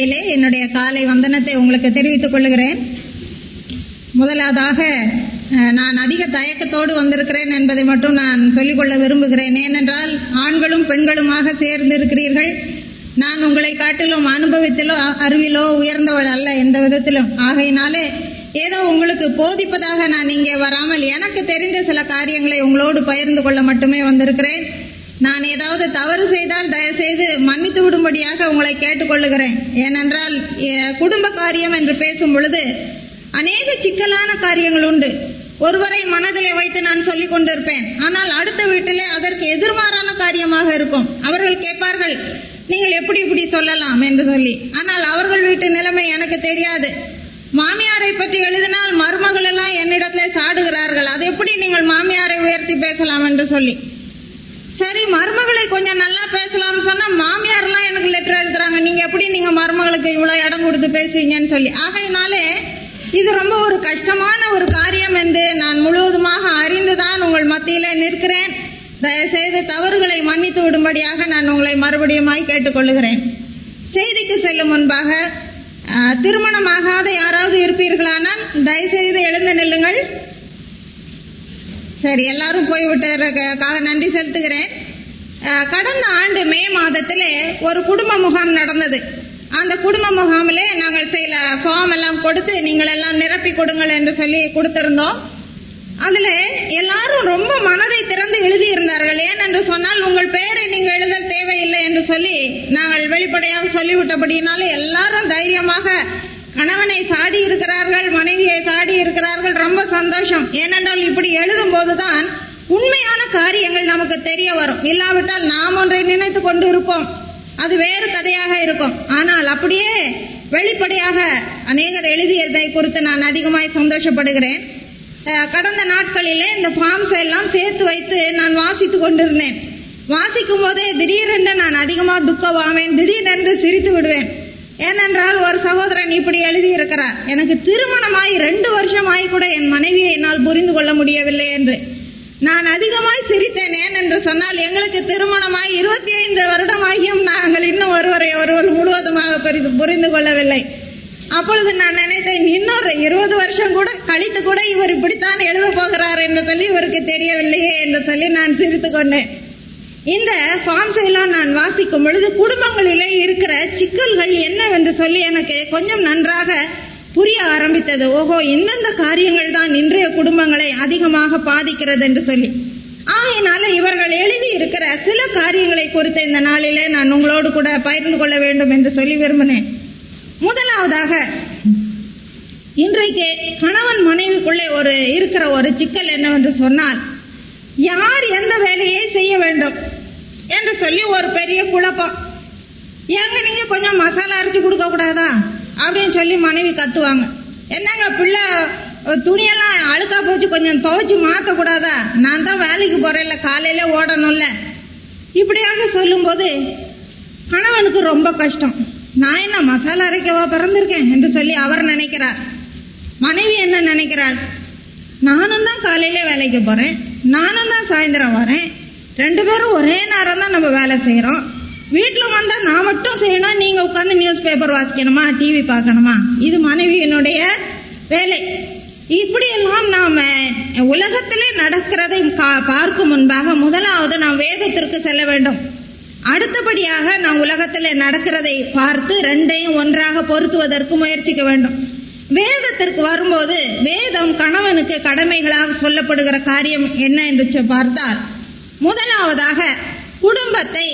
இந்த என்னுடைய காலை வந்தனத்தை உங்களுக்கு தெரிவித்துக் கொள்கிறேன் முதலாவதாக நான் அதிக தயக்கத்தோடு வந்திருக்கிறேன் என்பதை மட்டும் நான் சொல்லிக்கொள்ள விரும்புகிறேன். ஏனென்றால் ஆண்களும் பெண்களுமாக சேர்ந்து இருக்கிறீர்கள் நான் உங்களை காட்டிலும் அனுபவத்திலோ அ- அறிவிலோ உயர்ந்தவள் அல்ல எந்த விதத்திலும். ஆகையினாலே ஏதோ உங்களுக்கு போதிப்பதாக நான் இங்கே வராமல் எனக்கு தெரிந்த சில காரியங்களை உங்களோடு பகிர்ந்து கொள்ள மட்டுமே வந்திருக்கிறேன். நான் ஏதாவது தவறு செய்தால் தயவுசெய்து மன்னித்து விடும்படியாக உங்களை கேட்டுக்கொள்ளுகிறேன். ஏனென்றால் குடும்ப காரியம் என்று பேசும் பொழுது அநேக சிக்கலான காரியங்கள் உண்டு. ஒருவரை மனதிலே வைத்து நான் சொல்லிக் கொண்டிருப்பேன். ஆனால் அடுத்த வீட்டிலே அதற்கு எதிர்மாறான காரியமாக இருக்கும். அவர்கள் கேட்பார்கள் நீங்கள் எப்படி இப்படி சொல்லலாம்? என்று சொல்லி. ஆனால் அவர்கள் வீட்டு நிலைமை எனக்கு தெரியாது. மாமியாரை பற்றி எழுதினால் மருமகள் எல்லாம் என்னிடத்திலே சாடுகிறார்கள். அது எப்படி நீங்கள் மாமியாரை உயர்த்தி பேசலாம் என்று சொல்லி. சரி மருமகளை கொஞ்சம் நல்லா பேசலாம்னு சொன்னா மாமியார்லாம் எனக்கு லெட்டர் எழுதுறாங்க. நீங்க எப்படி நீங்க மருமகளுக்கு இவ்வளவு இடம் கொடுத்து பேசுவீங்கன்னு சொல்லி. ஆகையினாலே இது ரொம்ப ஒரு கஷ்டமான ஒரு காரியம் என்று நான் முழுவதுமாக அறிந்துதான் உங்கள் மத்தியில நிற்கிறேன். தயவுசெய்து தவறுகளை மன்னித்து விடும்படியாக நான் உங்களை மறுபடியுமாய் கேட்டுக்கொள்கிறேன் செய்திக்கு செல்லும் முன்பாக திருமணமாகாத யாராவது இருப்பீர்களானால் தயவுசெய்து எழுந்து நில்லுங்கள். சரி எல்லாரும் போய்விட்டதற்காக நன்றி செலுத்துகிறேன். கடந்த ஆண்டு மே மாதத்திலே ஒரு குடும்ப முகாம் நடந்தது. அந்த குடும்ப முகாமிலே நாங்கள் சில ஃபார்ம் எல்லாம் கொடுத்து நீங்கள் எல்லாம் நிரப்பி கொடுங்கள் என்று சொல்லி கொடுத்திருந்தோம். அதுல எல்லாரும் ரொம்ப மனதை திறந்து எழுதியிருந்தார்கள். ஏன் என்று சொன்னால் உங்கள் பெயரை நீங்கள் எழுத தேவையில்லை என்று சொல்லி நாங்கள் வெளிப்படையாக சொல்லிவிட்டபடியினாலே எல்லாரும் தைரியமாக கணவனை சாடி இருக்கிறார்கள் மனைவியை சாடி இருக்கிறார்கள் ரொம்ப சந்தோஷம். ஏனென்றால் இப்படி எழுதும் போதுதான் உண்மையான காரியங்கள் நமக்கு தெரிய வரும். இல்லாவிட்டால் நாம் ஒன்றை நினைத்து கொண்டு இருப்போம். அது வேறு கதையாக இருக்கும். ஆனால் அப்படியே வெளிப்படையாக அநேகர் எழுதியதை குறித்து நான் அதிகமாய் சந்தோஷப்படுகிறேன். கடந்த நாட்களிலே இந்த ஃபார்ம்ஸ் எல்லாம் சேர்த்து வைத்து நான் வாசித்து கொண்டிருந்தேன். வாசிக்கும் போதே திடீரென்று நான் அதிகமாக துக்கமாவேன் திடீரென்று சிரித்து விடுவேன். ஏனென்றால் ஒரு சகோதரன் இப்படி எழுதியிருக்கிறார். எனக்கு திருமணமாய் ரெண்டு வருஷமாய் கூட என் மனைவியை என்னால் புரிந்து கொள்ள முடியவில்லை என்று. நான் அதிகமாய் சிரித்தேன். ஏன் என்று சொன்னால் எங்களுக்கு திருமணமாய் இருபத்தி ஐந்து வருடமாகியும் நாங்கள் இன்னும் ஒருவரை ஒருவர் முழுவதுமாக புரிந்து கொள்ளவில்லை. அப்பொழுது நான் நினைத்தேன் இன்னொரு இருபது வருஷம் கூட கழித்து கூட இவர் இப்படித்தான் எழுத போகிறார் என்று சொல்லி இவருக்கு தெரியவில்லையே என்று சொல்லி நான் சிரித்து கொண்டேன். இந்த ஃபார்ம்ஸ் எல்லாம் நான் வாசிக்கும் பொழுது குடும்பங்களிலே இருக்கிற சிக்கல்கள் என்னவென்று சொல்லி எனக்கு கொஞ்சம் நன்றாக புரிய ஆரம்பித்தது. ஓஹோ இந்தந்த காரியங்கள் தான் இன்றைய குடும்பங்களை அதிகமாக பாதிக்கிறது என்று சொல்லி. ஆகையினால இவர்கள் எழுதி இருக்கிற சில காரியங்களை குறித்த இந்த நாளிலே நான் உங்களோடு கூட பகிர்ந்து கொள்ள வேண்டும் என்று சொல்லி விரும்பினேன். முதலாவதாக இன்றைக்கு கணவன் மனைவிக்குள்ளே ஒரு இருக்கிற ஒரு சிக்கல் என்னவென்று சொன்னால் யார் எந்த வேலையை செய்ய வேண்டும் என்று சொல்லி ஒரு பெரிய குழப்பம். ஏங்க நீங்க கொஞ்சம் மசாலா அரைச்சு கொடுக்க கூடாதா? அப்படின்னு சொல்லி மனைவி கத்துவாங்க. என்னங்க பிள்ளை துணியெல்லாம் அழுக்கா போச்சு கொஞ்சம் துவைச்சு மாத்த கூடாதா? நான் தான் வேலைக்கு போறேன்ல காலையில ஓடணும்ல. இப்படியாக சொல்லும்போது கணவனுக்கு ரொம்ப கஷ்டம். நான் என்ன மசாலா அரைக்கவா பிறந்திருக்கேன் என்று சொல்லி அவர் நினைக்கிறார். மனைவி என்ன நினைக்கிறார்? நானும் தான் காலையில வேலைக்கு போறேன். நானும் தான் சாயந்தரம் வரேன். ரெண்டு பேரும் ஒரே நேரம் தான் நம்ம வேலை செய்யறோம் வீட்டில் வந்தா நான் மட்டும் செய்யணும் நீங்க உட்காந்து நியூஸ் பேப்பர் வாசிக்கணுமா டிவி பார்க்கணுமா? இது மனைவியினுடைய வேலை. இப்படியெல்லாம் நாம உலகத்திலே நடக்கிறதை பார்க்கும் முன்பாக முதலாவது நாம் வேதத்திற்கு செல்ல வேண்டும். அடுத்தபடியாக நாம் உலகத்திலே நடக்கிறதை பார்த்து ரெண்டையும் ஒன்றாக பொருத்துவதற்கு முயற்சிக்க வேண்டும். வேதத்திற்கு வரும்போது வேதம் கணவனுக்கு கடமைகளாக சொல்லப்படுகிற காரியம் என்ன என்று சொ- பார்த்தால் முதலாவதாக குடும்பத்தை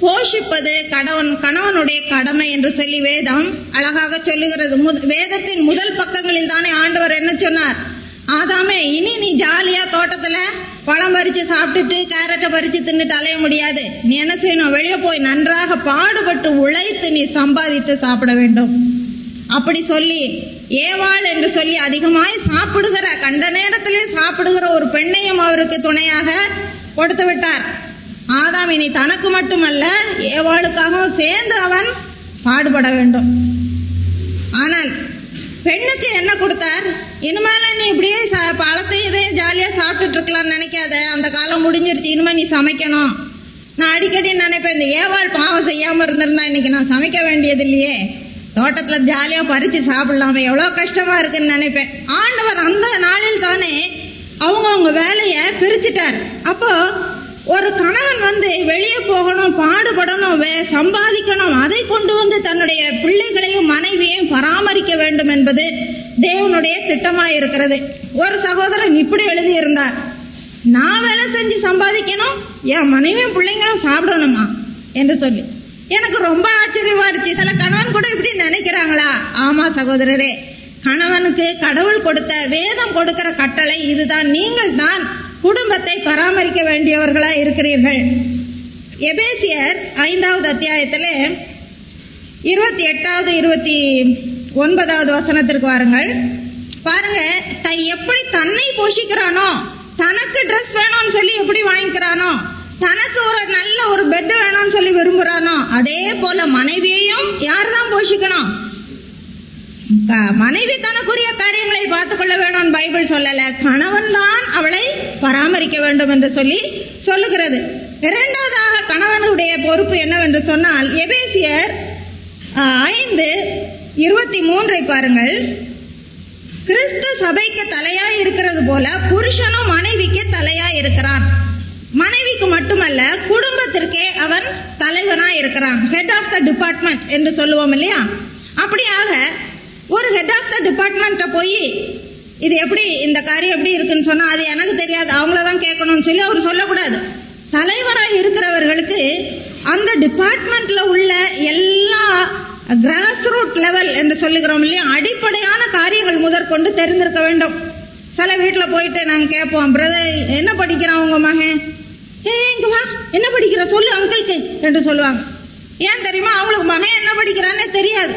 போஷிப்பது கணவன் கணவனுடைய கடமை என்று சொல்லி வேதம் அழகாக சொல்லுகிறது. வேதத்தின் முதல் பக்கங்களில் தானே ஆண்டவர் என்ன சொன்னார்? ஆதாமே இனி நீ ஜாலியா தோட்டத்துல பழம் பறிச்சு சாப்பிட்டுட்டு கேரட்டை பறிச்சு தின்னுட்டு அலைய முடியாது. நீ என்ன செய்யணும்? வெளியே போய் நன்றாக பாடுபட்டு உழைத்து நீ சம்பாதித்து சாப்பிட வேண்டும். அப்படி சொல்லி ஏவாள் என்று சொல்லி அதிகமாய் சாப்பிடுகிற கண்ட நேரத்திலே சாப்பிடுகிற ஒரு பெண்ணையும் அவருக்கு துணையாக கொடுத்து விட்டார். ஆதாம் இனி தனக்கு மட்டுமல்ல ஏவாளுக்காகவும் சேர்ந்து அவன் பாடுபட வேண்டும். ஆனால் பெண்ணுக்கு என்ன கொடுத்தார்? இனிமேல நீ இப்படியே ச- பழத்தை இதே ஜாலியா சாப்பிட்டுட்டு இருக்கலாம்னு நினைக்காத. அந்த காலம் முடிஞ்சிருச்சு இனிமே நீ சமைக்கணும். நான் அடிக்கடி நினைப்பேன் இந்த ஏவாள் பாவம் செய்யாம இருந்திருந்தா இன்னைக்கு நான் சமைக்க வேண்டியது இல்லையே தோட்டத்துல ஜாலியா பறிச்சு சாப்பிடலாமே. எவ்வளவு கஷ்டமா இருக்குன்னு நினைப்பேன். ஆண்டவர் அந்த நாளில் தானே அவங்க அவங்க வேலைய பிரிச்சுட்டார். அப்போ ஒரு கணவன் வந்து வெளியே போகணும் பாடுபடணும் வே- சம்பாதிக்கணும் அதை கொண்டு வந்து தன்னுடைய பிள்ளைகளையும் மனைவியையும் பராமரிக்க வேண்டும் என்பது தேவனுடைய திட்டமா இருக்கிறது. ஒரு சகோதரன் இப்படி எழுதியிருந்தார். நான் வேலை செஞ்சு சம்பாதிக்கணும் என் மனைவியும் பிள்ளைங்களும் சாப்பிடணுமா? என்று சொல்லி. எனக்கு ரொம்ப ஆச்சரியமா இருந்துச்சு. சில கணவன் கூட இப்படி நினைக்கிறாங்களா? ஆமா சகோதரரே. கணவனுக்கு கடவுள் கொடுத்த வேதம் கொடுக்கிற கட்டளை இதுதான். நீங்கள் தான் குடும்பத்தை பராமரிக்க வேண்டியவர்களா இருக்கிறீர்கள். எபேசியர் ஐந்தாவது அத்தியாயத்தில் இருபத்தி எட்டாவது இருபத்தி ஒன்பதாவது வசனத்திற்கு வாருங்கள். பாருங்க எப்படி தன்னை போஷிக்கிறானோ தனக்கு ட்ரெஸ் வேணும்னு சொல்லி எப்படி வாங்கிக்கிறானோ தனக்கு ஒரு நல்ல ஒரு பெட் வேணும்னு சொல்லி விரும்புறானோ அதே போல மனைவியையும் யார் தான் போஷிக்கணும் மனைவி தனக்குரிய காரியங்களை பார்த்துக் கொள்ள வேணும் பைபிள் சொல்லல. கணவன் தான் அவளை பராமரிக்க வேண்டும் என்று சொல்லி சொல்லுகிறது. இரண்டாவதாக கணவனுடைய பொறுப்பு என்னவென்று சொன்னால் எபேசியர் ஐந்து இருபத்தி மூன்றை பாருங்கள். கிறிஸ்து சபைக்கு தலையாய் இருக்கிறது போல புருஷனும் மனைவிக்கு தலையாய் இருக்கிறான். மனைவிக்கு மட்டுமல்ல குடும்பத்திற்கே அவன் தலைவனா இருக்கிறான். ஹெட் ஆஃப் த டிபார்ட்மெண்ட் என்று சொல்லுவோம் இல்லையா? அப்படியாக ஒரு ஹெட் ஆஃப் த டிபார்ட்மெண்ட்ட போய் இது எப்படி இந்த காரியம் எப்படி இருக்குன்னு சொன்னா அது எனக்கு தெரியாது அவங்கள தான் கேட்கணும்னு சொல்லி அவர் சொல்லக்கூடாது. தலைவராக இருக்கிறவர்களுக்கு அந்த டிபார்ட்மெண்ட்ல உள்ள எல்லா கிராஸ் ரூட் லெவல் என்று சொல்லுகிறோம் இல்லையா? அடிப்படையான காரியங்கள் முதற்கொண்டு தெரிந்திருக்க வேண்டும். சில வீட்டில் போயிட்டு நாங்கள் கேட்போம் பிரதர் என்ன படிக்கிறான் உங்க மகன்? இங்க வா என்ன படிக்கிற? சொல்லு அங்கிளுக்கு என்று சொல்லுவாங்க. ஏன் தெரியுமா? அவங்களுக்கு மகன் என்ன படிக்கிறான்னே தெரியாது.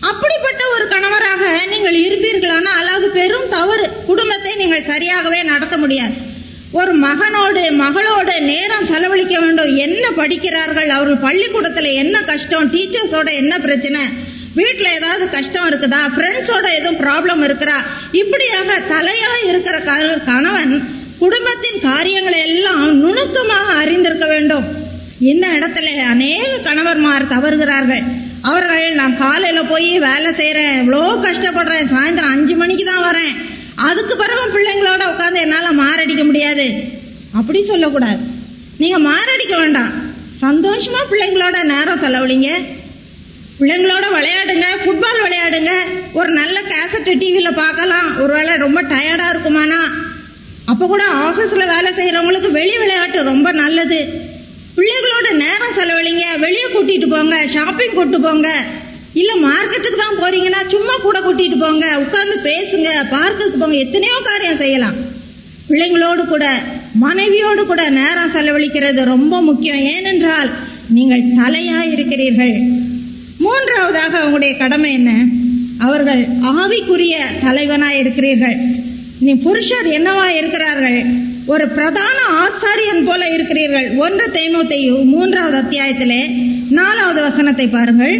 அப்படிப்பட்ட ஒரு கணவராக நீங்கள் இருப்பீர்களானால் அது பெரும் தவறு குடும்பத்தை நீங்கள் சரியாகவே நடத்த முடியாது. ஒரு மகனோடு மகளோடு நேரம் செலவழிக்க வேண்டும். என்ன படிக்கிறார்கள்? அவர்கள் பள்ளிக்கூடத்தில் என்ன கஷ்டம்? டீச்சர்ஸோட என்ன பிரச்சனை? வீட்டில் ஏதாவது கஷ்டம் இருக்குதா? ஃப்ரெண்ட்ஸோட எதுவும் ப்ராப்ளம் இருக்கிறா இப்படியாக தலையா இருக்கிற கணவன் குடும்பத்தின் காரியங்களை எல்லாம் நுணுக்கமாக அறிந்திருக்க வேண்டும். இந்த இடத்துல அநேக கணவர்மார் தவறுகிறார்கள். அவர்கள் நான் காலையில போய் வேலை செய்யறேன் இவ்வளோ கஷ்டப்படுறேன். சாயந்தரம் அஞ்சு மணிக்கு தான் வரேன். அதுக்கு பிறகு பிள்ளைங்களோட உட்காந்து என்னால மாரடிக்க முடியாது. அப்படி சொல்லக்கூடாது. நீங்க மாரடிக்க வேண்டாம். சந்தோஷமா பிள்ளைங்களோட நேரம் செலவழிங்க. பிள்ளைங்களோட விளையாடுங்க. ஃபுட்பால் விளையாடுங்க. ஒரு நல்ல கேசட் டிவியில பார்க்கலாம். ஒருவேளை ரொம்ப டயர்டா இருக்குமானா? அப்ப கூட ஆபீஸ்ல வேலை செய்யறவங்களுக்கு வெளி விளையாட்டு ரொம்ப நல்லது. பிள்ளைகளோட நேரம் செலவழிங்க. வெளியே கூட்டிட்டு போங்க. ஷாப்பிங் கூட்டு போங்க. இல்ல மார்க்கெட்டுக்கு தான் போறீங்கன்னா சும்மா கூட கூட்டிட்டு போங்க. உட்கார்ந்து பேசுங்க. பார்க்குக்கு போங்க. எத்தனையோ காரியம் செய்யலாம். பிள்ளைங்களோடு கூட மனைவியோடு கூட நேரம் செலவழிக்கிறது ரொம்ப முக்கியம். ஏனென்றால் நீங்கள் தலையா இருக்கிறீர்கள் மூன்றாவதாக உங்களுடைய கடமை என்ன? அவர்கள் ஆவிக்குரிய தலைவனா இருக்கிறீர்கள் நீ புருஷர் என்னவா இருக்கிறார்கள்? ஒரு பிரதான ஆச்சாரியன் போல இருக்கிறீர்கள். ஒன்று தேமோத்தேயு மூன்றாவது அத்தியாயத்திலே நாலாவது வசனத்தை பாருங்கள்.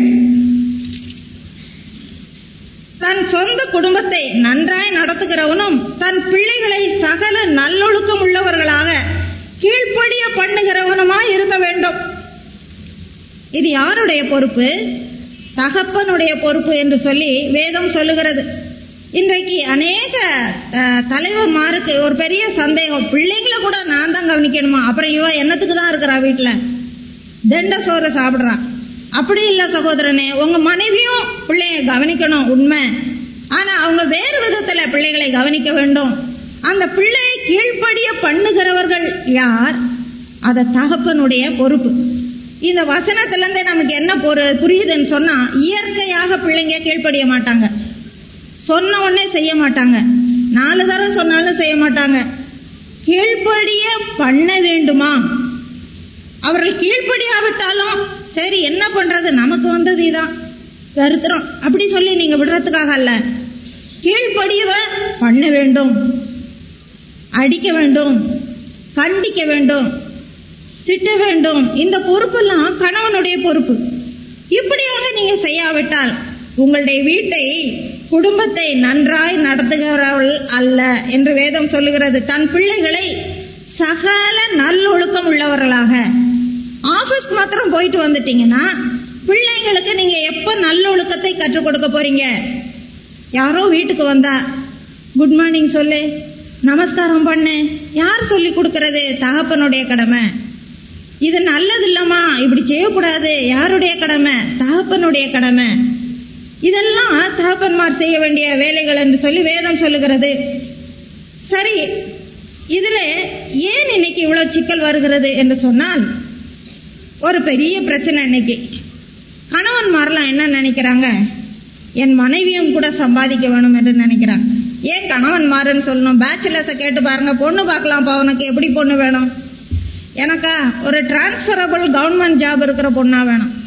தன் சொந்த குடும்பத்தை நன்றாய் நடத்துகிறவனும் தன் பிள்ளைகளை சகல நல்லொழுக்கம் உள்ளவர்களாக கீழ்ப்படிய பண்ணுகிறவனுமாய் இருக்க வேண்டும். இது யாருடைய பொறுப்பு? தகப்பனுடைய பொறுப்பு என்று சொல்லி வேதம் சொல்லுகிறது. இன்றைக்கு அநேக தலைவர்மாருக்கு ஒரு பெரிய சந்தேகம். பிள்ளைங்களை கூட நான் தான் கவனிக்கணுமா? அப்புறம் இவ என்னத்துக்கு தான் இருக்கிறா வீட்டுல தண்ட சோறு சாப்பிடுறா. அப்படி இல்ல சகோதரனே உங்க மனைவியும் பிள்ளைய கவனிக்கணும் உண்மை. ஆனா அவங்க வேறு விதத்துல பிள்ளைகளை கவனிக்க வேண்டும். அந்த பிள்ளையை கீழ்ப்படிய பண்ணுகிறவர்கள் யார்? அத தகப்பனுடைய பொறுப்பு. இந்த வசனத்திலிருந்தே நமக்கு என்ன பொரு புரியுதுன்னு சொன்னா இயற்கையாக பிள்ளைங்க கீழ்ப்படிய மாட்டாங்க. சொன்ன உடனே செய்ய மாட்டாங்க. நாலு தரம் சொன்னாலும் செய்ய மாட்டாங்க. கீழ்ப்படிய பண்ண வேண்டுமா? அவர்கள் கீழ்ப்படியாவிட்டாலும் சரி என்ன பண்றது? நமக்கு வந்தது இதான். தருத்திரம். அப்படி சொல்லி நீங்க விடுறதுக்காக அல்ல. கீழ்ப்படியவ பண்ண வேண்டும். அடிக்க வேண்டும். கண்டிக்க வேண்டும். திட்ட வேண்டும். இந்த பொறுப்பெல்லாம் கணவனுடைய பொறுப்பு. இப்படியாக நீங்க செய்யாவிட்டால் உங்களுடைய வீட்டை குடும்பத்தை நன்றாய் நடத்துகிறவள் அல்ல என்று வேதம் சொல்லுகிறது. தன் பிள்ளைகளை சகல நல்லொழுக்கம் உள்ளவர்களாக. ஆபீஸ்க்கு மாத்திரம் போயிட்டு வந்துட்டீங்கன்னா பிள்ளைங்களுக்கு நீங்க எப்ப நல்லொழுக்கத்தை கற்றுக் கொடுக்க போறீங்க? யாரோ வீட்டுக்கு வந்தா குட் மார்னிங் சொல்லு. நமஸ்காரம் பண்ணு. யார் சொல்லி கொடுக்கறது? தகப்பனுடைய கடமை. இது நல்லது இல்லம்மா இப்படி செய்யக்கூடாது. யாருடைய கடமை? தகப்பனுடைய கடமை. இதெல்லாம் தகப்பன்மார் செய்ய வேண்டிய வேலைகள் என்று சொல்லி வேதம் சொல்லுகிறது. சரி இதுல ஏன் இன்னைக்கு இவ்வளவு சிக்கல் வருகிறது என்று சொன்னால் ஒரு பெரிய பிரச்சனை இன்னைக்கு. கணவன்மாரெல்லாம் என்ன நினைக்கிறாங்க? என் மனைவியும் கூட சம்பாதிக்க வேணும் என்று நினைக்கிறாங்க. ஏன் கணவன்மாருன்னு சொல்லணும்? பேச்சுலர்ஸை கேட்டு பாருங்க பொண்ணு பார்க்கலாம்ப்பா உனக்கு எப்படி பொண்ணு வேணும்? எனக்கா ஒரு டிரான்ஸ்பரபிள் கவர்மெண்ட் ஜாப் இருக்கிற பொண்ணா வேணும்.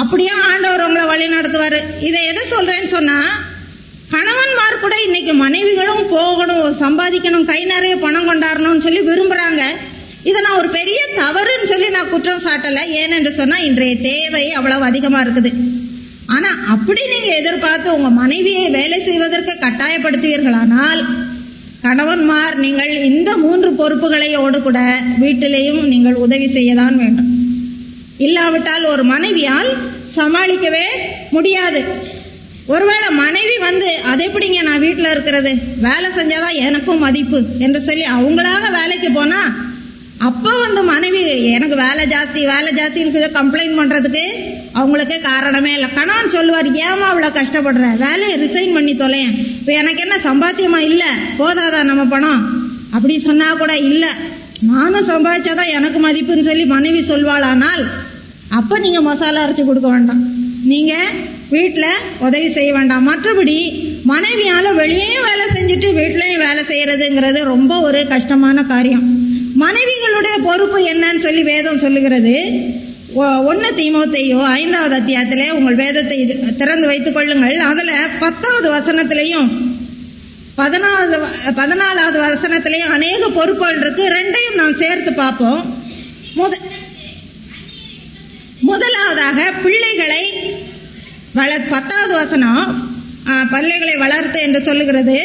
அப்படியே ஆண்டவர் உங்களை வழி நடத்துவாரு. இதை எதை சொல்றேன்னு சொன்னா கணவன்மார் கூட இன்னைக்கு மனைவிகளும் போகணும் சம்பாதிக்கணும் கை நிறைய பணம் கொண்டாடணும்னு சொல்லி விரும்புறாங்க. இதை நான் ஒரு பெரிய தவறுன்னு சொல்லி நான் குற்றம் சாட்டல. ஏனென்று சொன்னா இன்றைய தேவை அவ்வளவு அதிகமா இருக்குது. ஆனா அப்படி நீங்க எதிர்பார்த்து உங்க மனைவியை வேலை செய்வதற்கு கட்டாயப்படுத்துவீர்களானால் கணவன்மார் நீங்கள் இந்த மூன்று பொறுப்புகளையோடு கூட வீட்டிலேயும் நீங்கள் உதவி செய்யதான் வேண்டும். இல்லாவிட்டால் ஒரு மனைவியால் சமாளிக்கவே முடியாது. ஒருவேளை மனைவி வந்து அது எப்படிங்க நான் வீட்டில் இருக்கிறது? வேலை செஞ்சாதான் எனக்கும் மதிப்பு என்று சொல்லி அவங்களாக வேலைக்கு போனா அப்போ வந்து மனைவி எனக்கு வேலை ஜாஸ்தி வேலை ஜாஸ்தின்னு கம்ப்ளைண்ட் பண்றதுக்கு அவங்களுக்கு காரணமே இல்லை. கணவன் சொல்லுவார் ஏமா அவ்வளோ கஷ்டப்படுற? வேலையை ரிசைன் பண்ணி தொலையன் இப்போ எனக்கு என்ன சம்பாத்தியமா இல்லை? போதாதா நம்ம பணம்? அப்படி சொன்னா கூட இல்லை நானும் சம்பாதிச்சாதான் எனக்கு மதிப்புன்னு சொல்லி மனைவி சொல்வாளானால் அப்ப நீங்க மசாலா அரைச்சி கொடுக்க வேண்டாம். நீங்க வீட்டில் உதவி செய்ய வேண்டாம். மற்றபடி மனைவியால் வெளியே வேலை செஞ்சுட்டு வீட்டிலையும் வேலை செய்கிறதுங்கிறது ரொம்ப ஒரு கஷ்டமான காரியம். மனைவிகளுடைய பொறுப்பு என்னன்னு சொல்லி வேதம் சொல்லுகிறது. ஒன்று தீமோத்தையோ ஐந்தாவது அத்தியாயத்திலே உங்கள் வேதத்தை திறந்து வைத்துக் கொள்ளுங்கள். அதில் பத்தாவது வசனத்திலையும் பதினாலு பதினாலாவது வசனத்திலையும் அநேக பொறுப்புகள் இருக்கு. ரெண்டையும் நாம் சேர்த்து பார்ப்போம். முத முதலாவதாக பிள்ளைகளை வள பத்தாவது வசனம் பிள்ளைகளை வளர்த்து என்று சொல்லுகிறது.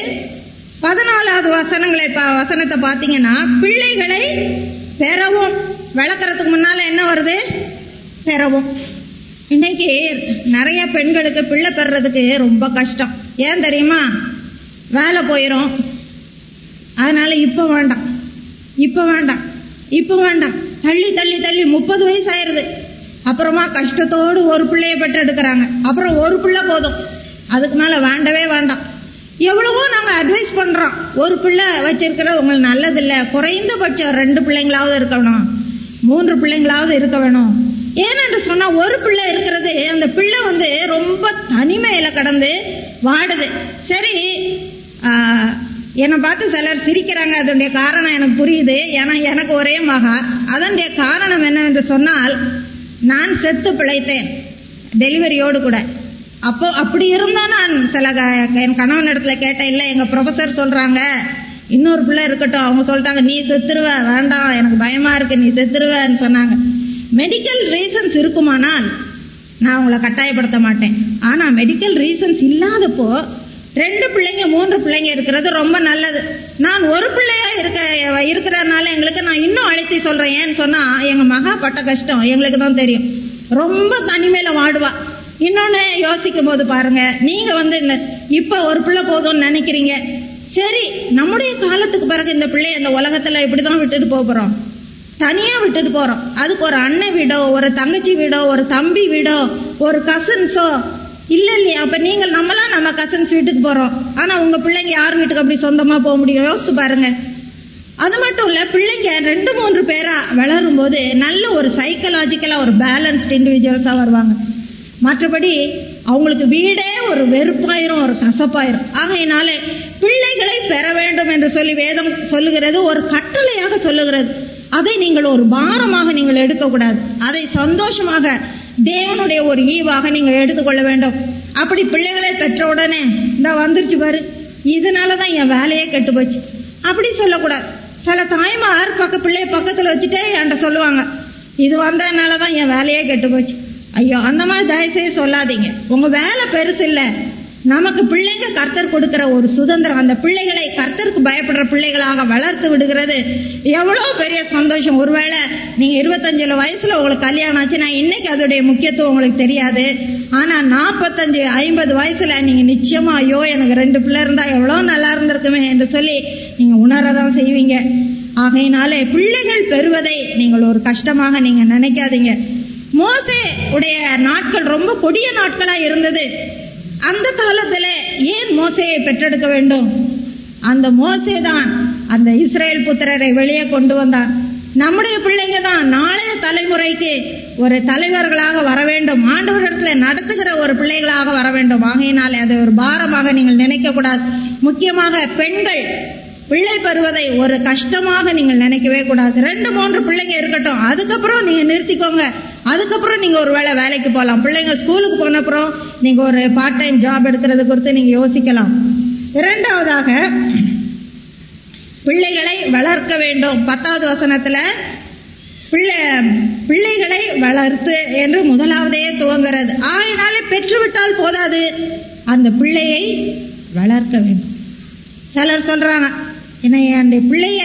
பதினாலாவது வசனங்களை வசனத்தை பார்த்தீங்கன்னா பிள்ளைகளை பெறவும் வளர்க்கறதுக்கு முன்னால என்ன வருது? பெறவும். இன்னைக்கு நிறைய பெண்களுக்கு பிள்ளை பெறதுக்கு ரொம்ப கஷ்டம். ஏன் தெரியுமா? வேலை போயிடும் அதனால இப்ப வேண்டாம். இப்ப வேண்டாம். இப்ப வேண்டாம். தள்ளி தள்ளி தள்ளி முப்பது வயசு ஆயிருது. அப்புறமா கஷ்டத்தோடு ஒரு பிள்ளைய பெற்று எடுக்கிறாங்க. அப்புறம் ஒரு பிள்ளை போதும். அதுக்கு மேல வேண்டவே வேண்டாம். எவ்வளவோ நாங்க அட்வைஸ் பண்றோம். ஒரு பிள்ளை வச்சிருக்கிறது உங்களுக்கு நல்லது இல்ல குறைந்தபட்சம் ரெண்டு பிள்ளைங்களாவது இருக்கணும் மூன்று பிள்ளைங்களாவது இருக்க வேணும். ஏனென்று சொன்னா ஒரு பிள்ளை இருக்கிறது அந்த பிள்ளை வந்து ரொம்ப தனிமையில கடந்து வாடுது. சரி என்னை பார்த்து சிலர் சிரிக்கிறாங்க. அதனுடைய காரணம் எனக்கு புரியுது. ஏன்னா எனக்கு ஒரே மகா. அதனுடைய காரணம் என்னவென்று சொன்னால் நான் செத்து பிழைத்தேன். டெலிவரியோடு கூட. அப்போ அப்படி இருந்தா நான் சில என் கணவன் இடத்துல கேட்டேன் இல்லை எங்க ப்ரொஃபசர் சொல்றாங்க. இன்னொரு பிள்ளை இருக்கட்டும். அவங்க சொல்லிட்டாங்க நீ செத்துருவ வேண்டாம். எனக்கு பயமா இருக்கு. நீ செத்துருவன்னு சொன்னாங்க. மெடிக்கல் ரீசன்ஸ் இருக்குமானால் நான் உங்களை கட்டாயப்படுத்த மாட்டேன். ஆனா மெடிக்கல் ரீசன்ஸ் இல்லாதப்போ ரெண்டு பிள்ளைங்க மூன்று பிள்ளைங்க இருக்கிறது ரொம்ப நல்லது. நான் ஒரு பிள்ளையா இருக்க இருக்கிறனால எங்களுக்கு நான் இன்னும் அழைத்து சொல்றேன். ஏன்னு சொன்னா எங்க மகா பட்ட கஷ்டம் எங்களுக்கு தான் தெரியும். ரொம்ப தனிமையில வாடுவா. இன்னொன்னு யோசிக்கும் போது பாருங்க நீங்க வந்து இந்த இப்ப ஒரு பிள்ளை போதும்னு நினைக்கிறீங்க. சரி நம்முடைய காலத்துக்கு பிறகு இந்த பிள்ளைய இந்த உலகத்துல இப்படிதான் விட்டுட்டு போகிறோம் தனியா விட்டுட்டு போறோம். அதுக்கு ஒரு அண்ணன் வீடோ ஒரு தங்கச்சி வீடோ ஒரு தம்பி வீடோ ஒரு கசின்ஸோ இல்ல இல்லையா அப்ப நீங்கள் நம்மளாம் நம்ம கசன்ஸ் வீட்டுக்கு போறோம். ஆனா உங்க பிள்ளைங்க யார் வீட்டுக்கு அப்படி சொந்தமா போக முடியும்? யோசிச்சு பாருங்க. அது மட்டும் இல்ல பிள்ளைங்க ரெண்டு மூன்று பேரா வளரும் போது நல்ல ஒரு சைக்கலாஜிக்கலா ஒரு பேலன்ஸ்ட் இண்டிவிஜுவல்ஸா வருவாங்க. மற்றபடி அவங்களுக்கு வீடே ஒரு வெறுப்பாயிரும் ஒரு கசப்பாயிரும். ஆகையினால பிள்ளைகளை பெற வேண்டும் என்று சொல்லி வேதம் சொல்லுகிறது ஒரு கட்டளையாக சொல்லுகிறது. அதை நீங்கள் ஒரு பாரமாக நீங்கள் எடுக்கக்கூடாது. அதை சந்தோஷமாக தேவனுடைய ஒரு ஈவாக நீங்கள் எடுத்துக்கொள்ள வேண்டும். அப்படி பிள்ளைகளை பெற்ற உடனே இந்த வந்துருச்சு பாரு. இதனாலதான் என் வேலையே கெட்டு போச்சு. அப்படி சொல்லக்கூடாது. சில தாய்மார் பக்க பிள்ளைய பக்கத்துல வச்சுட்டே என்கிட்ட சொல்லுவாங்க. இது வந்ததுனாலதான் என் வேலையே கெட்டு போச்சு. ஐயோ அந்த மாதிரி தயவுசெய்து சொல்லாதீங்க. உங்க வேலை பெருசு இல்லை. நமக்கு பிள்ளைங்க கர்த்தர் கொடுக்கிற ஒரு சுதந்திரம். அந்த பிள்ளைகளை கர்த்தருக்கு பயப்படுற பிள்ளைகளாக வளர்த்து விடுகிறது. எவ்வளவு பெரிய சந்தோஷம். ஒருவேளை நீங்க இருபத்தஞ்சுல வயசுல உங்களுக்கு கல்யாணம் ஆச்சுன்னா இன்னைக்கு அதோடைய முக்கியத்துவம் உங்களுக்கு தெரியாது. ஆனா நாற்பத்தஞ்சு ஐம்பது வயசுல நீங்க நிச்சயமா ஐயோ எனக்கு ரெண்டு பிள்ளை இருந்தா எவ்வளவு நல்லா இருந்திருக்குமே என்று சொல்லி நீங்க உணரதான் செய்வீங்க. ஆகையினாலே பிள்ளைகள் பெறுவதை நீங்கள் ஒரு கஷ்டமாக நீங்க நினைக்காதீங்க. மோசே உடைய நாட்கள் ரொம்ப கொடிய நாட்களா இருந்தது. அந்த காலத்துல ஏன் மோசையை பெற்றெடுக்க வேண்டும்? அந்த மோசே தான் அந்த இஸ்ரேல் புத்திரரை வெளியே கொண்டு வந்தார். நம்முடைய பிள்ளைங்க தான் நாளைய தலைமுறைக்கு ஒரு தலைவர்களாக வர வேண்டும். ஆண்டவரிடத்துல நடத்துகிற ஒரு பிள்ளைகளாக வர வேண்டும். ஆகையினாலே அதை ஒரு பாரமாக நீங்கள் நினைக்க கூடாது முக்கியமாக பெண்கள் பிள்ளை பெறுவதை ஒரு கஷ்டமாக நீங்கள் நினைக்கவே கூடாது. ரெண்டு மூன்று பிள்ளைங்க இருக்கட்டும். அதுக்கப்புறம் நீங்க நிறுத்திக்கோங்க. அதுக்கப்புறம் நீங்க ஒரு வேளை வேலைக்கு போகலாம் பிள்ளைங்க ஸ்கூலுக்கு போன அப்புறம் நீங்க ஒரு பார்ட் டைம் ஜாப் எடுக்கிறது குறித்து நீங்க யோசிக்கலாம். இரண்டாவதாக பிள்ளைகளை வளர்க்க வேண்டும். பத்தாவது வசனத்துல பிள்ளை பிள்ளைகளை வளர்த்து என்று முதலாவதே துவங்கிறது. ஆயினாலே பெற்றுவிட்டால் போதாது. அந்த பிள்ளையை வளர்க்க வேண்டும். சிலர் சொல்றாங்க ஏன்னா என் பிள்ளைய?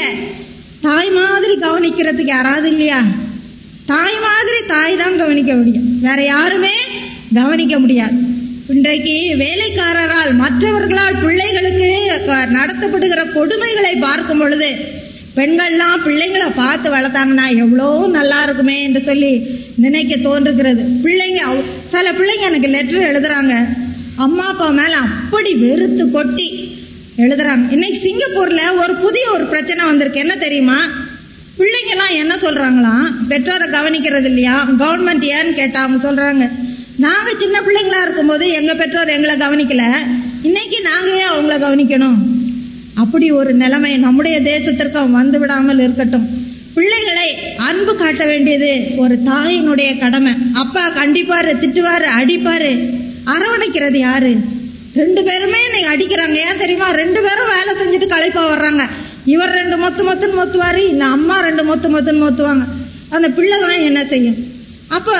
தாய் மாதிரி கவனிக்கிறதுக்கு யாராவது இல்லையா? தாய் மாதிரி தாய் தான் கவனிக்க முடியும். வேற யாருமே கவனிக்க முடியாது. இன்றைக்கு வேலைக்காரரால் மற்றவர்களால் பிள்ளைகளுக்கு நடத்தப்படுகிற கொடுமைகளை பார்க்கும் பொழுது பெண்கள்லாம் பிள்ளைங்களை பார்த்து வளர்த்தாங்கன்னா எவ்வளோ நல்லா இருக்குமே என்று சொல்லி நினைக்க தோன்றுகிறது. பிள்ளைங்க சில பிள்ளைங்க எனக்கு லெட்டர் எழுதுறாங்க. அம்மா அப்பா மேல அப்படி வெறுத்து கொட்டி எழுதுறாங்க. இன்னைக்கு சிங்கப்பூர்ல ஒரு புதிய ஒரு பிரச்சனை வந்திருக்கு. என்ன தெரியுமா? பிள்ளைங்க எல்லாம் என்ன சொல்றாங்களாம் பெற்றோரை கவனிக்கிறது இல்லையா? கவர்மெண்ட் ஏன்னு கேட்டா அவங்க சொல்றாங்க. நாங்க சின்ன பிள்ளைங்களா இருக்கும்போது எங்க பெற்றோர் எங்களை கவனிக்கல. இன்னைக்கு நாங்க ஏன் அவங்கள கவனிக்கணும்? அப்படி ஒரு நிலைமை நம்முடைய தேசத்திற்கு வந்து விடாமல் இருக்கட்டும். பிள்ளைகளை அன்பு காட்ட வேண்டியது ஒரு தாயினுடைய கடமை. அப்பா கண்டிப்பாரு திட்டுவாரு அடிப்பாரு. அரவணைக்கிறது யாரு? ரெண்டு பேருமே இன்னைக்கு அடிக்கிறாங்க. ஏன் தெரியுமா? ரெண்டு பேரும் வேலை செஞ்சுட்டு களைப்பா வர்றாங்க. இவர் ரெண்டு மொத்து மொத்துன்னு மொத்துவாரு இந்த அம்மா ரெண்டு மொத்து மொத்துன்னு மொத்துவாங்க. அந்த பிள்ளைலாம் என்ன செய்யும்? அப்போ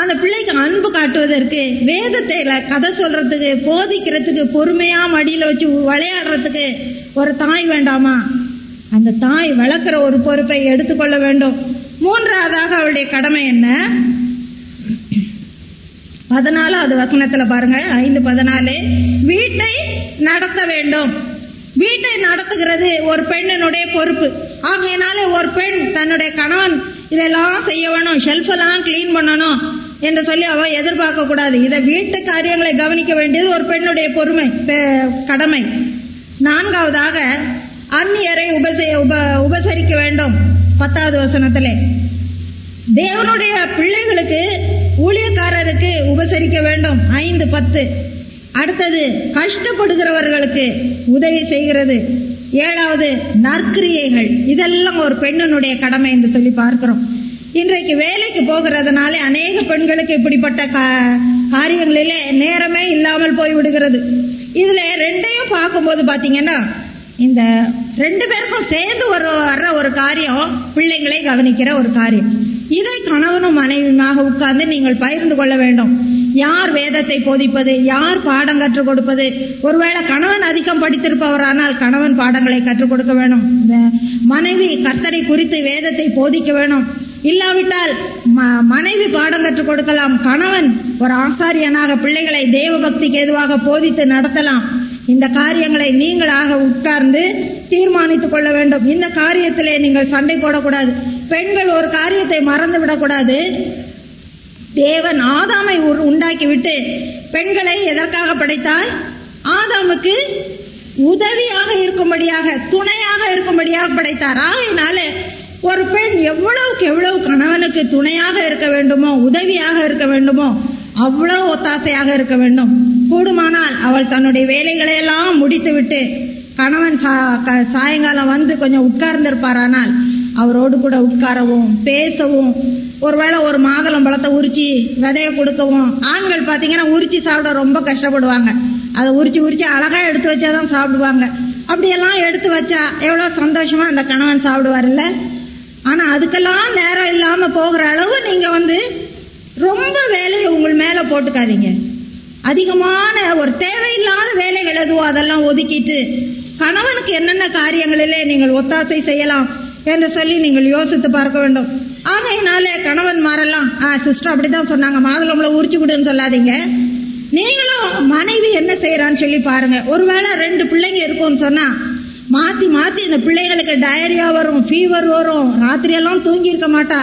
அந்த பிள்ளைக்கு அன்பு காட்டுவதற்கு வேதத்தை கதை சொல்றதுக்கு போதிக்கிறதுக்கு பொறுமையா மடியில வச்சு விளையாடுறதுக்கு ஒரு தாய் வேண்டாமா? அந்த தாய் வளர்க்கிற ஒரு பொறுப்பை எடுத்துக்கொள்ள வேண்டும். மூன்றாவதாக அவளுடைய கடமை என்ன? பதினாலாவது வசனத்துல பாருங்க. ஐந்து பதினாலு. வீட்டை நடத்த வேண்டும். வீட்டை நடத்துகிறது ஒரு பெண்ணினுடைய பொறுப்பு. ஆகையினால ஒரு பெண் தன்னுடைய கணவன் இதெல்லாம் செய்ய வேணும் ஷெல்ஃப் எல்லாம் கிளீன் பண்ணணும் என்று சொல்லி அவ எதிர்பார்க்க கூடாது. இதை வீட்டு காரியங்களை கவனிக்க வேண்டியது ஒரு பெண்ணுடைய பொறுமை கடமை. நான்காவதாக அந்நியரை உபசரி உப உபசரிக்க வேண்டும். பத்தாவது வசனத்திலே. தேவனுடைய பிள்ளைகளுக்கு ஊழியக்காரருக்கு உபசரிக்க வேண்டும். ஐந்து பத்து. அடுத்தது கஷ்டப்படுகிறவர்களுக்கு உதவி செய்கிறது. ஏழாவது நற்கிரியைகள். இதெல்லாம் ஒரு பெண்ணினுடைய கடமை என்று சொல்லி பார்க்கிறோம். இன்றைக்கு வேலைக்கு போகிறதுனாலே அநேக பெண்களுக்கு இப்படிப்பட்ட கா- காரியங்களிலே நேரமே இல்லாமல் போய் விடுகிறது இதுல ரெண்டையும் பார்க்கும்போது பாத்தீங்கன்னா இந்த ரெண்டு பேருக்கும் சேர்ந்து ஒரு வர்ற ஒரு காரியம் பிள்ளைங்களை கவனிக்கிற ஒரு காரியம். இதை கணவனும் மனைவியுமாக உட்கார்ந்து நீங்கள் பகிர்ந்து கொள்ள வேண்டும். யார் வேதத்தை போதிப்பது? யார் பாடம் கற்றுக் கொடுப்பது? ஒருவேளை கணவன் அதிகம் படித்திருப்பவரானால் கணவன் பாடங்களை கற்றுக் கொடுக்க வேணும். மனைவி கர்த்தரை குறித்து வேதத்தை போதிக்க வேணும். இல்லாவிட்டால் ம- மனைவி பாடம் கற்றுக் கொடுக்கலாம். கணவன் ஒரு ஆசாரியனாக பிள்ளைகளை தேவ பக்திக்கு எதுவாக போதித்து நடத்தலாம். இந்த காரியங்களை நீங்களாக உட்கார்ந்து தீர்மானித்துக் கொள்ள வேண்டும். இந்த காரியத்திலே நீங்கள் சண்டை போடக்கூடாது. பெண்கள் ஒரு காரியத்தை மறந்து விடக்கூடாது. தேவன் ஆதாமை உண்டாக்கிவிட்டு பெண்களை எதற்காக படைத்தால் ஆதாமுக்கு உதவியாக இருக்கும்படியாக துணையாக இருக்கும்படியாக படைத்தார். ஆகையினால ஒரு பெண் எவ்வளவுக்கு எவ்வளவு கணவனுக்கு துணையாக இருக்க வேண்டுமோ உதவியாக இருக்க வேண்டுமோ அவ்வளவு ஒத்தாசையாக இருக்க வேண்டும். கூடுமானால் அவள் தன்னுடைய வேலைகளை எல்லாம் முடித்துவிட்டு கணவன் சா- க- சாயங்காலம் வந்து கொஞ்சம் உட்கார்ந்திருப்பாரானால் அவரோடு கூட உட்காரவும் பேசவும் ஒருவேளை ஒரு மாதுளம் பழத்தை உரிச்சி விதைய கொடுக்கவும் ஆண்கள் பார்த்தீங்கன்னா உரிச்சி சாப்பிட ரொம்ப கஷ்டப்படுவாங்க. அதை உரிச்சி உரிச்சி அழகா எடுத்து வச்சாதான் சாப்பிடுவாங்க. அப்படியெல்லாம் எடுத்து வச்சா எவ்வளோ சந்தோஷமா அந்த கணவன் சாப்பிடுவார்ல ஆனால் அதுக்கெல்லாம் நேரம் இல்லாமல் போகிற அளவு நீங்கள் வந்து ரொம்ப வேலையை உங்கள் மேல போட்டுக்காதீங்க. அதிகமான ஒரு தேவையில்லாத வேலைகள் எதுவோ அதெல்லாம் ஒதுக்கிட்டு கணவனுக்கு என்னென்ன காரியங்களிலே நீங்கள் ஒத்தாசை செய்யலாம் என்று சொல்லி நீங்கள் யோசித்து பார்க்க வேண்டும். ஆகையினாலே கணவன் மாறலாம். ஆ சிஸ்டர் அப்படிதான் சொன்னாங்க. மாதுளம்பளை உரிச்சு கொடுன்னு சொல்லாதீங்க. நீங்களும் மனைவி என்ன செய்யறான்னு சொல்லி பாருங்க. ஒருவேளை ரெண்டு பிள்ளைங்க இருக்கும்னு சொன்னா மாத்தி மாத்தி இந்த பிள்ளைங்களுக்கு டயரியா வரும் ஃபீவர் வரும் ராத்திரியெல்லாம் தூங்கி இருக்க மாட்டா.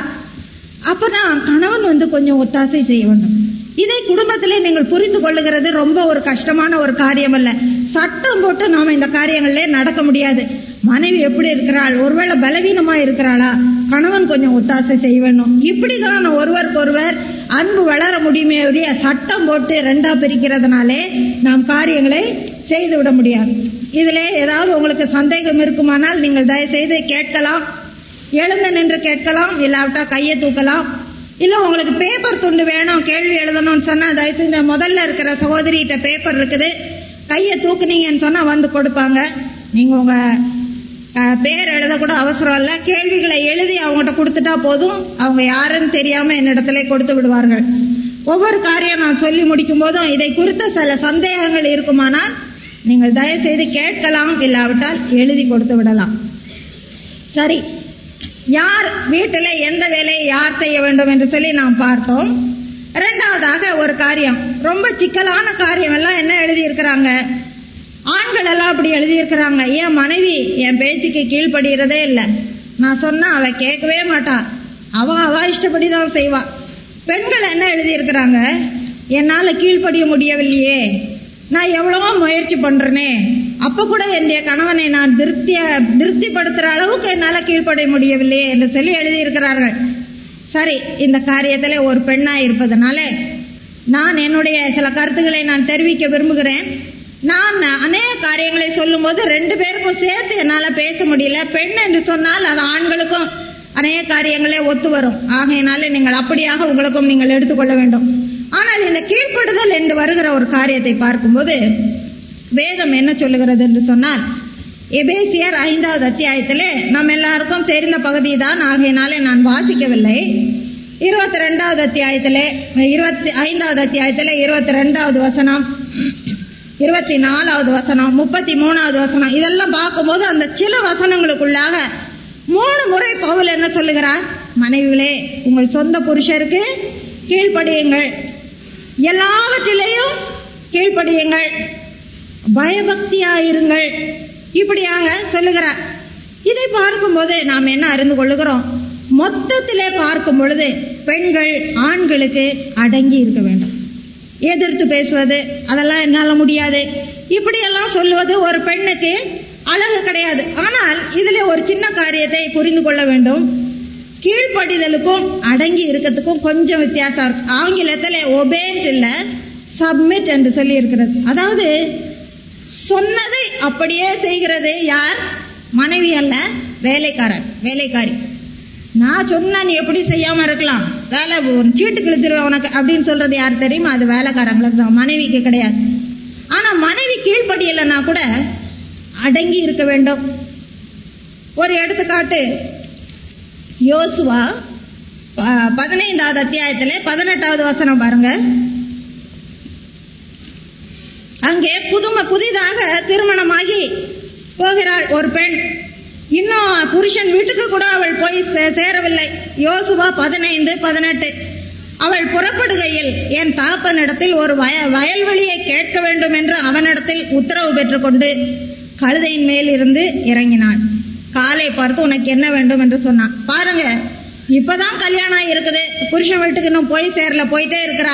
அப்பனா கணவன் வந்து கொஞ்சம் ஒத்தாசை செய்ய வேண்டும். இதை குடும்பத்திலே நீங்கள் புரிந்து கொள்ளுகிறது ரொம்ப ஒரு கஷ்டமான ஒரு காரியம் அல்ல சட்டம் போட்டு நாம இந்த காரியங்களிலே நடக்க முடியாது. மனைவி எப்படி இருக்கிறாள்? ஒருவேளை பலவீனமா இருக்கிறாளா? கணவன் கொஞ்சம் ஒத்தாசை செய்ய வேணும் இப்படிதான் ஒருவருக்கு ஒருவர் அன்பு வளர முடியுமே உடைய சட்டம் போட்டு ரெண்டா பிரிக்கிறதுனாலே நாம் காரியங்களை செய்து விட முடியாது. இதுல ஏதாவது உங்களுக்கு சந்தேகம் இருக்குமானால் நீங்கள் தயவு செய்து கேட்கலாம். எழுந்து நின்று கேட்கலாம் இல்லாவிட்டா கையை தூக்கலாம். இல்ல உங்களுக்கு பேப்பர் துண்டு வேணும் கேள்வி எழுதணும்னு சொன்னா தயவு செஞ்சு முதல்ல இருக்கிற சகோதரிகிட்ட பேப்பர் இருக்குது கையை தூக்குனீங்கன்னு சொன்னா வந்து கொடுப்பாங்க. நீங்க உங்க பேர் எழுத கூட அவசரம் இல்ல. கேள்விகளை எழுதி அவங்ககிட்ட கொடுத்துட்டா போதும். அவங்க யாருன்னு தெரியாம என்னிடத்துல கொடுத்து விடுவார்கள். ஒவ்வொரு காரியம் நான் சொல்லி முடிக்கும் போதும் இதை குறித்த சில சந்தேகங்கள் இருக்குமானால் நீங்கள் தயவு செய்து கேட்கலாம் இல்லாவிட்டால் எழுதி கொடுத்து விடலாம். சரி. யார் வீட்டில் எந்த வேலையை யார் செய்ய வேண்டும் என்று சொல்லி நாம் பார்த்தோம். இரண்டாவதாக ஒரு காரியம். ரொம்ப சிக்கலான காரியம் எல்லாம் என்ன எழுதியிருக்கிறாங்க? ஆண்கள் எல்லாம் அப்படி எழுதியிருக்கிறாங்க. என் மனைவி என் பேச்சுக்கு கீழ்ப்படுகிறதே இல்லை. நான் சொன்னா அவ கேட்கவே மாட்டா. அவ அவ இஷ்டப்படி தான் செய்வா. பெண்கள் என்ன எழுதியிருக்கிறாங்க? என்னால் கீழ்ப்படிய முடியவில்லையே. நான் எவ்வளவோ முயற்சி பண்றேனே. அப்ப கூட என்னுடைய கணவனை நான் திருப்திய திருப்திப்படுத்துற அளவுக்கு என்னால கீழ்ப்படைய முடியவில்லையே என்று சொல்லி எழுதியிருக்கிறார்கள். சரி இந்த காரியத்தில் ஒரு பெண்ணா இருப்பதனால நான் என்னுடைய சில கருத்துக்களை நான் தெரிவிக்க விரும்புகிறேன். நான் அநேக காரியங்களை சொல்லும்போது ரெண்டு பேருக்கும் சேர்த்து என்னால பேச முடியல. பெண் என்று சொன்னால் அது ஆண்களுக்கும் அநேக காரியங்களே ஒத்து வரும். ஆகையினால நீங்கள் அப்படியாக உங்களுக்கும் நீங்கள் எடுத்துக்கொள்ள வேண்டும். ஆனால் இந்த கீழ்ப்படுதல் என்று வருகிற ஒரு காரியத்தை பார்க்கும்போது வேதம் என்ன சொல்லுகிறது என்று சொன்னால் எபேசியர் ஐந்தாவது அத்தியாயத்திலே நம் எல்லாருக்கும் தெரிந்த பகுதி தான் ஆகையினாலே நான் வாசிக்கவில்லை. இருபத்தி ரெண்டாவது அத்தியாயத்திலே இருபத்தி ஐந்தாவது அத்தியாயத்திலே இருபத்தி ரெண்டாவது வசனம் இருபத்தி நாலாவது வசனம் முப்பத்தி மூணாவது வசனம் இதெல்லாம் பார்க்கும்போது அந்த சில வசனங்களுக்குள்ளாக மூணு முறை பவுல் என்ன சொல்லுகிறார்? மனைவிகளே உங்கள் சொந்த புருஷருக்கு கீழ்ப்படியுங்கள். எல்லாவற்றிலேயும் கீழ்ப்படியுங்கள். பயபக்தியாயிருங்கள். இப்படியாக சொல்லுகிறார். இதை பார்க்கும்போது நாம் என்ன அறிந்து கொள்ளுகிறோம்? மொத்தத்திலே பார்க்கும் பொழுது பெண்கள் ஆண்களுக்கு அடங்கி இருக்க வேண்டும். எதிர்த்து பேசுவது அதெல்லாம் என்னால முடியாது. இப்படியெல்லாம் சொல்லுவது ஒரு பெண்ணுக்கு அழகு கிடையாது. ஆனால் இதுல ஒரு சின்ன காரியத்தை புரிந்து கொள்ள வேண்டும். கீழ்ப்படிதலுக்கும் அடங்கி இருக்கிறதுக்கும் கொஞ்சம் வித்தியாசம் இருக்கு. ஆங்கிலத்தில் ஒபேன்ட் இல்லை சப்மிட் என்று சொல்லி இருக்கிறது அதாவது சொன்னதை அப்படியே செய்கிறது யார்? மனைவி அல்ல வேலைக்காரன் வேலைக்காரி. நான் சொன்னா நீ எப்படி செய்யாம இருக்கலாம்? வேலை ஒரு சீட்டு கிழிச்சிருவேன் உனக்கு அப்படின்னு சொல்றது யார் தெரியுமா? அது வேலைக்காரங்களுக்கு தான் மனைவிக்கு கிடையாது. ஆனா மனைவி கீழ்படியலைன்னா கூட அடங்கி இருக்க வேண்டும். ஒரு எடுத்துக்காட்டு யோசுவா ப- பதினைந்தாவது அத்தியாயத்திலே பதினெட்டாவது வசனம் பாருங்க. அங்கே புதுமை புதிதாக திருமணமாகி போகிறாள் ஒரு பெண். இன்னும் புருஷன் வீட்டுக்கு கூட அவள் போய் சே- சேரவில்லை. யோசுவா பதினைந்து பதினெட்டு. அவள் புறப்படுகையில் என் தாப்பனிடத்தில் ஒரு வய வயல்வெளியை கேட்க வேண்டும் என்று அவனிடத்தில் உத்தரவு பெற்றுக்கொண்டு கழுதையின் மேல் இருந்து இறங்கினாள் காலை பார்த்து உனக்கு என்ன வேண்டும் என்று சொன்னான். பாருங்க இப்பதான் கல்யாணம் இருக்குது புருஷன் வீட்டுக்கு இன்னும் போய் சேரல போயிட்டே இருக்கிறா.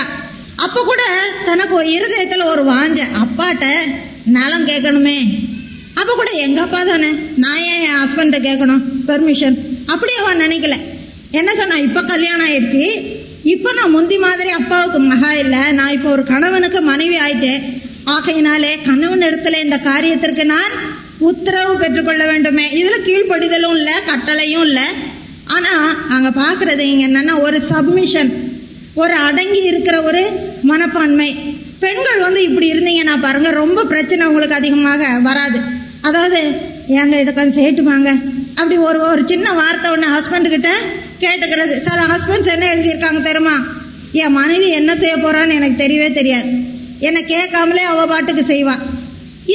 அப்ப கூட தனக்கு இருதயத்துல ஒரு வாஞ்ச அப்பாட்ட நலம் கேட்கணுமே. அப்ப கூட எங்க அப்பா தானே? நான் ஏன் என் ஹஸ்பண்ட கேட்கணும்? பெர்மிஷன் அப்படி அவன் நினைக்கல. என்ன சொன்னா இப்ப கல்யாணம் ஆயிடுச்சு. இப்ப நான் முந்தி மாதிரி அப்பாவுக்கு மகா இல்ல. நான் இப்ப ஒரு கணவனுக்கு மனைவி ஆயிட்டேன். ஆகையினாலே கணவன் இடத்துல இந்த காரியத்திற்கு நான் உத்தரவு பெற்றுக்கொள்ள வேண்டுமே. இதுல கீழ்ப்படிதலும் இல்ல கட்டளையும் இல்ல. ஆனா அங்க பாக்குறது இங்க என்னன்னா ஒரு சப்மிஷன் ஒரு அடங்கி இருக்கிற ஒரு மனப்பான்மை. பெண்கள் வந்து இப்படி இருந்தீங்கன்னா பாருங்க ரொம்ப பிரச்சனை உங்களுக்கு அதிகமாக வராது. அதாவது ஏங்க இதை கொஞ்சம் சேட்டுமாங்க அப்படி ஒரு ஒரு சின்ன வார்த்தை ஒன்று ஹஸ்பண்ட் கிட்ட கேட்டுக்கிறது. சில ஹஸ்பண்ட்ஸ் என்ன எழுதியிருக்காங்க தெரியுமா? என் மனைவி என்ன செய்ய போறான்னு எனக்கு தெரியவே தெரியாது. என்னை கேட்காமலே அவ பாட்டுக்கு செய்வா.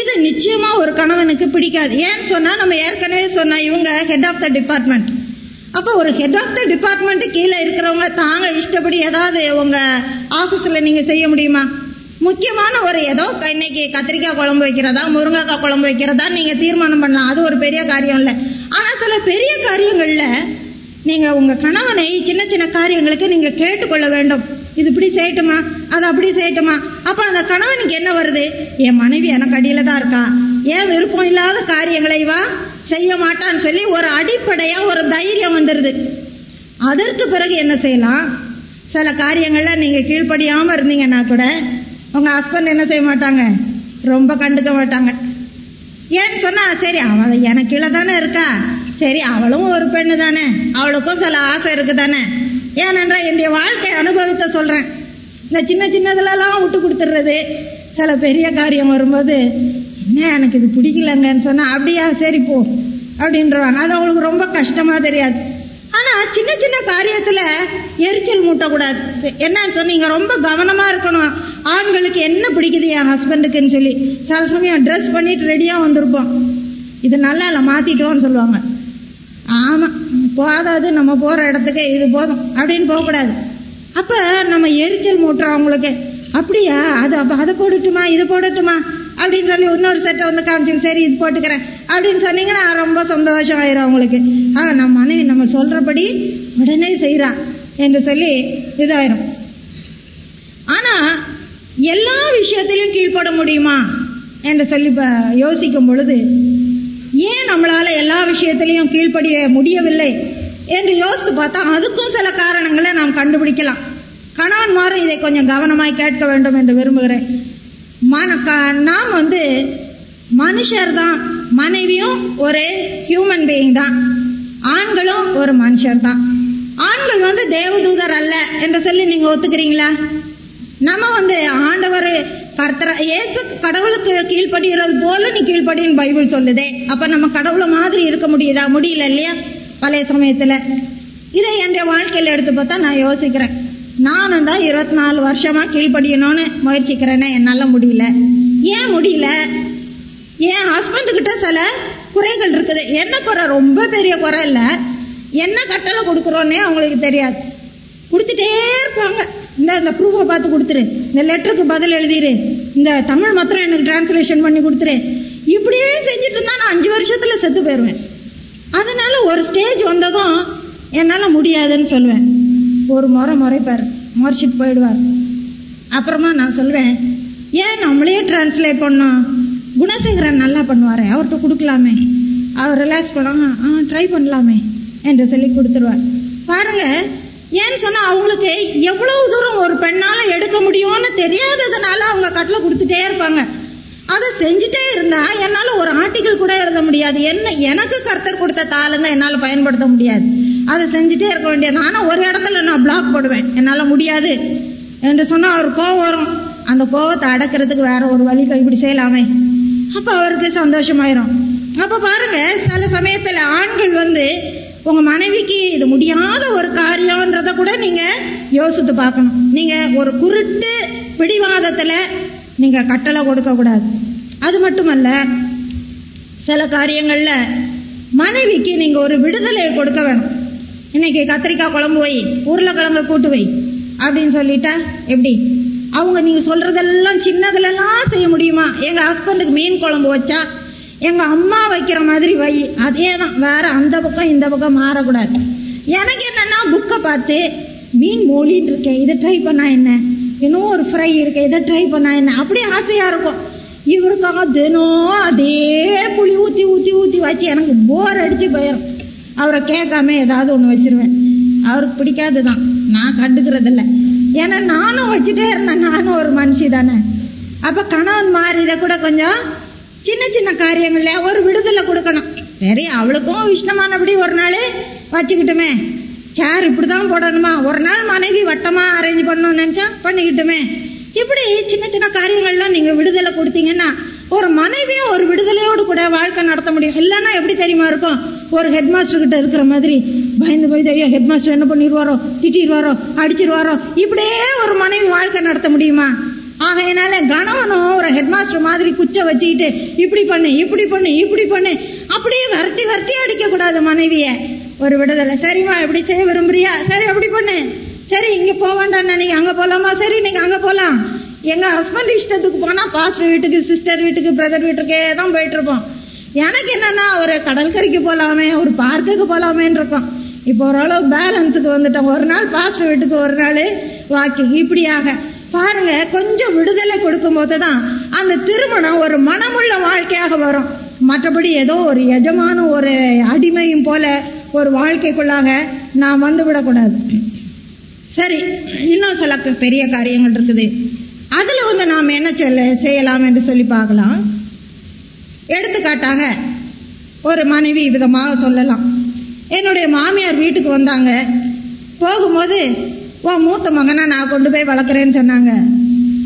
இது நிச்சயமா ஒரு கணவனுக்கு பிடிக்காது. ஏன்னு சொன்னா நம்ம ஏற்கனவே சொன்னா இவங்க ஹெட் ஆஃப் த டிபார்ட்மெண்ட் அப்போ ஒரு ஹெட் ஆஃப் த டிபார்ட்மெண்ட் கீழே இருக்கிறவங்க தாங்க இஷ்டப்படி ஏதாவது உங்க ஆபீஸ்ல நீங்க செய்ய முடியுமா? முக்கியமான ஒரு ஏதோ க- இன்னைக்கு கத்திரிக்காய் குழம்பு வைக்கிறதா முருங்கைக்காய் குழம்பு வைக்கிறதா நீங்க தீர்மானம் பண்ணலாம். அது ஒரு பெரிய காரியம் இல்லை. ஆனா சில பெரிய காரியங்கள்ல நீங்க உங்க கணவனை சின்ன சின்ன காரியங்களுக்கு நீங்க கேட்டுக்கொள்ள வேண்டும். இது இப்படி செய்யட்டுமா? அது அப்படி செய்யட்டுமா? அப்ப அந்த கணவனுக்கு என்ன வருது? என் மனைவி எனக்கு அடியில தான் இருக்கா. ஏன் விருப்பம் இல்லாத காரியங்களை வா. செய்ய மாட்டான்னு சொல்லி ஒரு அடிப்படையா ஒரு தைரியம் வந்துருது. அதற்கு பிறகு என்ன செய்யலாம்? சில காரியங்கள்ல நீங்க கீழ்ப்படியாம இருந்தீங்கன்னா கூட உங்க ஹஸ்பண்ட் என்ன செய்ய மாட்டாங்க? ரொம்ப கண்டுக்க மாட்டாங்க. ஏன்னு சொன்னா சரி அவள் எனக்கு கீழே தானே இருக்கா? சரி அவளும் ஒரு பெண்ணு தானே. அவளுக்கும் சில ஆசை இருக்கு தானே. ஏனென்றா என்னுடைய வாழ்க்கை அனுபவத்தை சொல்றேன். இந்த சின்ன சின்னதுலலாம் விட்டு கொடுத்துடுறது சில பெரிய காரியம் வரும்போது என்ன எனக்கு இது பிடிக்கலங்கன்னு சொன்னா அப்படியா சரி போ அப்படின்றவாங்க. அது அவங்களுக்கு ரொம்ப கஷ்டமா தெரியாது. ஆனா சின்ன சின்ன காரியத்துல எரிச்சல் மூட்டக்கூடாது. என்னன்னு சொன்னீங்க ரொம்ப கவனமா இருக்கணும். ஆண்களுக்கு என்ன பிடிக்குது என் ஹஸ்பண்டுக்குன்னு சொல்லி. சில சமயம் ட்ரெஸ் பண்ணிட்டு ரெடியா வந்திருப்போம். இது நல்லா இல்லை மாத்திட்டோம்னு சொல்லுவாங்க. ஆமா போதாது நம்ம போற இடத்துக்கு இது போதும் அப்படின்னு போகக்கூடாது. அப்ப நம்ம எரிச்சல் மூட்டுறோம் அவங்களுக்கு. அப்படியா அது அப்ப அதை போடட்டுமா இது போடட்டுமா? அப்படின்னு சொல்லி இன்னொரு செட்டை வந்து காமிச்சு சரி இது போட்டுக்கிறேன். அப்படின்னு சொன்னீங்கன்னா ரொம்ப சந்தோஷம் ஆயிரும் அவங்களுக்கு ஆ நம்ம மனைவி நம்ம சொல்றபடி உடனே செய்யறான் என்று சொல்லி இதாயிரும். ஆனா எல்லா விஷயத்திலையும் கீழ்ப்பட முடியுமா என்று சொல்லி யோசிக்கும் பொழுது ஏன் நம்மளால எல்லா விஷயத்திலையும் கீழ்ப்படிய முடியவில்லை என்று யோசித்து பார்த்தா அதுக்கும் சில காரணங்களை நாம் கண்டுபிடிக்கலாம். கணவன்மாரும் இதை கொஞ்சம் கவனமாய் கேட்க வேண்டும் என்று விரும்புகிறேன். நாம் வந்து மனுஷர் தான் மனைவியும் ஒரு ஹியூமன் பீயிங் தான். ஆண்களும் ஒரு மனுஷர் தான் ஆண்கள் வந்து தேவதூதர் அல்ல என்று சொல்லி நீங்க ஒத்துக்கிறீங்களா? நம்ம வந்து ஆண்டவர் கர்த்தர இயேசு கடவுளுக்கு கீழ்ப்படுகிறது போல நீ கீழ்ப்படின்னு பைபிள் சொல்லுதே. அப்ப நம்ம கடவுளை மாதிரி இருக்க முடியுதா? முடியல இல்லையா? பழைய சமயத்துல. இதை என் வாழ்க்கையில எடுத்து பார்த்தா நான் யோசிக்கிறேன். நானும் தான் இருபத்தி நாலு வருஷமா கீழ்படியணும்னு முயற்சிக்கிறேனே என்னால முடியல. ஏன் முடியல? என் ஹஸ்பண்ட் கிட்ட சில குறைகள் இருக்குது. என்ன குறை? ரொம்ப பெரிய குறை இல்லை. என்ன கட்டளை கொடுக்குறோன்னே அவங்களுக்கு தெரியாது. கொடுத்துட்டே இருப்பாங்க. இந்த இந்த ப்ரூஃபை பார்த்து கொடுத்துரு. இந்த லெட்டருக்கு பதில் எழுதிரு. இந்த தமிழ் மாத்திரம் எனக்கு டிரான்ஸ்லேஷன் பண்ணி கொடுத்துரு. இப்படியே செஞ்சுட்டு இருந்தா நான் அஞ்சு வருஷத்துல செத்து போயிடுவேன் அதனால ஒரு ஸ்டேஜ் வந்ததும் என்னால் முடியாதுன்னு சொல்லுவேன் ஒரு முறை முறைப்பார். முறைச்சிட்டு போயிடுவார். அப்புறமா நான் சொல்வேன் ஏன் நம்மளே டிரான்ஸ்லேட் பண்ணோம் குணசேகரன் நல்லா பண்ணுவார் அவர்கிட்ட கொடுக்கலாமே. அவர் ரிலாக்ஸ் பண்ணாங்க ஆ ட்ரை பண்ணலாமே என்று சொல்லி கொடுத்துருவார். பாருங்க ஏன்னு சொன்னால் அவங்களுக்கு எவ்வளவு தூரம் ஒரு பெண்ணால் எடுக்க முடியும்னு தெரியாததுனால அவங்க கட்டில் கொடுத்துட்டே இருப்பாங்க. அதை செஞ்சுட்டே இருந்தா என்னால ஒரு ஆர்டிக்கல் கூட எழுத முடியாது. என்ன எனக்கு கர்த்தர் கொடுத்த தாளுங்க என்னால பயன்படுத்த முடியாது. அதை செஞ்சுட்டே இருக்க வேண்டியது. ஆனா ஒரு இடத்துல நான் பிளாக் போடுவேன். என்னால முடியாது. என்று சொன்னா அவர் கோவம் வரும். அந்த கோவத்தை அடக்கிறதுக்கு வேற ஒரு வழி இப்படி செய்யலாமே. அப்ப அவருக்கு சந்தோஷமாயிரும். அப்ப பாருங்க சில சமயத்துல ஆண்கள் வந்து உங்க மனைவிக்கு இது முடியாத ஒரு காரியம்ன்றத கூட நீங்க யோசித்து பார்க்கணும். நீங்க ஒரு குருட்டு பிடிவாதத்துல நீங்க கட்டளை கொடுக்க கூடாது. அது மட்டுமல்ல சில காரியங்களில் மனைவிக்கு நீங்க ஒரு விடுதலையை கொடுக்க வேணும். இன்னைக்கு கத்திரிக்காய் குழம்பு வை உருளைக்கிழங்கு கூட்டு வை அப்படின்னு சொல்லிட்டா எப்படி? அவங்க நீங்க சொல்றதெல்லாம் சின்னதுல எல்லாம் செய்ய முடியுமா? எங்க ஹஸ்பண்டுக்கு மீன் குழம்பு வச்சா எங்க அம்மா வைக்கிற மாதிரி வை. அதே தான் வேற அந்த பக்கம் இந்த பக்கம் மாறக்கூடாது. எனக்கு என்னன்னா புக்கை பார்த்து மீன் மொழின்னு இருக்கேன் இதை ட்ரை பண்ணா என்ன? இன்னும் ஒரு ஃப்ரை இருக்கு. இதை ட்ரை பண்ணா என்ன? அப்படியே ஆசையா இருக்கும். இவருக்காக தினம் அதே புளி ஊத்தி ஊத்தி ஊத்தி வச்சு எனக்கு போர் அடிச்சு போயிடும் அவரை கேட்காம ஏதாவது ஒன்று வச்சிருவேன். அவருக்கு பிடிக்காதுதான். நான் கண்டுக்கிறது இல்ல ஏன்னா நானும் வச்சுட்டே இருந்தேன். நானும் ஒரு மனுஷி தானே. அப்ப கணவன் மாறி இதை கூட கொஞ்சம் சின்ன சின்ன காரியங்கள்ல ஒரு விடுதலை கொடுக்கணும். சரி அவளுக்கும் இஷ்டமானபடி ஒரு நாள் வச்சுக்கிட்டுமே. சேர் இப்படிதான் போடணுமா? ஒரு நாள் மனைவி வட்டமா அரேஞ்ச் பண்ணணும்னு நினைச்சா பண்ணிக்கிட்டுமே. இப்படி சின்ன சின்ன காரியங்கள்லாம் நீங்க விடுதலை கொடுத்தீங்கன்னா ஒரு மனைவியும் ஒரு விடுதலையோடு கூட வாழ்க்கை நடத்த முடியும். இல்லைன்னா எப்படி தெரியுமா இருக்கும்? ஒரு ஹெட் மாஸ்டர் கிட்ட இருக்கிற மாதிரி பயந்து போய் ஐயோ ஹெட் மாஸ்டர் என்ன பண்ணிடுவாரோ? திட்டிடுவாரோ? அடிச்சிருவாரோ இப்படியே ஒரு மனைவி வாழ்க்கை நடத்த முடியுமா? ஆகையினால கணவனும் ஒரு ஹெட்மாஸ்டர் மாதிரி குச்ச வச்சுக்கிட்டு இப்படி பண்ணு இப்படி பண்ணு இப்படி பண்ணு அப்படியே வரட்டி வரட்டி அடிக்க கூடாது மனைவிய. ஒரு விடுதலை. சரிம்மா எப்படி செய்ய விரும்புறியா? சரி அப்படி பண்ணு. சரி இங்க போக நீங்க அங்க போலாமா? சரி நீங்க அங்க போலாம். எங்க ஹஸ்பண்ட் இஷ்டத்துக்கு போனா பாஸ்டர் வீட்டுக்கு சிஸ்டர் வீட்டுக்கு பிரதர் வீட்டுக்கே தான் போயிட்டு இருப்போம். எனக்கு என்னன்னா ஒரு கடற்கரைக்கு போலாமே ஒரு பார்க்குக்கு போலாமேன்னு இருக்கோம். இப்போ ஓரளவு பேலன்ஸுக்கு வந்துட்டோம். ஒரு நாள் பாஸ்டர் வீட்டுக்கு ஒரு நாள் வாக்கிங். இப்படியாக. பாருங்க கொஞ்சம் விடுதலை கொடுக்கும் போதுதான் அந்த திருமணம் ஒரு மனமுள்ள வாழ்க்கையாக வரும். மற்றபடி ஏதோ ஒரு எஜமான ஒரு அடிமையும் போல ஒரு வாழ்க்கைக்குள்ளாக நாம் வந்து விடக்கூடாது. சரி இன்னும் சில பெரிய காரியங்கள் இருக்குது. அதுல வந்து நாம் என்ன சொல்ல செய்யலாம் என்று சொல்லி பார்க்கலாம். எடுத்துக்காட்டாக ஒரு மனைவி விதமாக சொல்லலாம். என்னுடைய மாமியார் வீட்டுக்கு வந்தாங்க. போகும்போது உன் மூத்த மகனை நான் கொண்டு போய் வளர்க்குறேன்னு சொன்னாங்க.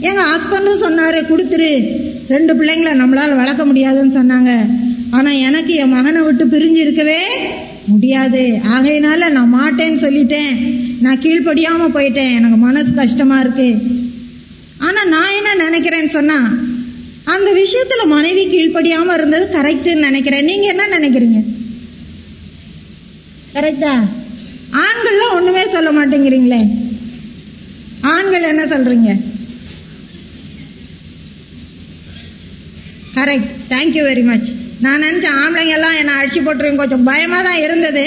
எங்கள் ஹஸ்பண்டும் சொன்னார் கொடுத்துரு. ரெண்டு பிள்ளைங்கள நம்மளால் வளர்க்க முடியாதுன்னு சொன்னாங்க. ஆனால் எனக்கு என் மகனை விட்டு பிரிஞ்சு இருக்கவே முடியாது. ஆகையினால நான் மாட்டேன்னு சொல்லிட்டேன். நான் கீழ்ப்படியாமல் போயிட்டேன். எனக்கு மனசு கஷ்டமாக இருக்கு. ஆனால் நான் என்ன நினைக்கிறேன்னு சொன்னால் அந்த விஷயத்தில் மனைவி கீழ்ப்படியாமல் இருந்தது கரெக்டுன்னு நினைக்கிறேன். நீங்கள் என்ன நினைக்கிறீங்க? கரெக்டா ஆண்கள்லாம் ஒன்றுமே சொல்ல மாட்டேங்கிறீங்களே. ஆண்கள் என்ன சொல்றீங்க? கரெக்ட் தேங்க்யூ வெரி மச் நான் நினைச்சேன் ஆம்பளைங்க எல்லாம் என்ன அழிச்சு போட்டுருங்க கொஞ்சம் பயமா தான் இருந்தது.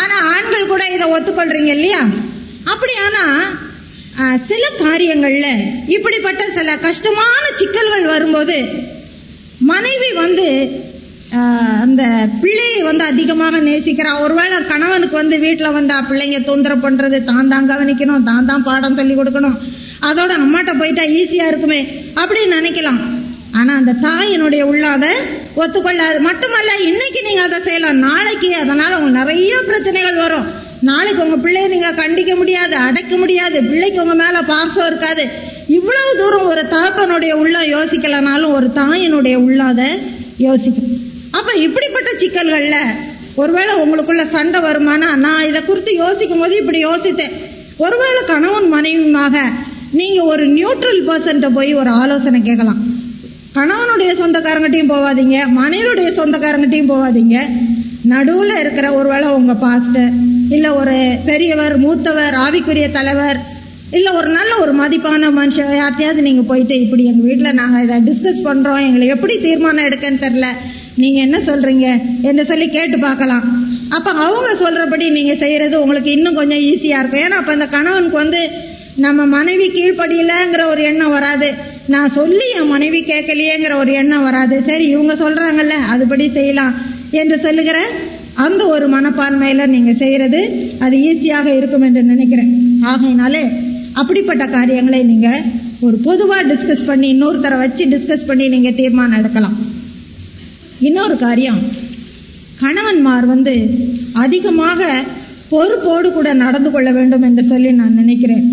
ஆனா ஆண்கள் கூட இதை ஒத்துக்கொள்றீங்க இல்லையா? அப்படி ஆனா சில காரியங்கள்ல இப்படிப்பட்ட சில கஷ்டமான சிக்கல்கள் வரும்போது மனைவி வந்து அந்த பிள்ளையை வந்து அதிகமாக நேசிக்கிறா. ஒருவேளை கணவனுக்கு வந்து வீட்டுல வந்து பிள்ளைங்க தொந்தரவு பண்றது தான் தான் கவனிக்கணும் தான் தான் பாடம் சொல்லி கொடுக்கணும். அதோட அம்மாட்ட போயிட்டா ஈஸியா இருக்குமே அப்படின்னு நினைக்கலாம். ஆனா அந்த தாயினுடைய உள்ளாத ஒத்துக்கொள்ளாது. மட்டுமல்ல இன்னைக்கு நீங்க அதை செய்யலாம். நாளைக்கு அதனால உங்க நிறைய பிரச்சனைகள் வரும். நாளைக்கு உங்க பிள்ளைய நீங்க கண்டிக்க முடியாது அடைக்க முடியாது பிள்ளைக்கு உங்க மேல பாசம் இருக்காது. இவ்வளவு தூரம் ஒரு தகப்பனுடைய உள்ள யோசிக்கலனாலும் ஒரு தாயினுடைய உள்ளாத யோசிக்கும். அப்ப இப்படிப்பட்ட சிக்கல்கள்ல ஒருவேளை உங்களுக்குள்ள சண்டை வருமானா? நான் இதை குறித்து யோசிக்கும் போது இப்படி யோசித்தேன். ஒருவேளை கணவன் மனைவியுமாக நீங்க ஒரு நியூட்ரல் பர்சன்ட்ட போய் ஒரு ஆலோசனை கேட்கலாம். கணவனுடைய சொந்தக்காரங்கிட்டையும் போவாதீங்க மனைவியுடைய சொந்தக்காரங்கிட்டையும் போவாதீங்க. நடுவுல இருக்கிற ஒருவேளை உங்க பாஸ்டர் இல்ல ஒரு பெரியவர் மூத்தவர் ஆவிக்குரிய தலைவர் இல்ல ஒரு நல்ல ஒரு மதிப்பான மனுஷன் யார்ட்டையாவது நீங்க போயிட்டு இப்படி எங்க வீட்டுல நாங்க இதை டிஸ்கஸ் பண்றோம் எங்களை எப்படி தீர்மானம் எடுக்கன்னு தெரியல நீங்க என்ன சொல்றீங்க? என்று சொல்லி கேட்டு பார்க்கலாம். அப்ப அவங்க சொல்றபடி நீங்க செய்யறது உங்களுக்கு இன்னும் கொஞ்சம் ஈஸியா இருக்கும். ஏன்னா அப்ப இந்த கணவனுக்கு வந்து நம்ம மனைவி கீழ்படியிலங்கிற ஒரு எண்ணம் வராது. நான் சொல்லி என் மனைவி கேட்கலையேங்கிற ஒரு எண்ணம் வராது. சரி இவங்க சொல்றாங்கல்ல அதுபடி செய்யலாம் என்று சொல்லுகிற அந்த ஒரு மனப்பான்மையில நீங்க செய்யறது அது ஈஸியாக இருக்கும் என்று நினைக்கிறேன். ஆகையினாலே அப்படிப்பட்ட காரியங்களை நீங்க ஒரு பொதுவா டிஸ்கஸ் பண்ணி இன்னொருத்தரை வச்சு டிஸ்கஸ் பண்ணி நீங்க தீர்மானம் எடுக்கலாம். இன்னொரு காரியம். கணவன்மார் வந்து அதிகமாக பொறுப்போடு கூட நடந்து கொள்ள வேண்டும் என்று சொல்லி நான் நினைக்கிறேன்.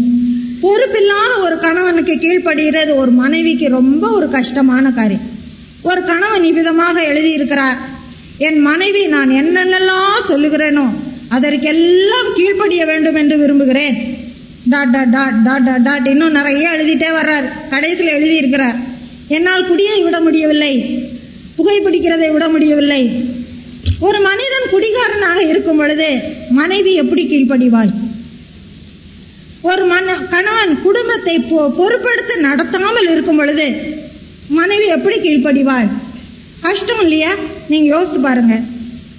பொறுப்பில்லாத ஒரு கணவனுக்கு கீழ்ப்படுகிறது ஒரு மனைவிக்கு ரொம்ப ஒரு கஷ்டமான காரியம். ஒரு கணவன் இவ்விதமாக எழுதியிருக்கிறார் என் மனைவி நான் என்னென்னலாம் சொல்லுகிறேனோ அதற்கெல்லாம் கீழ்ப்படிய வேண்டும் என்று விரும்புகிறேன். Dot dot dot dot dot dot இன்னும் நிறைய எழுதிட்டே வர்றார். கடைசியில் எழுதியிருக்கிறார் என்னால் குடியை விட முடியவில்லை. புகைப்பிடிக்கிறதை விட முடியவில்லை. ஒரு மனிதன் குடிகாரனாக இருக்கும் பொழுது மனைவி எப்படி கீழ்ப்படிவாள்? ஒரு மன கணவன் குடும்பத்தை பொ- நடத்தாமல் இருக்கும் பொழுது மனைவி எப்படி கீழ்ப்படிவாள்? கஷ்டம் இல்லையா? நீங்க யோசித்து பாருங்க.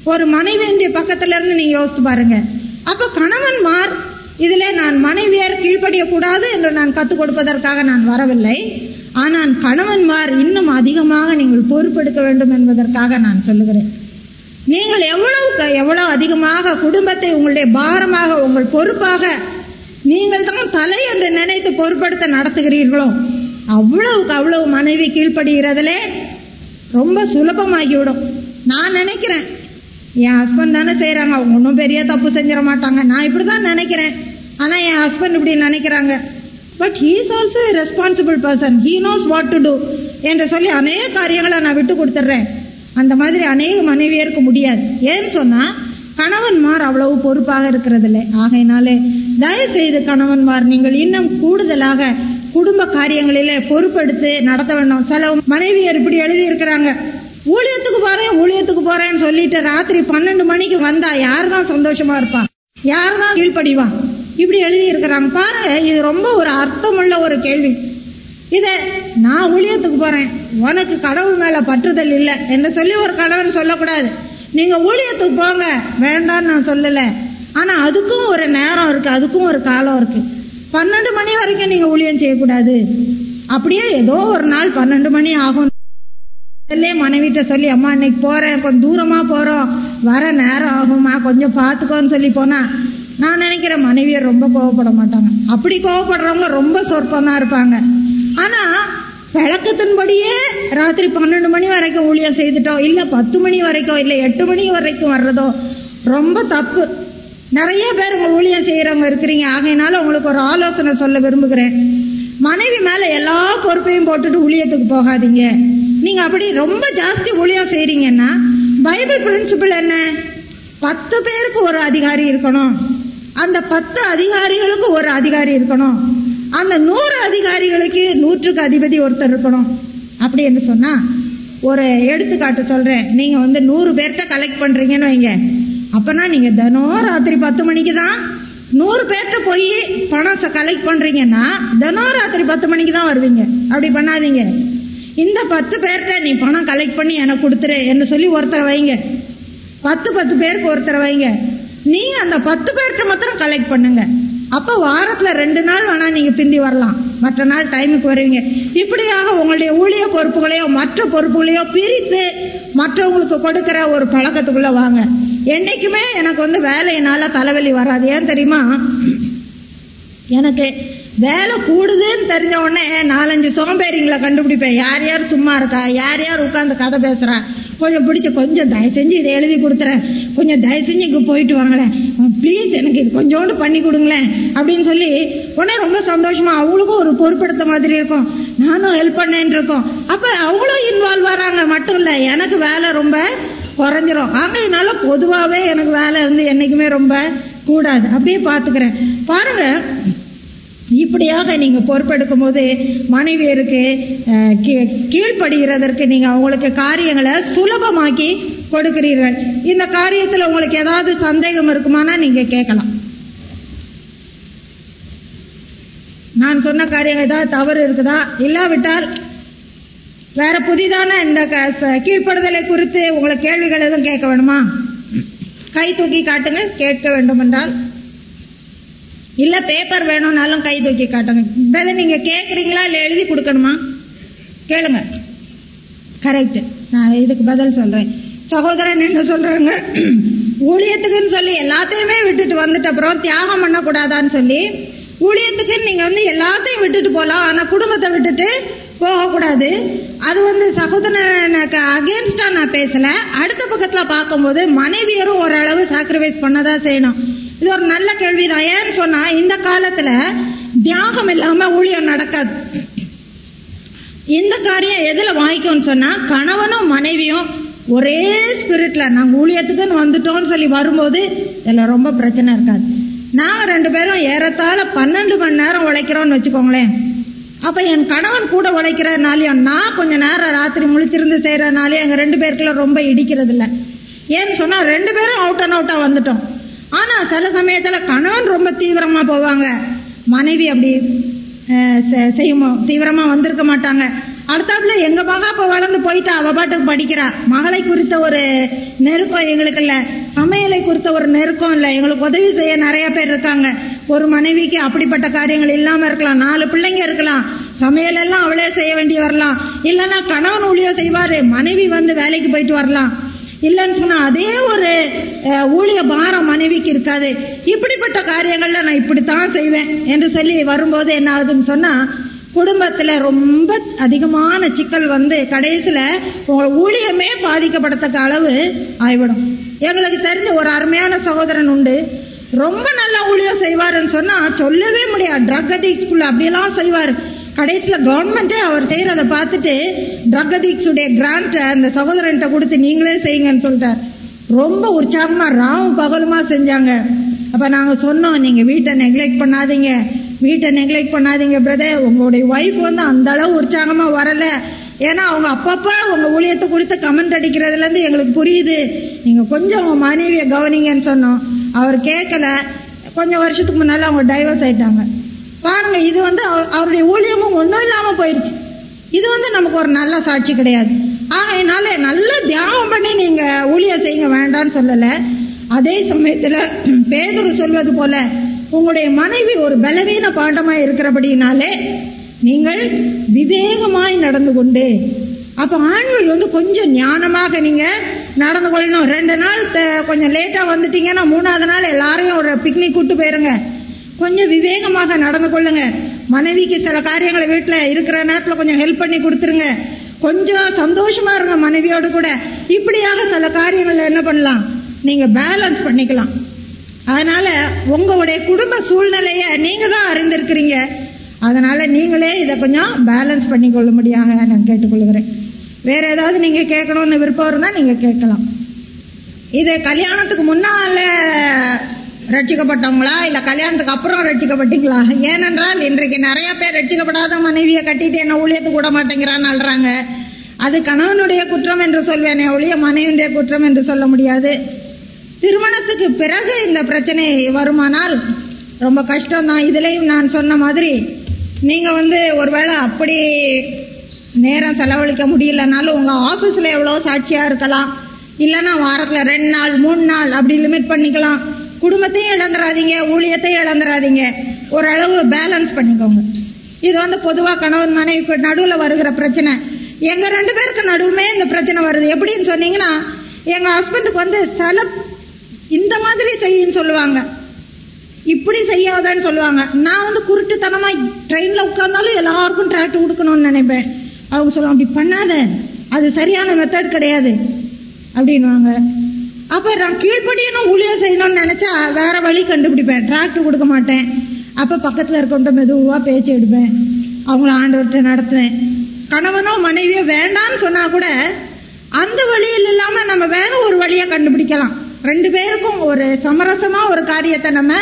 ஒரு மனைவியின் பக்கத்துல இருந்து நீங்க யோசித்து பாருங்க. அப்ப கணவன்மார் இதுல நான் மனைவியார் கீழ்ப்படியக்கூடாது என்று நான் கத்துக் கொடுப்பதற்காக நான் வரவில்லை. ஆனால் கணவன்மார் இன்னும் அதிகமாக நீங்கள் பொறுப்பெடுக்க வேண்டும் என்பதற்காக நான் சொல்லுகிறேன். நீங்கள் எவ்வளவுக்கு எவ்வளவு அதிகமாக குடும்பத்தை உங்களுடைய பாரமாக உங்கள் பொறுப்பாக நீங்கள் தான் தலை என்று நினைத்து பொறுப்படுத்த நடத்துகிறீர்களோ அவ்வளவுக்கு அவ்வளவு மனைவி கீழ்ப்படுகிறதுலே ரொம்ப சுலபமாகிவிடும். நான் நினைக்கிறேன். என் ஹஸ்பண்ட் தானே செய்யறாங்க அவங்க ஒன்றும் பெரிய தப்பு செஞ்சிட மாட்டாங்க. நான் இப்படிதான் நினைக்கிறேன். ஆனா என் ஹஸ்பண்ட் இப்படி நினைக்கிறாங்க. But he is also responsible person he knows what to do என்று சொல்லி அநேக காரியங்களை நான் விட்டு கொடுத்துட்றேன். அந்த மாதிரி அநேக மனைவியருக்கு முடியாது. ஏன்னு சொன்னா கணவன்மார் அவ்வளவு பொறுப்பாக இருக்கிறது இல்லை ஆகையினாலே தயவு செய்து கணவன்மார் நீங்கள் இன்னும் கூடுதலாக குடும்ப காரியங்களில் பொறுப்பெடுத்து நடத்த வேண்டும். சில மனைவியர் இப்படி எழுதியிருக்கிறாங்க. ஊழியத்துக்கு போறேன் ஊழியத்துக்கு போறேன்னு சொல்லிட்டு ராத்திரி பன்னெண்டு மணிக்கு வந்தா யார் தான் சந்தோஷமா இருப்பான் யார் தான் கீழ்ப்படிவான் இப்படி எழுதியிருக்கிறாங்க. பாருங்க இது ரொம்ப ஒரு அர்த்தமுள்ள ஒரு கேள்வி. இதை நான் ஊழியத்துக்கு போறேன். உனக்கு கடவுள் மேல பற்றுதல் இல்லை என்ன சொல்லி ஒரு கணவன் சொல்லக்கூடாது. நீங்க ஊழியத்துக்கு போங்க. வேண்டாம்னு நான் சொல்லல. ஆனா அதுக்கும் ஒரு நேரம் இருக்கு. அதுக்கும் ஒரு காலம் இருக்கு. பன்னெண்டு மணி வரைக்கும் நீங்க ஊழியம் செய்யக்கூடாது. அப்படியே ஏதோ ஒரு நாள் பன்னெண்டு மணி ஆகும். மனைவிட்ட சொல்லி அம்மா இன்னைக்கு போறேன். கொஞ்சம் தூரமா போறோம். வர நேரம் ஆகுமா கொஞ்சம் பார்த்துக்கோன்னு சொல்லி போனா நான் நினைக்கிறேன் மனைவியர் ரொம்ப கோவப்பட மாட்டாங்க. அப்படி கோவப்படுறவங்க ரொம்ப சொற்பம் தான் இருப்பாங்க. ஆனா பழக்கத்தின்படியே ராத்திரி பன்னெண்டு மணி வரைக்கும் ஊழியம் செய்துட்டோம் இல்ல பத்து மணி வரைக்கும் இல்ல எட்டு மணி வரைக்கும் வர்றதோ ரொம்ப தப்பு. நிறைய பேர் உங்க ஊழியம் செய்யறவங்க இருக்கிறீங்க. ஆகையினால உங்களுக்கு ஒரு ஆலோசனை சொல்ல விரும்புகிறேன். மனைவி மேல எல்லா பொறுப்பையும் போட்டுட்டு ஊழியத்துக்கு போகாதீங்க. நீங்க அப்படி ரொம்ப ஜாஸ்தி ஊழியம் செய்றீங்கன்னா பைபிள் பிரின்சிபிள் என்ன? பத்து பேருக்கு ஒரு அதிகாரி இருக்கணும். அந்த பத்து அதிகாரிகளுக்கு ஒரு அதிகாரி இருக்கணும். அந்த நூறு அதிகாரிகளுக்கு நூற்றுக்கு அதிபதி ஒருத்தர் இருக்கணும். அப்படி என்று சொன்னா ஒரு எடுத்துக்காட்டு சொல்றேன். நீங்க வந்து நூறு பேர்கிட்ட கலெக்ட் பண்றீங்கன்னு வைங்க. அப்பனா நீங்க தினம் ராத்திரி பத்து மணிக்கு தான் நூறு பேர்கிட்ட போய் பணம் கலெக்ட் பண்றீங்கன்னா தினம் ராத்திரி பத்து மணிக்கு தான் வருவீங்க. அப்படி பண்ணாதீங்க. இந்த பத்து பேர்கிட்ட நீ பணம் கலெக்ட் பண்ணி எனக்கு கொடுத்துரு என்று சொல்லி ஒருத்தரை வைங்க. பத்து பத்து பேருக்கு ஒருத்தரை வைங்க. நீ அந்த பத்து பேர்கிட்ட மாத்திரம் கலெக்ட் பண்ணுங்க. அப்ப வாரத்துல ரெண்டு நாள் வேணா நீங்க பிந்தி வரலாம். மற்ற நாள் டைமுக்கு வருவீங்க. இப்படியாக உங்களுடைய ஊழிய பொறுப்புகளையோ மற்ற பொறுப்புகளையோ பிரித்து மற்றவங்களுக்கு கொடுக்கிற ஒரு பழக்கத்துக்குள்ள வாங்க. என்னைக்குமே எனக்கு வந்து வேலையினால தலைவலி வராது. ஏன் தெரியுமா? எனக்கு வேலை கூடுதுன்னு தெரிஞ்ச உடனே நாலஞ்சு சோம்பேறிங்களை கண்டுபிடிப்பேன். யார் யார் சும்மா இருக்கா? யார் யார் உட்காந்து கதை பேசுறா? கொஞ்சம் பிடிச்ச கொஞ்சம் தயவு செஞ்சு இதை எழுதி கொடுத்துறேன். கொஞ்சம் தயவு செஞ்சு இங்கே போயிட்டு வாங்களேன். ப்ளீஸ் எனக்கு இது கொஞ்சோண்டு பண்ணி கொடுங்களேன். அப்படின்னு சொல்லி உடனே ரொம்ப சந்தோஷமா அவங்களுக்கும் ஒரு பொறுப்படுத்த மாதிரி இருக்கும். நானும் ஹெல்ப் பண்ணேன் இருக்கோம். அப்ப அவங்களும் இன்வால்வ் வராங்க மட்டும் இல்ல எனக்கு வேலை ரொம்ப குறைஞ்சிரும். ஆகையினால பொதுவாகவே எனக்கு வேலை வந்து என்னைக்குமே ரொம்ப கூடாது. அப்படியே பார்த்துக்கிறேன். பாருங்க இப்படியாக நீங்க பொறுப்பெடுக்கும் போது மனைவியருக்கு கீழ்ப்படுகிறதற்கு நீங்க அவங்களுக்கு காரியங்களை சுலபமாக்கி கொடுக்கிறீர்கள். இந்த காரியத்தில் உங்களுக்கு ஏதாவது சந்தேகம் இருக்குமானா நீங்க கேட்கலாம். நான் சொன்ன காரியம் ஏதாவது தவறு இருக்குதா? இல்லாவிட்டால் வேற புதிதான இந்த க- கீழ்ப்படுதலை குறித்து உங்களுக்கு கேள்விகள் எதுவும் கேட்க வேணுமா? கை தூக்கி காட்டுங்க கேட்க வேண்டும் என்றால் இல்ல பேப்பர் வேணும்னாலும் கை தூக்கி காட்டுங்க. நீங்க கேக்குறீங்களா இல்ல எழுதி கொடுக்கணுமா? கேளுங்க. கரெக்ட் நான் இதுக்கு பதில் சொல்றேன். சகோதரன் என்ன சொல்றாங்க? ஊழியத்துக்குன்னு சொல்லி எல்லாத்தையுமே விட்டுட்டு வந்துட்ட அப்புறம் தியாகம் பண்ணக்கூடாதான்னு சொல்லி ஊழியத்துக்குன்னு நீங்க வந்து எல்லாத்தையும் விட்டுட்டு போலாம். ஆனா குடும்பத்தை விட்டுட்டு போகக்கூடாது. அது வந்து சகோதரனுக்கு அகேன்ஸ்டா நான் பேசல. அடுத்த பக்கத்துல பார்க்கும்போது மனைவியரும் ஓரளவு சாக்ரிஃபைஸ் பண்ணதான் செய்யணும். இது ஒரு நல்ல கேள்விதான். ஏன்னு சொன்னா இந்த காலத்துல தியாகம் இல்லாம ஊழியம் நடக்காது. இந்த காரியம் எதுல வாங்கிக்கும்னு சொன்னா கணவனும் மனைவியும் ஒரே ஸ்பிரிட்ல நாங்க ஊழியத்துக்குன்னு வந்துட்டோம்னு சொல்லி வரும்போது இதுல ரொம்ப பிரச்சனை இருக்காது. நாங்க ரெண்டு பேரும் ஏறத்தாழ பன்னெண்டு மணி நேரம் உழைக்கிறோம்னு வச்சுக்கோங்களேன். அப்ப என் கணவன் கூட உழைக்கிறனாலையும் நான் கொஞ்ச நேரம் ராத்திரி முழிச்சிருந்து செய்யறதுனாலயும் எங்க ரெண்டு பேருக்குள்ள ரொம்ப இடிக்கிறது இல்லை ஏன்னு சொன்னா ரெண்டு பேரும் அவுட் அண்ட் அவுட்டா வந்துட்டோம். ஆனா சில சமயத்துல கணவன் ரொம்ப தீவிரமா போவாங்க. மனைவி அப்படி செய்யுமோ செ- தீவிரமா வந்திருக்க மாட்டாங்க. அடுத்தாப்புல எங்க மகா இப்ப வளர்ந்து போயிட்டா அவ பாட்டுக்கு படிக்கிறா. மகளை குறித்த ஒரு நெருக்கம் எங்களுக்கு இல்ல. சமையலை குறித்த ஒரு நெருக்கம் இல்ல. எங்களுக்கு உதவி செய்ய நிறைய பேர் இருக்காங்க. ஒரு மனைவிக்கு அப்படிப்பட்ட காரியங்கள் இல்லாம இருக்கலாம். நாலு பிள்ளைங்க இருக்கலாம். சமையல் எல்லாம் அவளே செய்ய வேண்டி வரலாம். இல்லைன்னா கணவன் ஊழியர் செய்வாரு. மனைவி வந்து வேலைக்கு போயிட்டு வரலாம். இல்லைன்னு சொன்னா அதே ஒரு ஊழிய பாரம் மனைவிக்கு இருக்காது. இப்படிப்பட்ட காரியங்கள்ல நான் இப்படித்தான் செய்வேன் என்று சொல்லி வரும்போது என்ன ஆகுதுன்னு சொன்னா குடும்பத்துல ரொம்ப அதிகமான சிக்கல் வந்து கடைசியில உங்க ஊழியமே பாதிக்கப்படத்தக்க அளவு ஆயிவிடும். எங்களுக்கு தெரிஞ்ச ஒரு அருமையான சகோதரன் உண்டு. ரொம்ப நல்லா ஊழியம் செய்வாருன்னு சொன்னா சொல்லவே முடியாது. ட்ரக் அடிக்ட்ஸ்குள்ள அப்படியெல்லாம் செய்வாரு. கடைசியில் கவர்மெண்டே அவர் செய்யறத பார்த்துட்டு ட்ரக் அடிக்ட்ஸ் உடைய அந்த சகோதரன்ட்ட கொடுத்து நீங்களே செய்யுங்கன்னு சொல்லிட்டார். ரொம்ப உற்சாகமா ராவும் பகலுமா செஞ்சாங்க. அப்ப நாங்க சொன்னோம் நீங்க வீட்டை நெக்லெக்ட் பண்ணாதீங்க. வீட்டை நெக்லெக்ட் பண்ணாதீங்க பிரதர் உங்களுடைய ஒய்ஃப் வந்து அந்த அளவு உற்சாகமா வரல. ஏன்னா அவங்க அப்பப்போ உங்க ஊழியத்தை கொடுத்து கமெண்ட் அடிக்கிறதுல இருந்து எங்களுக்கு புரியுது. நீங்க கொஞ்சம் உங்க மனைவியை கவனிங்கன்னு சொன்னோம். அவர் கேட்கல. கொஞ்சம் வருஷத்துக்கு முன்னால அவங்க டைவர்ஸ் ஆயிட்டாங்க. பாருங்க இது வந்து அவருடைய ஊழியமும் ஒன்றும் இல்லாம போயிருச்சு. இது வந்து நமக்கு ஒரு நல்ல சாட்சி கிடையாது. ஆகையினால நல்ல தியானம் பண்ணி நீங்க ஊழியம் செய்யுங்க வேண்டாம்னு சொல்லல. அதே சமயத்துல பேதுரு சொல்வது போல உங்களுடைய மனைவி ஒரு பலவீன பாண்டமா இருக்கிறபடினாலே நீங்கள் விவேகமாய் நடந்து கொண்டு அப்ப ஆண்கள் வந்து கொஞ்சம் ஞானமாக நீங்க நடந்து கொள்ளணும். ரெண்டு நாள் த- கொஞ்சம் லேட்டா வந்துட்டீங்கன்னா மூணாவது நாள் எல்லாரையும் ஒரு பிக்னிக் கூட்டு போயிருங்க. கொஞ்சம் விவேகமாக நடந்து கொள்ளுங்க. மனைவிக்கு சில காரியங்களை வீட்டில் இருக்கிற நேரத்தில் கொஞ்சம் ஹெல்ப் பண்ணி கொடுத்துருங்க. கொஞ்சம் சந்தோஷமா இருங்க மனைவியோடு கூட. இப்படியாக சில காரியங்களை என்ன பண்ணலாம்? நீங்க பேலன்ஸ் பண்ணிக்கலாம். அதனால உங்களுடைய குடும்ப சூழ்நிலைய நீங்க தான் அறிந்திருக்கிறீங்க. அதனால நீங்களே இதை கொஞ்சம் பேலன்ஸ் பண்ணி முடியாங்க நான் கேட்டுக்கொள்கிறேன். வேற ஏதாவது நீங்க கேட்கணும்னு விருப்பம் இருந்தா நீங்க கேட்கலாம். இது கல்யாணத்துக்கு முன்னால ரட்சிக்கப்பட்டவங்களா? இல்ல கல்யாணத்துக்கு அப்புறம் ரட்சிக்கப்பட்டீங்களா? ஏனென்றால் இன்றைக்கு நிறைய பேர் ரட்சிக்கப்படாத மனைவியை கட்டிட்டு என்ன ஊழியத்துக்கு விட மாட்டேங்கிறான்னு அல்றாங்க அது கணவனுடைய குற்றம் என்று சொல்வேனே ஒழிய மனைவியுடைய குற்றம் என்று சொல்ல முடியாது. திருமணத்துக்கு பிறகு இந்த பிரச்சனை வருமானால் ரொம்ப கஷ்டம் தான் இதுலயும் நான் சொன்ன மாதிரி நீங்க வந்து ஒருவேளை அப்படி நேரம் செலவழிக்க முடியலனாலும் உங்க ஆபீஸ்ல எவ்வளவு சாட்சியா இருக்கலாம். இல்லைன்னா வாரத்துல ரெண்டு நாள் மூணு நாள் அப்படி லிமிட் பண்ணிக்கலாம். குடும்பத்தையும் இழந்துடாதீங்க ஊழியத்தையும் இழந்துடாதீங்க ஓரளவு பேலன்ஸ் பண்ணிக்கோங்க. இது வந்து பொதுவாக கணவன் மனைவிக்கு நடுவில் வருகிற பிரச்சனை. எங்க ரெண்டு பேருக்கு நடுவுமே இந்த பிரச்சனை வருது. எப்படின்னு சொன்னீங்கன்னா எங்க ஹஸ்பண்டுக்கு வந்து சில இந்த மாதிரி செய்யின்னு சொல்லுவாங்க. இப்படி செய்யாதன்னு சொல்லுவாங்க. நான் வந்து குருட்டுத்தனமா ட்ரெயின்ல உட்கார்ந்தாலும் எல்லாருக்கும் டிராக்ட் கொடுக்கணும்னு நினைப்பேன். அவங்க சொல்லுவாங்க அப்படி பண்ணாத. அது சரியான மெத்தட் கிடையாது. அப்படின்வாங்க அப்ப நான் கீழ்ப்படியணும் ஊழியர் செய்யணும்னு நினைச்சா வேற வழி கண்டுபிடிப்பேன். டிராக்டர் கொடுக்க மாட்டேன். அப்ப பக்கத்துல இருக்கவங்க மெதுவா பேச்சு எடுப்பேன். அவங்கள ஆண்டவர்கிட்ட நடத்துவேன். கணவனோ மனைவியோ வேண்டாம்னு சொன்னா கூட அந்த வழியில் இல்லாம நம்ம வேற ஒரு வழியை கண்டுபிடிக்கலாம். ரெண்டு பேருக்கும் ஒரு சமரசமா ஒரு காரியத்தை நம்ம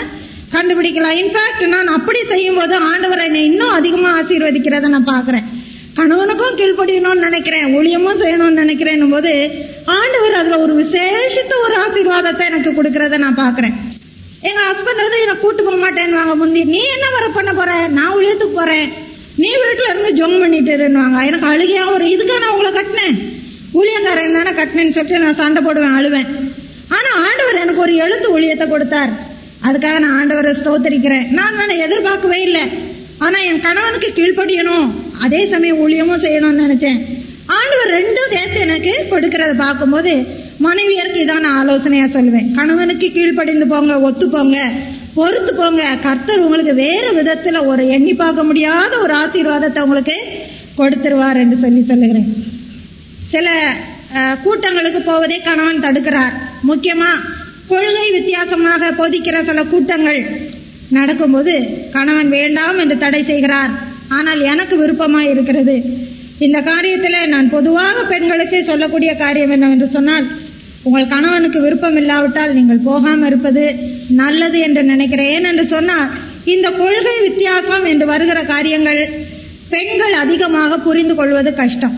கண்டுபிடிக்கலாம். இன்ஃபேக்ட் நான் அப்படி செய்யும் போது ஆண்டவர் என்னை இன்னும் அதிகமா ஆசீர்வதிக்கிறத நான் பாக்குறேன் கணவனுக்கும் கீழ்ப்படியணும்னு நினைக்கிறேன் ஊழியமும் செய்யணும்னு நினைக்கிறேன் போது ஆண்டவர் அதுல ஒரு விசேஷித்த ஒரு ஆசீர்வாதத்தை எனக்கு கொடுக்கறத நான் பாக்குறேன் எங்க ஹஸ்பண்ட் வந்து என்ன கூட்டு போக மாட்டேன்னு முந்தி நீ என்ன வர பண்ண போற? நான் ஊழியத்துக்கு போறேன். நீ வீட்டுல இருந்து ஜொம் பண்ணிட்டு எனக்கு அழுகையா ஒரு இதுக்கா நான் உங்களை கட்டினேன். ஊழியக்காரன் தானே கட்டினேன்னு சொல்லிட்டு நான் சண்டை போடுவேன் அழுவேன். ஆனா ஆண்டவர் எனக்கு ஒரு எழுத்து ஊழியத்தை கொடுத்தார். அதுக்காக நான் ஆண்டவரை ஸ்தோத்தரிக்கிறேன். நான் நான் எதிர்பார்க்கவே இல்லை. ஆனா என் கணவனுக்கு கீழ்ப்படியணும். அதே சமயம் ஊழியமும் செய்யணும்னு நினைச்சேன். ஆண்டவர் ரெண்டும் சேர்த்து எனக்கு கொடுக்கறத பார்க்கும்போது மனைவியருக்கு இதான் நான் ஆலோசனையா சொல்லுவேன். கணவனுக்கு கீழ்ப்படிந்து போங்க ஒத்து போங்க பொறுத்து போங்க. கர்த்தர் உங்களுக்கு வேற விதத்துல ஒரு எண்ணி பார்க்க முடியாத ஒரு ஆசீர்வாதத்தை உங்களுக்கு கொடுத்துருவார் என்று சொல்லி சொல்லுகிறேன். சில கூட்டங்களுக்கு போவதே கணவன் தடுக்கிறார். முக்கியமா கொள்கை வித்தியாசமாக போதிக்கிற சில கூட்டங்கள் நடக்கும்போது கணவன் வேண்டாம் என்று தடை செய்கிறார். ஆனால் எனக்கு விருப்பமா இருக்கிறது. இந்த காரியத்துல நான் பொதுவாக பெண்களுக்கு சொல்லக்கூடிய காரியம் என்னவென்று சொன்னால் உங்கள் கணவனுக்கு விருப்பம் இல்லாவிட்டால் நீங்கள் போகாம இருப்பது நல்லது என்று நினைக்கிறேன். ஏனென்று சொன்னால் இந்த கொள்கை வித்தியாசம் என்று வருகிற காரியங்கள் பெண்கள் அதிகமாக புரிந்து கொள்வது கஷ்டம்.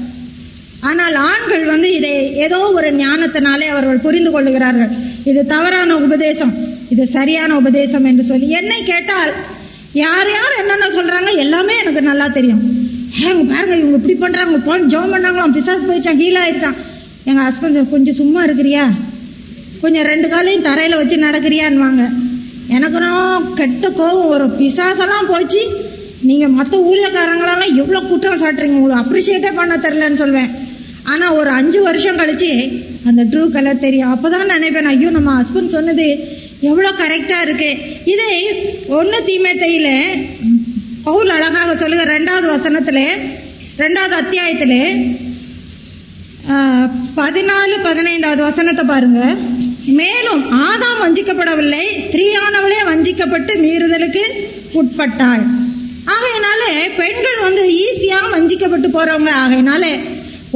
ஆனால் ஆண்கள் வந்து இதை ஏதோ ஒரு ஞானத்தினாலே அவர்கள் புரிந்து கொள்ளுகிறார்கள். இது தவறான உபதேசம் இது சரியான உபதேசம் என்று சொல்லி என்னை கேட்டால் யார் யார் என்னென்ன சொல்றாங்க எல்லாமே எனக்கு நல்லா தெரியும். ஏங்க பாருங்க இவங்க இப்படி பண்றாங்க. போன் ஜோம் பண்ணாங்களாம். பிசாஸ் போயிடுச்சான் ஹீல் ஆயிடுச்சான் எங்க ஹஸ்பண்ட் கொஞ்சம் சும்மா இருக்கிறியா? கொஞ்சம் ரெண்டு காலையும் தரையில வச்சு நடக்கிறியான்வாங்க எனக்குலாம் கெட்ட கோவம் வரும். பிசாசெல்லாம் போச்சு. நீங்க மற்ற ஊழியக்காரங்களெல்லாம் எவ்வளவு குற்றம் சாட்டுறீங்க? உங்களுக்கு அப்ரிஷியேட்டே பண்ண தெரிலன்னு சொல்வேன். ஆனா ஒரு அஞ்சு வருஷம் கழிச்சு அந்த ட்ரூ கலர் தெரியும். அப்பதான் நினைப்பேன் ஐயோ நம்ம ஹஸ்பண்ட் சொன்னது எவ்வளவு கரெக்டா இருக்கு. இதை ஒன்னு தீமேட்டையில பவுல் அழகாக சொல்லுங்க ரெண்டாவது வசனத்துல ரெண்டாவது அத்தியாயத்துல பதினாலு பதினைந்தாவது வசனத்தை பாருங்க. மேலும் ஆதாம் வஞ்சிக்கப்படவில்லை ஸ்திரீயானவளே வஞ்சிக்கப்பட்டு மீறுதலுக்கு உட்பட்டாள். ஆகையினால பெண்கள் வந்து ஈஸியா வஞ்சிக்கப்பட்டு போறவங்க. ஆகையினால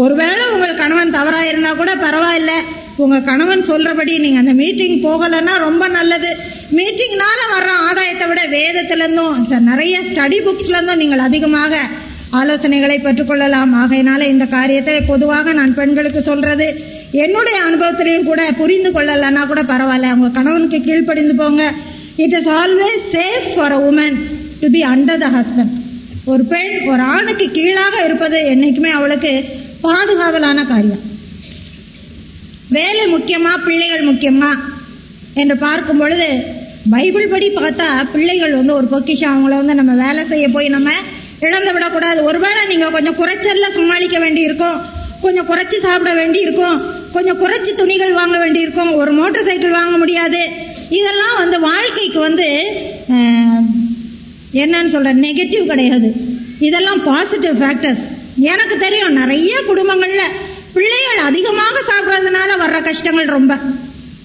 ஒருவேளை உங்களுக்கு கணவன் தவறா இருந்தா கூட பரவாயில்ல. உங்க கணவன் சொல்றபடி நீங்க அந்த மீட்டிங் போகலைன்னா ரொம்ப நல்லது. மீட்டிங்னால வர்ற ஆதாயத்தை விட வேதத்துலேருந்தும் ச- நிறைய ஸ்டடி புக்ஸ்ல இருந்தும் நீங்கள் அதிகமாக ஆலோசனைகளை பெற்றுக்கொள்ளலாம். ஆகையினால இந்த காரியத்தை பொதுவாக நான் பெண்களுக்கு சொல்றது. என்னுடைய அனுபவத்திலையும் கூட புரிந்து கொள்ளலைன்னா கூட பரவாயில்ல. உங்கள் கணவனுக்கு கீழ்ப்படிந்து போங்க. It is always safe for a woman to be under the husband ஒரு பெண் ஒரு ஆணுக்கு கீழாக இருப்பது என்னைக்குமே அவளுக்கு பாதுகாவலான காரியம். வேலை முக்கியமா பிள்ளைகள் முக்கியமா என்று பார்க்கும் பொழுது பைபிள் படி பார்த்தா பிள்ளைகள் வந்து ஒரு பொக்கிஷம். அவங்கள வந்து நம்ம வேலை செய்ய போய் நம்ம இழந்து விடக்கூடாது. ஒருவேளை நீங்க கொஞ்சம் குறைச்சல்ல சமாளிக்க வேண்டி இருக்கும் கொஞ்சம் குறைச்சி சாப்பிட வேண்டி இருக்கும் கொஞ்சம் குறைச்சி துணிகள் வாங்க வேண்டி இருக்கும் ஒரு மோட்டார் சைக்கிள் வாங்க முடியாது. இதெல்லாம் வந்து வாழ்க்கைக்கு வந்து என்னன்னு சொல்ற நெகட்டிவ் கிடையாது. இதெல்லாம் பாசிட்டிவ் ஃபேக்டர்ஸ் எனக்கு தெரியும் நிறைய குடும்பங்கள்ல பிள்ளைகள் அதிகமாக சாப்பிடுறதுனால வர்ற கஷ்டங்கள் ரொம்ப.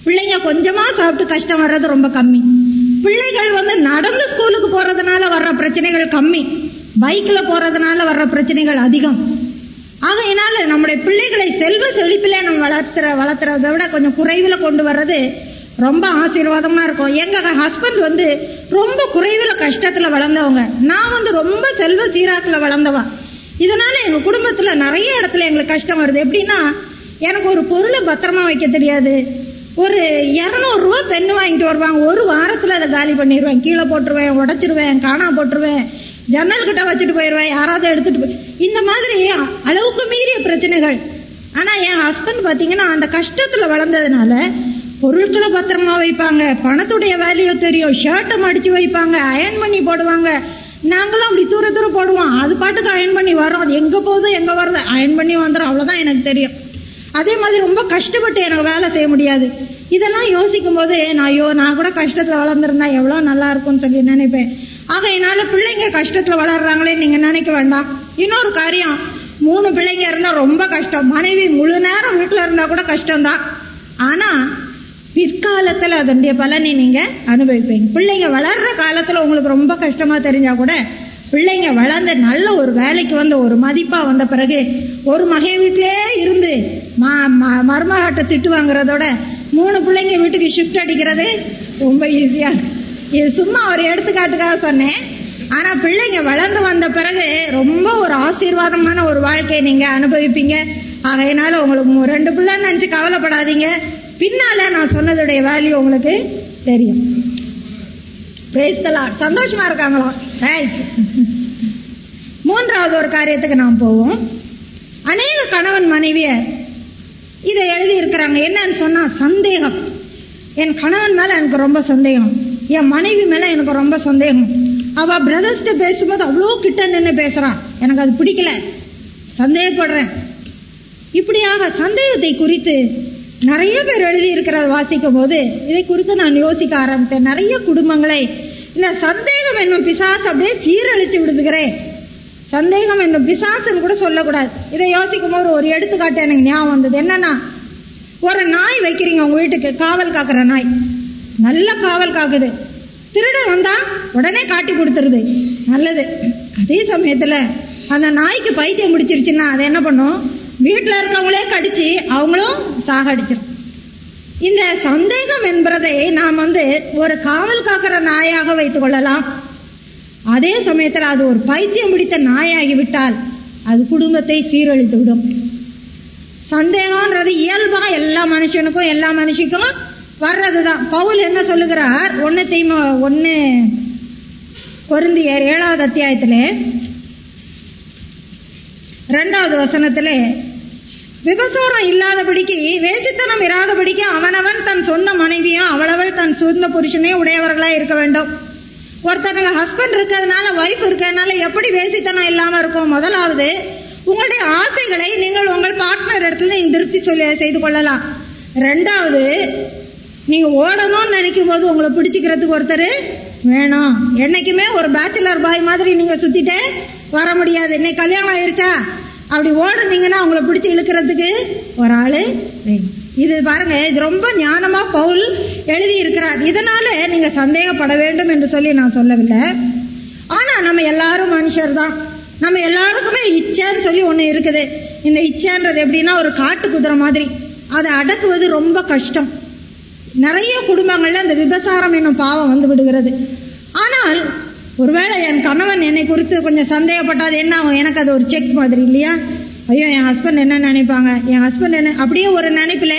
பிள்ளைங்க கொஞ்சமா சாப்பிட்டு கஷ்டம் வர்றது ரொம்ப கம்மி. பிள்ளைகள் வந்து நடந்து ஸ்கூலுக்கு போறதுனால வர்ற பிரச்சனைகள் கம்மி. பைக்ல போறதுனால வர்ற பிரச்சனைகள் அதிகம். ஆகையினால நம்முடைய பிள்ளைகளை செல்வ செழிப்பில நம்ம வளர்த்துற வளர்த்துறதை விட கொஞ்சம் குறைவுல கொண்டு வர்றது ரொம்ப ஆசீர்வாதமா இருக்கும். எங்க ஹஸ்பண்ட் வந்து ரொம்ப குறைவுல கஷ்டத்துல வளர்ந்தவங்க. நான் வந்து ரொம்ப செல்வ சீராக்குல வளர்ந்தவா இதனால எங்க குடும்பத்துல நிறைய இடத்துல எங்களுக்கு கஷ்டம் வருது. எப்படின்னா எனக்கு ஒரு பொருளை பத்திரமா வைக்க தெரியாது. ஒரு இரநூறுவா ரூபா பெண்ணு வாங்கிட்டு வருவாங்க. ஒரு வாரத்துல அதை காலி பண்ணிடுவேன் கீழே போட்டுருவேன் உடைச்சிருவேன் காணா போட்டுருவேன் ஜன்னல் கிட்ட வச்சுட்டு போயிடுவேன் யாராவது எடுத்துட்டு போய். இந்த மாதிரி அளவுக்கு மீறிய பிரச்சனைகள். ஆனா என் ஹஸ்பண்ட் பாத்தீங்கன்னா அந்த கஷ்டத்துல வளர்ந்ததுனால பொருட்களை பத்திரமா வைப்பாங்க. பணத்துடைய வேல்யூ தெரியும். ஷர்ட்டை மடிச்சு வைப்பாங்க. அயன் பண்ணி போடுவாங்க. நாங்களும் அப்படி தூர தூர போடுவோம். அது பாட்டுக்கு அயன் பண்ணி வரோம் அது எங்கே போகுது எங்கே வருது அயன் பண்ணி வந்துடும் அவ்வளோதான் எனக்கு தெரியும். அதே மாதிரி ரொம்ப கஷ்டப்பட்டு எனக்கு வேலை செய்ய முடியாது. இதெல்லாம் யோசிக்கும் போது நான் ஐயோ நான் கூட கஷ்டத்தில் வளர்ந்துருந்தா எவ்வளோ நல்லா இருக்கும்னு சொல்லி நினைப்பேன். ஆக என்னால் பிள்ளைங்க கஷ்டத்தில் வளர்றாங்களே நீங்கள் நினைக்க வேண்டாம். இன்னொரு காரியம் மூணு பிள்ளைங்க இருந்தால் ரொம்ப கஷ்டம். மனைவி முழு நேரம் வீட்டில் இருந்தால் கூட கஷ்டம்தான். ஆனால் பிற்காலத்தில் அதனுடைய பலனை நீங்கள் அனுபவிப்பீங்க. பிள்ளைங்க வளர்ற காலத்தில் உங்களுக்கு ரொம்ப கஷ்டமாக தெரிஞ்சால் கூட பிள்ளைங்க வளர்ந்து நல்ல ஒரு வேலைக்கு வந்து ஒரு மதிப்பாக வந்த பிறகு ஒரு மகை வீட்டிலே இருந்து மா ம- திட்டு வாங்குறதோட மூணு பிள்ளைங்க வீட்டுக்கு ஷிஃப்ட் அடிக்கிறது ரொம்ப ஈஸியாக இது சும்மா ஒரு எடுத்துக்காட்டுக்காக சொன்னேன். ஆனால் பிள்ளைங்க வளர்ந்து வந்த பிறகு ரொம்ப ஒரு ஆசீர்வாதமான ஒரு வாழ்க்கையை நீங்கள் அனுபவிப்பீங்க. ஆகையினால உங்களுக்கு ரெண்டு பிள்ளைன்னு நினச்சி கவலைப்படாதீங்க. பின்னால நான் சொன்னதுடைய வேல்யூ உங்களுக்கு தெரியும். சந்தோஷமா இருக்காங்களா? ரைட் மூன்றாவது ஒரு காரியத்துக்கு நாம் போவோம். அநேக கணவன் மனைவிய இதை எழுதி இருக்கிறாங்க என்னன்னு சொன்னா சந்தேகம். என் கணவன் மேல எனக்கு ரொம்ப சந்தேகம். என் மனைவி மேல எனக்கு ரொம்ப சந்தேகம். அவ பிரதர்ஸ்ட பேசும்போது அவ்வளோ கிட்ட நின்று பேசுறான் எனக்கு அது பிடிக்கல. சந்தேகப்படுறேன். இப்படியாக சந்தேகத்தை குறித்து நிறைய பேர் எழுதி இருக்கிறத வாசிக்கும் போது இதை குறித்து நான் யோசிக்க ஆரம்பித்தேன். நிறைய குடும்பங்களை இந்த சந்தேகம் என்னும் பிசாசு அப்படியே சீரழிச்சு விடுதுகிறேன். சந்தேகம் என்னும் பிசாசுன்னு கூட சொல்லக்கூடாது. இதை யோசிக்கும் போது ஒரு எடுத்துக்காட்டு எனக்கு ஞாபகம் வந்தது. என்னன்னா ஒரு நாய் வைக்கிறீங்க உங்க வீட்டுக்கு காவல் காக்குற நாய். நல்ல காவல் காக்குது. திருடன் வந்தா உடனே காட்டி கொடுத்துருது. நல்லது. அதே சமயத்துல அந்த நாய்க்கு பைத்தியம் பிடிச்சிருச்சுன்னா அது என்ன பண்ணும்? வீட்டில் இருக்கவங்களே கடிச்சு அவங்களும் சாகடிச்சிடும் இந்த சந்தேகம் என்பதை நாம் வந்து ஒரு காவல் காக்கிற நாயாக வைத்துக் கொள்ளலாம். அதே சமயத்தில் அது ஒரு பைத்தியம் பிடித்த நாயாகி விட்டால் அது குடும்பத்தை சீரழித்து விடும். சந்தேகம்ன்றது இயல்பா எல்லா மனுஷனுக்கும் எல்லா மனுஷிக்கும் வர்றதுதான். பவுல் என்ன சொல்லுகிறார்? ஒன்னு தீம ஒன்னு கொருந்தியர் ஏழாவது அத்தியாயத்திலே ரெண்டாவது வசனத்திலே விபசாரம் இல்லாதபடிக்கு வேசித்தனம் இராதபடிக்கு அவனவன் தன் சொந்த மனைவியும் அவளவள் தன் சொந்த புருஷனையும் உடையவர்களா இருக்க வேண்டும். ஒருத்தனுக்கு ஹஸ்பண்ட் இருக்கிறதுனால ஒய்ஃப் இருக்கிறதுனால எப்படி வேசித்தனம் இல்லாம இருக்கும்? முதலாவது உங்களுடைய ஆசைகளை நீங்கள் உங்கள் பார்ட்னர் இடத்துல நீங்க திருப்தி சொல்லி செய்து கொள்ளலாம். ரெண்டாவது நீங்க ஓடணும்னு நினைக்கும் போது உங்களை பிடிச்சிக்கிறதுக்கு ஒருத்தர் வேணும். என்னைக்குமே ஒரு பேச்சுலர் பாய் மாதிரி நீங்க சுத்திட்டே வர முடியாது. இன்னைக்கு கல்யாணம் ஆயிருச்சா? அப்படி ஓடுனீங்கன்னா அவங்கள பிடிச்சி இழுக்கிறதுக்கு ஒரு ஆளு வேணும் இது பாருங்க இது ரொம்ப ஞானமா பவுல் எழுதி இருக்கிறார் இதனால நீங்க சந்தேகப்பட வேண்டும் என்று சொல்லி நான் சொல்லவில்லை. ஆனா நம்ம எல்லாரும் மனுஷர் தான். நம்ம எல்லாருக்குமே இச்சைன்னு சொல்லி ஒண்ணு இருக்குது. இந்த இச்சைன்றது எப்படின்னா ஒரு காட்டு குதிரை மாதிரி. அதை அடக்குவது ரொம்ப கஷ்டம். நிறைய குடும்பங்கள்ல இந்த விபசாரம் என்னும் பாவம் வந்து விடுகிறது. ஆனால் ஒருவேளை என் கணவன் என்னை குறித்து கொஞ்சம் சந்தேகப்பட்டாது என்ன ஆகும்? எனக்கு அது ஒரு செக் மாதிரி இல்லையா? ஐயோ என் ஹஸ்பண்ட் என்ன நினைப்பாங்க? என் ஹஸ்பண்ட் என்ன அப்படியே ஒரு நினைப்பில்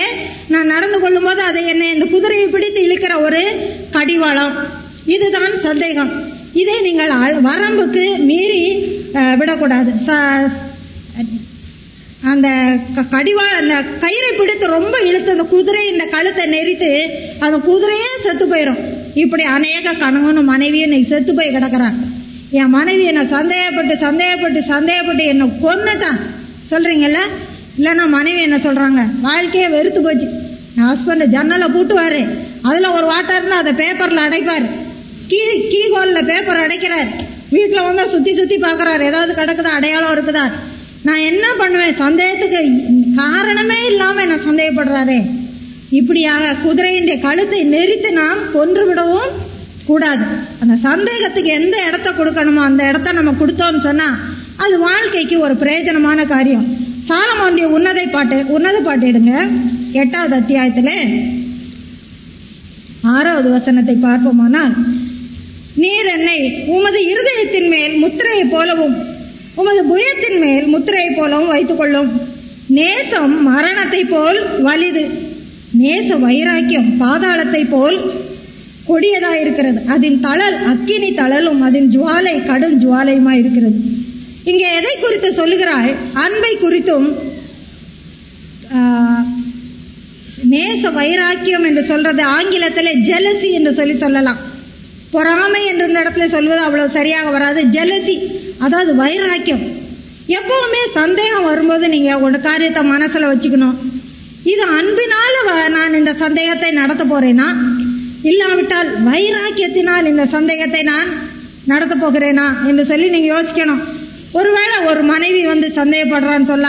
நான் நடந்து கொள்ளும் போது அதை என்னை இந்த குதிரையை பிடித்து இழுக்கிற ஒரு கடிவாளம். இதுதான் சந்தேகம். இதை நீங்கள் வரம்புக்கு மீறி விடக்கூடாது. அந்த க- கடிவா அந்த கயிறை பிடித்து ரொம்ப இழுத்து அந்த குதிரை இந்த கழுத்தை நெரித்து அந்த குதிரையே செத்து போயிடும் இப்படி அநேக கணவனும் மனைவியும் இன்னைக்கு செத்து போய் கிடக்குறான் என் மனைவி என்னை சந்தேகப்பட்டு சந்தேகப்பட்டு சந்தேகப்பட்டு என்னை கொன்னுட்டான். சொல்றீங்கல்ல? இல்லைன்னா மனைவி என்ன சொல்றாங்க? வாழ்க்கையே வெறுத்து போச்சு. என் ஹஸ்பண்ட் ஜன்னலை பூட்டுவாரு. அதுல ஒரு வாட்டா இருந்தா அதை பேப்பர்ல அடைப்பாரு. Key கீகோல்ல paper அடைக்கிறார். வீட்டில் வந்து சுத்தி சுத்தி பாக்குறாரு ஏதாவது கிடக்குதா? அடையாளம் இருக்குதா? நான் என்ன பண்ணுவேன்? சந்தேகத்துக்கு காரணமே இல்லாம நான் சந்தேகப்படுறாரே. இப்படியாக குதிரையின் கழுத்தை நெரித்து நாம் கொன்று விடவும் கூடாது. அந்த சந்தேகத்துக்கு எந்த இடத்த கொடுக்கணுமோ அந்த இடத்த நம்ம கொடுத்தோம்னு சொன்னா அது வாழ்க்கைக்கு ஒரு பிரயோஜனமான காரியம். சாலமோனுடைய உன்னதை பாட்டு உன்னத பாட்டு எடுங்க. எட்டாவது அத்தியாயத்துல ஆறாவது வசனத்தை பார்ப்போமானால் நீர் என்னை உமது இருதயத்தின் மேல் முத்திரையை போலவும் உமது புயத்தின் மேல் முத்திரை போலவும் வைத்துக் கொள்ளும். நேசம் மரணத்தை போல் வலிது. நேச வைராக்கியம் பாதாளத்தை போல் கொடியதா இருக்கிறது அதன் தளல் அக்கினி தளலும் அதன் ஜுவாலை கடும் ஜுவாலையுமா இருக்கிறது. இங்கே எதை குறித்து சொல்லுகிறாள்? அன்பை குறித்தும் நேச வைராக்கியம் என்று சொல்றது ஆங்கிலத்தில் ஜெலசி என்று சொல்லி சொல்லலாம். பொறாமை என்ற இந்த இடத்துல சொல்வது அவ்வளவு சரியாக வராது. ஜெலசி அதாவது வைராக்கியம். எப்பவுமே சந்தேகம் வரும்போது நீங்க ஒரு காரியத்தை மனசுல வச்சுக்கணும். இது அன்பினால நான் இந்த சந்தேகத்தை நடத்த போறேனா? இல்லாவிட்டால் வைராக்கியத்தினால் இந்த சந்தேகத்தை நான் நடத்த போகிறேனா? என்று சொல்லி நீங்க யோசிக்கணும். ஒருவேளை ஒரு மனைவி வந்து சந்தேகப்படுறான்னு சொல்ல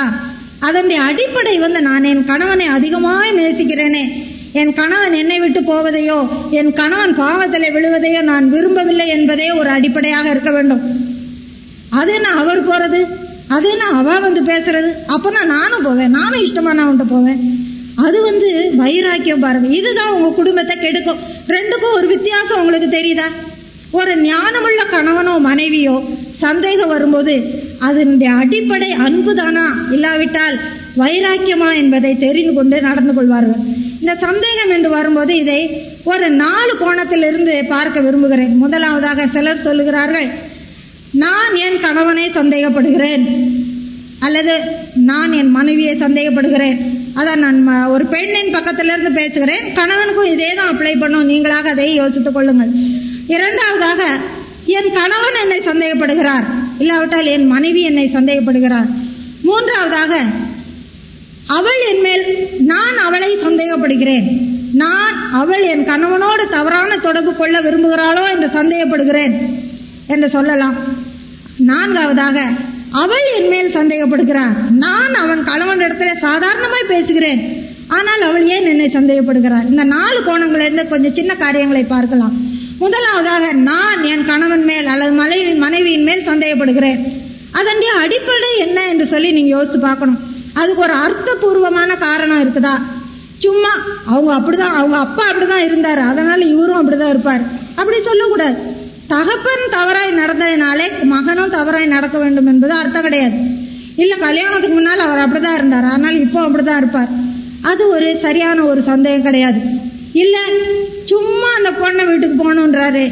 அதனுடைய அடிப்படை வந்து நான் என் கணவனை அதிகமாய் நேசிக்கிறேனே. என் கணவன் என்னை விட்டு போவதையோ என் கணவன் பாவத்தில் விழுவதையோ நான் விரும்பவில்லை என்பதே ஒரு அடிப்படையாக இருக்க வேண்டும். அது என்ன அவர் போறது? அது என்ன அவ வந்து பேசுறது? அப்பனா நானும் போவேன். நானும் இஷ்டமா நான் உன்ட்ட போவேன். அது வந்து வைராக்கியம் பாருங்க. இதுதான் உங்க குடும்பத்தை கெடுக்கும். ரெண்டுக்கும் ஒரு வித்தியாசம் உங்களுக்கு தெரியுதா? ஒரு ஞானமுள்ள கணவனோ மனைவியோ சந்தேகம் வரும்போது அதனுடைய அடிப்படை அன்புதானா? இல்லாவிட்டால் வைராக்கியமா என்பதை தெரிந்து கொண்டு நடந்து கொள்வார்கள். இந்த சந்தேகம் என்று வரும்போது இதை ஒரு நாலு கோணத்திலிருந்து பார்க்க விரும்புகிறேன். முதலாவதாக சிலர் சொல்லுகிறார்கள் நான் என் கணவனை சந்தேகப்படுகிறேன். அல்லது நான் என் மனைவியை சந்தேகப்படுகிறேன். அதான் நான் ம- ஒரு பெண்ணின் பக்கத்துல இருந்து பேசுகிறேன். கணவனுக்கும் இதே தான் அப்ளை பண்ணும். நீங்களாக அதை யோசித்துக் கொள்ளுங்கள். இரண்டாவதாக என் கணவன் என்னை சந்தேகப்படுகிறார். இல்லாவிட்டால் என் மனைவி என்னை சந்தேகப்படுகிறார். மூன்றாவதாக அவள் என் மேல் நான் அவளை சந்தேகப்படுகிறேன். நான் அவள் என் கணவனோடு தவறான தொடர்பு கொள்ள விரும்புகிறாளோ என்று சந்தேகப்படுகிறேன். என்று சொல்லலாம். நான்காவதாக அவள் என் மேல் சந்தேகப்படுகிறார் நான் அவன் கணவனிடத்துல சாதாரணமாய் பேசுகிறேன். ஆனால் அவள் ஏன் என்னை சந்தேகப்படுகிறார் இந்த நாலு கோணங்களிலிருந்து கொஞ்சம் சின்ன காரியங்களை பார்க்கலாம். முதலாவதாக நான் என் கணவன் மேல் அல்லது மனைவி மனைவியின் மேல் சந்தேகப்படுகிறேன். அதனுடைய அடிப்படை என்ன என்று சொல்லி நீங்க யோசிச்சு பார்க்கணும். அதுக்கு ஒரு அர்த்தபூர்வமான காரணம் இருக்குதா? சும்மா அவங்க அப்படிதான் அவங்க அப்பா அப்படிதான் இருந்தாரு. அதனால இவரும் அப்படிதான் இருப்பார். அப்படி சொல்லக்கூடாது. தகப்பன் தவறாய் நடந்ததினாலே மகனும் தவறாய் நடக்க வேண்டும் என்பது அர்த்தம் கிடையாது. இல்ல கல்யாணத்துக்கு முன்னால் அவர் அப்படிதான் இருந்தார். ஆனால் இப்போ அப்படிதான் இருப்பார். அது ஒரு சரியான ஒரு சந்தேகம் கிடையாது. இல்ல சும்மா அந்த பொண்ணை வீட்டுக்கு போகணுன்றாரு.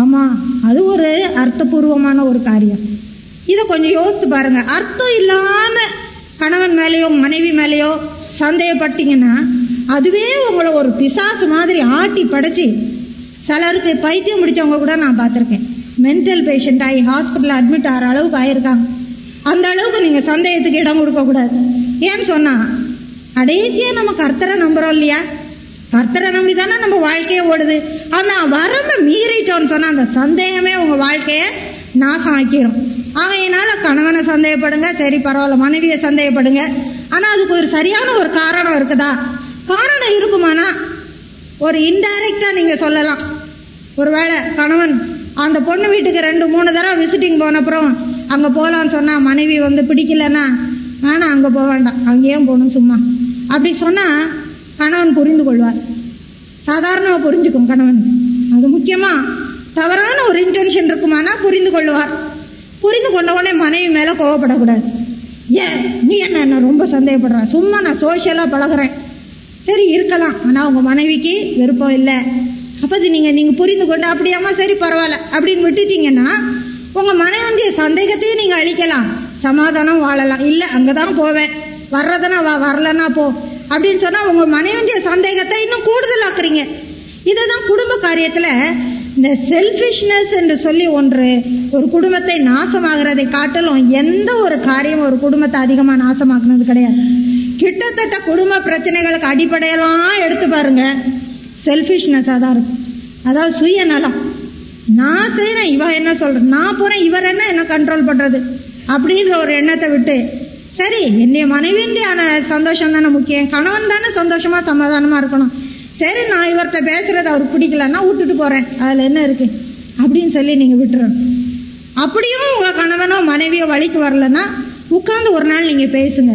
ஆமா அது ஒரு அர்த்தபூர்வமான ஒரு காரியம். இதை கொஞ்சம் யோசித்து பாருங்க. அர்த்தம் இல்லாம கணவன் மேலேயோ மனைவி மேலேயோ சந்தேகப்பட்டீங்கன்னா அதுவே உங்களை ஒரு பிசாசு மாதிரி ஆட்டி படைச்சு சிலருக்கு பைத்தியம் முடிச்சவங்க கூட நான் பார்த்துருக்கேன். மென்டல் பேஷண்ட் ஆகி ஹாஸ்பிட்டல் அட்மிட் ஆகிற அளவுக்கு ஆயிருக்காங்க. அந்த அளவுக்கு நீங்க சந்தேகத்துக்கு இடம் கொடுக்க கூடாது. ஏன்னு சொன்னா கடைசியா நம்ம கர்த்தரை நம்புறோம் இல்லையா? கர்த்தரை நம்பி தானே நம்ம வாழ்க்கையே ஓடுது. ஆனா வரம்ப மீறிட்டோம்னு சொன்னா அந்த சந்தேகமே உங்க வாழ்க்கைய நாசம் ஆக்கிரும் ஆகையினால கணவனை சந்தேகப்படுங்க சரி பரவாயில்ல மனைவியை சந்தேகப்படுங்க. ஆனா அதுக்கு ஒரு சரியான ஒரு காரணம் இருக்குதா? காரணம் இருக்குமானா? ஒரு இன்டைரக்டா நீங்க சொல்லலாம். ஒருவேளை கணவன் அந்த பொண்ணு வீட்டுக்கு ரெண்டு மூணு தடவை விசிட்டிங் போன அப்புறம் அங்கே போகலான்னு சொன்னால் மனைவி வந்து பிடிக்கலன்னா வேணாம் அங்கே போக வேண்டாம். அங்கேயும் போகணும் சும்மா. அப்படி சொன்னால் கணவன் புரிந்து கொள்வார். சாதாரணமாக புரிஞ்சுக்கும் கணவன். அது முக்கியமாக தவறான ஒரு இன்டென்ஷன் இருக்குமானா புரிந்து கொள்வார். புரிந்து கொண்ட உடனே மனைவி மேலே கோவப்படக்கூடாது. ஏன் நீ என்ன என்ன ரொம்ப சந்தேகப்படுற? சும்மா நான் சோஷியலாக பழகுறேன். சரி இருக்கலாம். ஆனால் உங்கள் மனைவிக்கு விருப்பம் இல்லை. அப்ப நீங்கள் நீங்கள் புரிந்து கொண்டு அப்படியாமா சரி பரவாயில்ல அப்படின்னு விட்டுட்டீங்கன்னா உங்கள் மனைவனுடைய சந்தேகத்தையும் நீங்கள் அழிக்கலாம். சமாதானம் வாழலாம். இல்லை அங்கே தான் போவேன். வர்றதுனா வா வரலன்னா போ. அப்படின்னு சொன்னால் உங்கள் மனைவனுடைய சந்தேகத்தை இன்னும் கூடுதலாக்குறீங்க. இதுதான் குடும்ப காரியத்தில் இந்த செல்ஃபிஷ்னஸ் என்று சொல்லி ஒன்று ஒரு குடும்பத்தை நாசமாகிறதை காட்டிலும் எந்த ஒரு காரியம் ஒரு குடும்பத்தை அதிகமாக நாசமாக்குனது கிடையாது. கிட்டத்தட்ட குடும்ப பிரச்சனைகளுக்கு அடிப்படையெல்லாம் எடுத்து பாருங்க. செல்ஃபிஷ்னஸாக தான் இருக்கும். அதாவது சுயநலம். நான் செய்கிறேன் இவன் என்ன சொல்கிறேன் நான் போகிறேன் இவர் என்ன என்ன கண்ட்ரோல் பண்ணுறது அப்படின்ற ஒரு எண்ணத்தை விட்டு சரி என்னுடைய மனைவியான சந்தோஷம் தானே முக்கியம். கணவன் தானே சந்தோஷமாக சமாதானமாக இருக்கணும். சரி நான் இவர்கிட்ட பேசுறது அவருக்கு பிடிக்கலன்னா விட்டுட்டு போகிறேன் அதில் என்ன இருக்குது அப்படின்னு சொல்லி நீங்கள் விட்டுறணும். அப்படியும் உங்கள் கணவனோ மனைவியோ வழிக்கு வரலன்னா உட்காந்து ஒரு நாள் நீங்கள் பேசுங்க.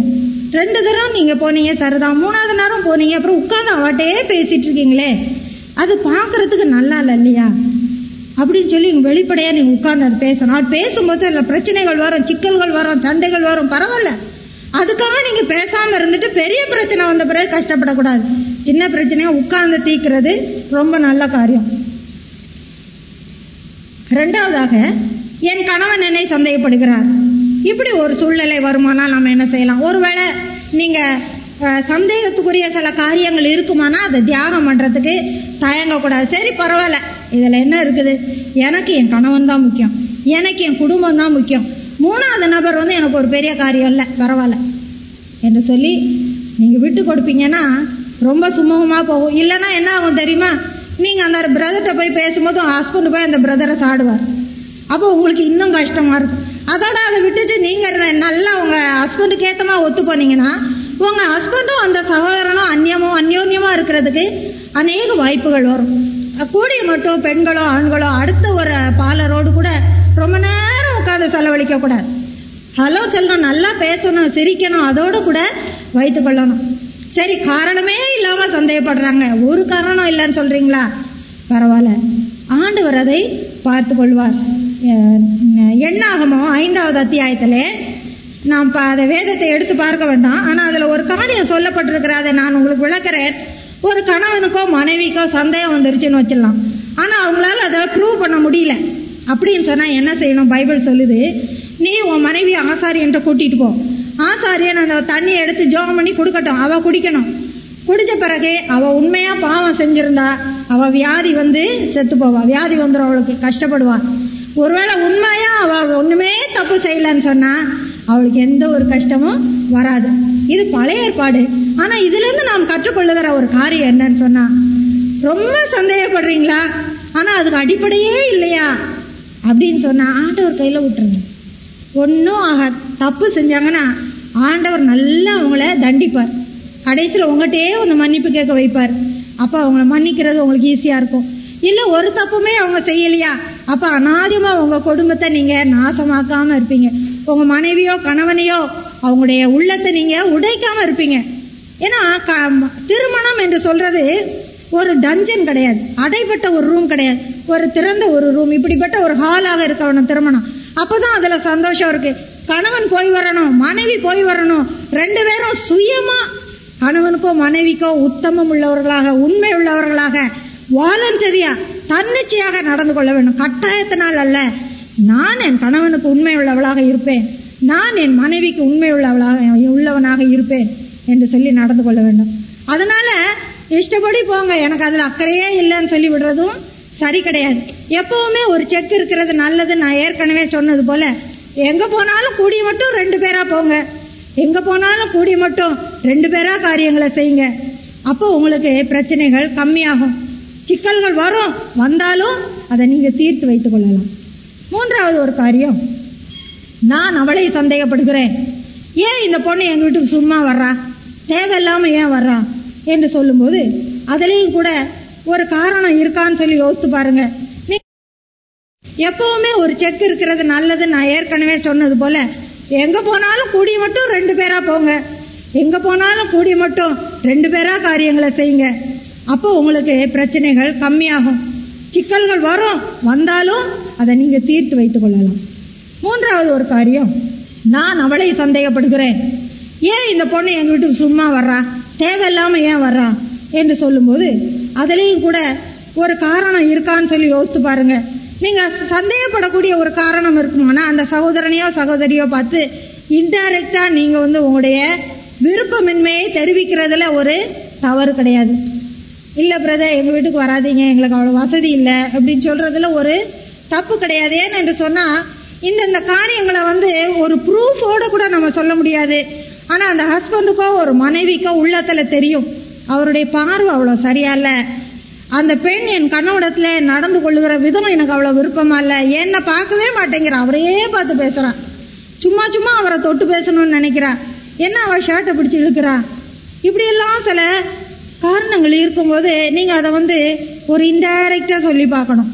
ரெண்டு தரம் நீங்க போனீங்க சரதா மூணாவது நேரம் போனீங்க அப்புறம் உட்காந்து அவட்டையே பேசிட்டு இருக்கீங்களே. அது பார்க்குறதுக்கு நல்லா இல்லை இல்லையா? அப்படின்னு சொல்லி இங்க வெளிப்படையா நீங்க உட்கார்ந்து அது பேசணும். அது பேசும்போது அதுல பிரச்சனைகள் வரும் சிக்கல்கள் வரும் சண்டைகள் வரும் பரவாயில்ல. அதுக்காக நீங்க பேசாம இருந்துட்டு பெரிய பிரச்சனை வந்த பிறகு கஷ்டப்படக்கூடாது. சின்ன பிரச்சனையாக உட்கார்ந்து தீக்கிறது ரொம்ப நல்ல காரியம். ரெண்டாவதாக என் கணவன் என்னை சந்தேகப்படுகிறார். இப்படி ஒரு சூழ்நிலை வருமானால் நம்ம என்ன செய்யலாம்? ஒருவேளை நீங்க சந்தேகத்துக்குரிய சில காரியங்கள் இருக்குமானா அதை தியாகம் பண்றதுக்கு தயங்கக்கூடாது. சரி பரவாயில்ல. இதுல என்ன இருக்குது? எனக்கு என் கணவன் தான் முக்கியம். எனக்கு என் குடும்பம் தான் முக்கியம். மூணாவது நபர் வந்து எனக்கு ஒரு பெரிய காரியம் இல்லை. பரவாயில்ல. என்று சொல்லி நீங்க விட்டு கொடுப்பீங்கன்னா ரொம்ப சுமூகமா போகும். இல்லைன்னா என்ன ஆகும் தெரியுமா? நீங்க அந்த பிரதர்கிட்ட போய் பேசும்போது ஹஸ்பண்ட் போய் அந்த பிரதரை சாடுவார். அப்போ உங்களுக்கு இன்னும் கஷ்டமா இருக்கும். அதோட அதை விட்டுட்டு நீங்க நல்லா உங்க ஹஸ்பண்டுக்கு ஏத்தமா ஒத்து போனீங்கன்னா உங்க ஹஸ்பண்டும் அந்த சகோதரனும் அந்நியமும் அந்யோன்யமா இருக்கிறதுக்கு அநேக வாய்ப்புகள் வரும். கூடிய மட்டும் பெண்களோ ஆண்களோ அடுத்த ஒரு பாலரோடு கூட ரொம்ப நேரம் உட்காந்து செலவழிக்க கூடாது. ஹலோ செல்லம் நல்லா பேசணும் சிரிக்கணும் அதோடு கூட வைத்து கொள்ளணும். சரி காரணமே இல்லாம சந்தேகப்படுறாங்க. ஒரு காரணம் இல்லைன்னு சொல்றீங்களா? பரவாயில்ல. ஆண்டவர் அதை பார்த்து கொள்வார். எண்ணாகமோ ஐந்தாவது அத்தியாயத்தில் நாம் இப்போ அதை வேதத்தை எடுத்து பார்க்க வேண்டாம். ஆனால் அதில் ஒரு காரியம் சொல்லப்பட்டிருக்கிற அதை நான் உங்களுக்கு விளக்குறேன். ஒரு கணவனுக்கோ மனைவிக்கோ சந்தேகம் வந்துருச்சுன்னு வச்சிடலாம் ஆனால் அவங்களால அதை ப்ரூவ் பண்ண முடியல. அப்படின்னு சொன்னால் என்ன செய்யணும்? பைபிள் சொல்லுது நீ உன் மனைவி ஆசாரியன்ட்ட கூட்டிகிட்டு போ. ஆசாரியன் அந்த தண்ணியை எடுத்து ஜோகம் பண்ணி கொடுக்கட்டும். அவள் குடிக்கணும். குடிச்ச பிறகு அவ உண்மையா பாவம் செஞ்சிருந்தா அவ வியாதி வந்து செத்து போவா. வியாதி வந்துடும் அவளுக்கு. கஷ்டப்படுவா. ஒருவேளை உண்மையா அவ ஒண்ணுமே தப்பு செய்யலன்னு சொன்னா அவளுக்கு எந்த ஒரு கஷ்டமும் வராது. இது பழைய ஏற்பாடு. ஆனா இதுல இருந்து நாம் கற்றுக்கொள்ளுகிற ஒரு காரியம் என்னன்னு சொன்னா ரொம்ப சந்தேகப்படுறீங்களா? ஆனா அதுக்கு அடிப்படையே இல்லையா? அப்படின்னு சொன்னா ஆண்டவர் கையில விட்டுருங்க. ஒன்றும் ஆக தப்பு செஞ்சாங்கன்னா ஆண்டவர் நல்லா அவங்கள தண்டிப்பார். கடைசியில் உங்கள்கிட்டயே வந்து மன்னிப்பு கேட்க வைப்பார். அப்போ அவங்கள மன்னிக்கிறது உங்களுக்கு ஈஸியாக இருக்கும். இல்லை ஒரு தப்புமே அவங்க செய்யலையா? அப்போ அனாதியமாக உங்கள் குடும்பத்தை நீங்கள் நாசமாக்காமல் இருப்பீங்க. உங்கள் மனைவியோ கணவனையோ அவங்களுடைய உள்ளத்தை நீங்கள் உடைக்காம இருப்பீங்க. ஏன்னா க- திருமணம் என்று சொல்றது ஒரு டஞ்சன் கிடையாது. அடைப்பட்ட ஒரு ரூம் கிடையாது. ஒரு திறந்த ஒரு ரூம் இப்படிப்பட்ட ஒரு ஹாலாக இருக்கணும் திருமணம். அப்பதான் அதுல சந்தோஷம் இருக்கு. கணவன் போய் வரணும் மனைவி போய் வரணும். ரெண்டு பேரும் சுயமா கணவனுக்கோ மனைவிக்கோ உத்தமம் உள்ளவர்களாக உண்மை உள்ளவர்களாக வாலண்டரியா தன்னிச்சையாக நடந்து கொள்ள வேண்டும். கட்டாயத்தினால் அல்ல நான் என் கணவனுக்கு உண்மை உள்ளவளாக இருப்பேன். நான் என் மனைவிக்கு உண்மை உள்ளவளாக உள்ளவனாக இருப்பேன் என்று சொல்லி நடந்து கொள்ள வேண்டும். அதனால இஷ்டப்படி போங்க. எனக்கு அதுல அக்கறையே இல்லைன்னு சொல்லி விடுறதும் சரி கிடையாது. எப்பவுமே ஒரு செக் இருக்கிறது நல்லது. நான் ஏற்கனவே சொன்னது போல எங்க போனாலும் கூடி மட்டும் ரெண்டு பேரா போங்க. எங்க போனாலும் கூடி மட்டும் ரெண்டு பேரா காரியங்களை செய்யுங்க. அப்போ உங்களுக்கு பிரச்சனைகள் கம்மியாகும். சிக்கல்கள் வரும் வந்தாலும் அதை நீங்க தீர்த்து வைத்துக் கொள்ளலாம். மூன்றாவது ஒரு காரியம். நான் அவளை சந்தேகப்படுகிறேன். ஏன் இந்த பொண்ணு எங்க வீட்டுக்கு சும்மா வர்றா? தேவையில்லாம ஏன் வர்றா? என்று சொல்லும்போது அதுலேயும் கூட ஒரு காரணம் இருக்கான்னு சொல்லி யோசித்து பாருங்க. நீ எப்பவுமே ஒரு செக் இருக்கிறது நல்லது. நான் ஏற்கனவே சொன்னது போல எங்க போனாலும் கூடி மட்டும் ரெண்டு பேரா போங்க. எங்க போனாலும் கூடி மட்டும் ரெண்டு பேரா காரியங்களை செய்யுங்க. அப்போ உங்களுக்கு பிரச்சனைகள் கம்மியாகும். சிக்கல்கள் வரும். வந்தாலும் அதை நீங்க தீர்த்து வைத்துக் கொள்ளலாம். மூன்றாவது ஒரு காரியம். நான் அவளை சந்தேகப்படுகிறேன். ஏன் இந்த பொண்ணு எங்க வீட்டுக்கு சும்மா வர்றா? தேவையில்லாம ஏன் வர்றா? என்று சொல்லும்போது அதுலேயும் கூட ஒரு காரணம் இருக்கான்னு சொல்லி யோசித்து பாருங்க. நீங்க சந்தேகப்படக்கூடிய ஒரு காரணம் இருக்குமானா அந்த சகோதரனையோ சகோதரியோ பார்த்து இன்டைரக்டா நீங்க வந்து உங்களுடைய விருப்பமின்மையை தெரிவிக்கிறதுல ஒரு தவறு கிடையாது. இல்ல பிரதர் எங்க வீட்டுக்கு வராதீங்க எங்களுக்கு அவ்வளவு வசதி இல்லை. அப்படின்னு சொல்றதுல ஒரு தப்பு கிடையாது. ஏன்னு என்று சொன்னா இந்த இந்த காரியங்களை வந்து ஒரு ப்ரூஃபோட கூட நம்ம சொல்ல முடியாது. ஆனா அந்த ஹஸ்பண்டுக்கோ ஒரு மனைவிக்கோ உள்ளத்துல தெரியும் அவருடைய பார்வை அவ்வளவு சரியா இல்ல. அந்த பெண் என் கண்ணோடத்துல நடந்து கொள்ளுகிற விதம் எனக்கு அவ்வளவு விருப்பமா இல்ல. என்ன பார்க்கவே மாட்டேங்கிறான் அவரையே பார்த்து பேசுறான் சும்மா சும்மா அவரை தொட்டு பேசணும்னு நினைக்கிறா. என்ன அவ ஷர்ட்டை பிடிச்சி இழுக்கிறான் இப்படி எல்லாம் சில காரணங்கள் இருக்கும்போது நீங்கள் அதை வந்து ஒரு இன்டைரக்டாக சொல்லி பார்க்கணும்.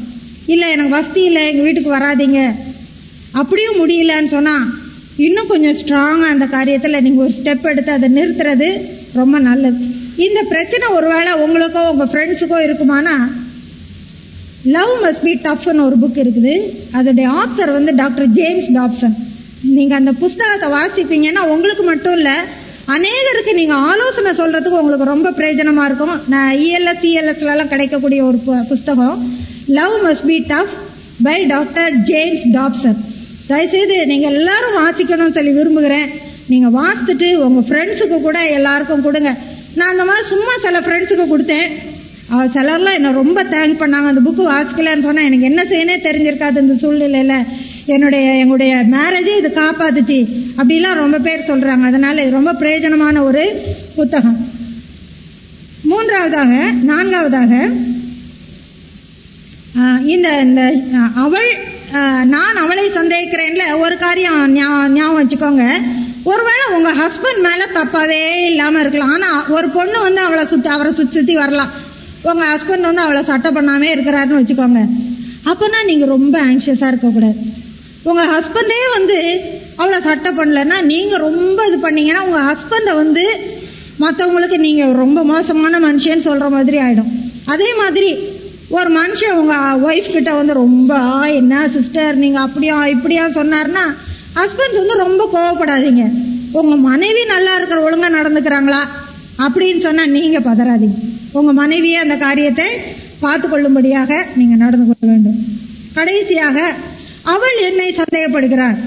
இல்லை எனக்கு வசதி இல்லை எங்கள் வீட்டுக்கு வராதீங்க. அப்படியும் முடியலன்னு சொன்னால் இன்னும் கொஞ்சம் ஸ்ட்ராங்காக அந்த காரியத்தில் நீங்கள் ஒரு ஸ்டெப் எடுத்து அதை நிறுத்துறது ரொம்ப நல்லது. இந்த பிரச்சனை ஒருவேளை உங்களுக்கோ உங்கள் ஃப்ரெண்ட்ஸுக்கோ இருக்குமானா லவ் மஸ்ட் பி டஃப்னு ஒரு புக் இருக்குது. அதோடைய ஆத்தர் வந்து டாக்டர் ஜேம்ஸ் டாப்சன். நீங்கள் அந்த புஸ்தகத்தை வாசிப்பீங்கன்னா உங்களுக்கு மட்டும் இல்லை அநேகருக்கு நீங்க ஆலோசனை சொல்றதுக்கு உங்களுக்கு ரொம்ப பிரயோஜனமா இருக்கும். நான் இஎல்எஸ் இஎல்எஸ்லாம் கிடைக்கக்கூடிய ஒரு பு- புஸ்தகம் love must be tough by doctor James Dobson தயவுசெய்து நீங்க எல்லாரும் வாசிக்கணும்னு சொல்லி விரும்புகிறேன். நீங்க வாசித்துட்டு உங்க ஃப்ரெண்ட்ஸுக்கு கூட எல்லாருக்கும் கொடுங்க. நான் அந்த மாதிரி சும்மா சில ஃப்ரெண்ட்ஸுக்கு கொடுத்தேன். அவள் சிலர்லாம் என்னை ரொம்ப தேங்க் பண்ணாங்க. அந்த புக்கு வாசிக்கலன்னு சொன்னால் எனக்கு என்ன செய்யனே தெரிஞ்சிருக்காது இந்த சூழ்நிலையில. என்னுடைய எங்களுடைய மேரேஜை இது காப்பாத்துச்சு. அப்படிலாம் ரொம்ப பேர் சொல்றாங்க. அதனால இது ரொம்ப பிரயோஜனமான ஒரு புத்தகம். மூன்றாவதாக நான்காவதாக இந்த இந்த அவள் நான் அவளை சந்தேகிக்கிறேன்ல ஒரு காரியம் ஞா- ஞாபகம் வச்சுக்கோங்க. ஒருவேளை உங்க ஹஸ்பண்ட் மேல தப்பாவே இல்லாம இருக்கலாம். ஆனா ஒரு பொண்ணு வந்து அவளை சுத்தி அவரை சுத்தி சுத்தி வரலாம். உங்க ஹஸ்பண்ட் வந்து அவளை சட்டை பண்ணாமே இருக்கிறாருன்னு வச்சுக்கோங்க. அப்பனா நீங்க ரொம்ப ஆங்ஷியஸா இருக்கக்கூடாது. உங்க ஹஸ்பண்டே வந்து அவளை சட்டை பண்ணலன்னா நீங்க ரொம்ப இது பண்ணீங்கன்னா உங்க ஹஸ்பண்டை வந்து மற்றவங்களுக்கு நீங்க ரொம்ப மோசமான மனுஷன்னு சொல்ற மாதிரி ஆயிடும். அதே மாதிரி ஒரு மனுஷன் உங்க ஒய்ஃப் கிட்ட வந்து ரொம்ப "ஆ, என்ன சிஸ்டர் நீங்க அப்படியா இப்படியா? சொன்னார்னா ஹஸ்பண்ட்ஸ் வந்து ரொம்ப கோவப்படாதீங்க. உங்க மனைவி நல்லா இருக்கிற ஒழுங்கா நடந்துக்கிறாங்களா? அப்படின்னு சொன்னா நீங்க பதறாதீங்க. உங்க மனைவியே அந்த காரியத்தை பார்த்து கொள்ளும்படியாக நீங்க நடந்து கொள்ள வேண்டும். கடைசியாக அவள் என்னை சந்தேகப்படுகிறார்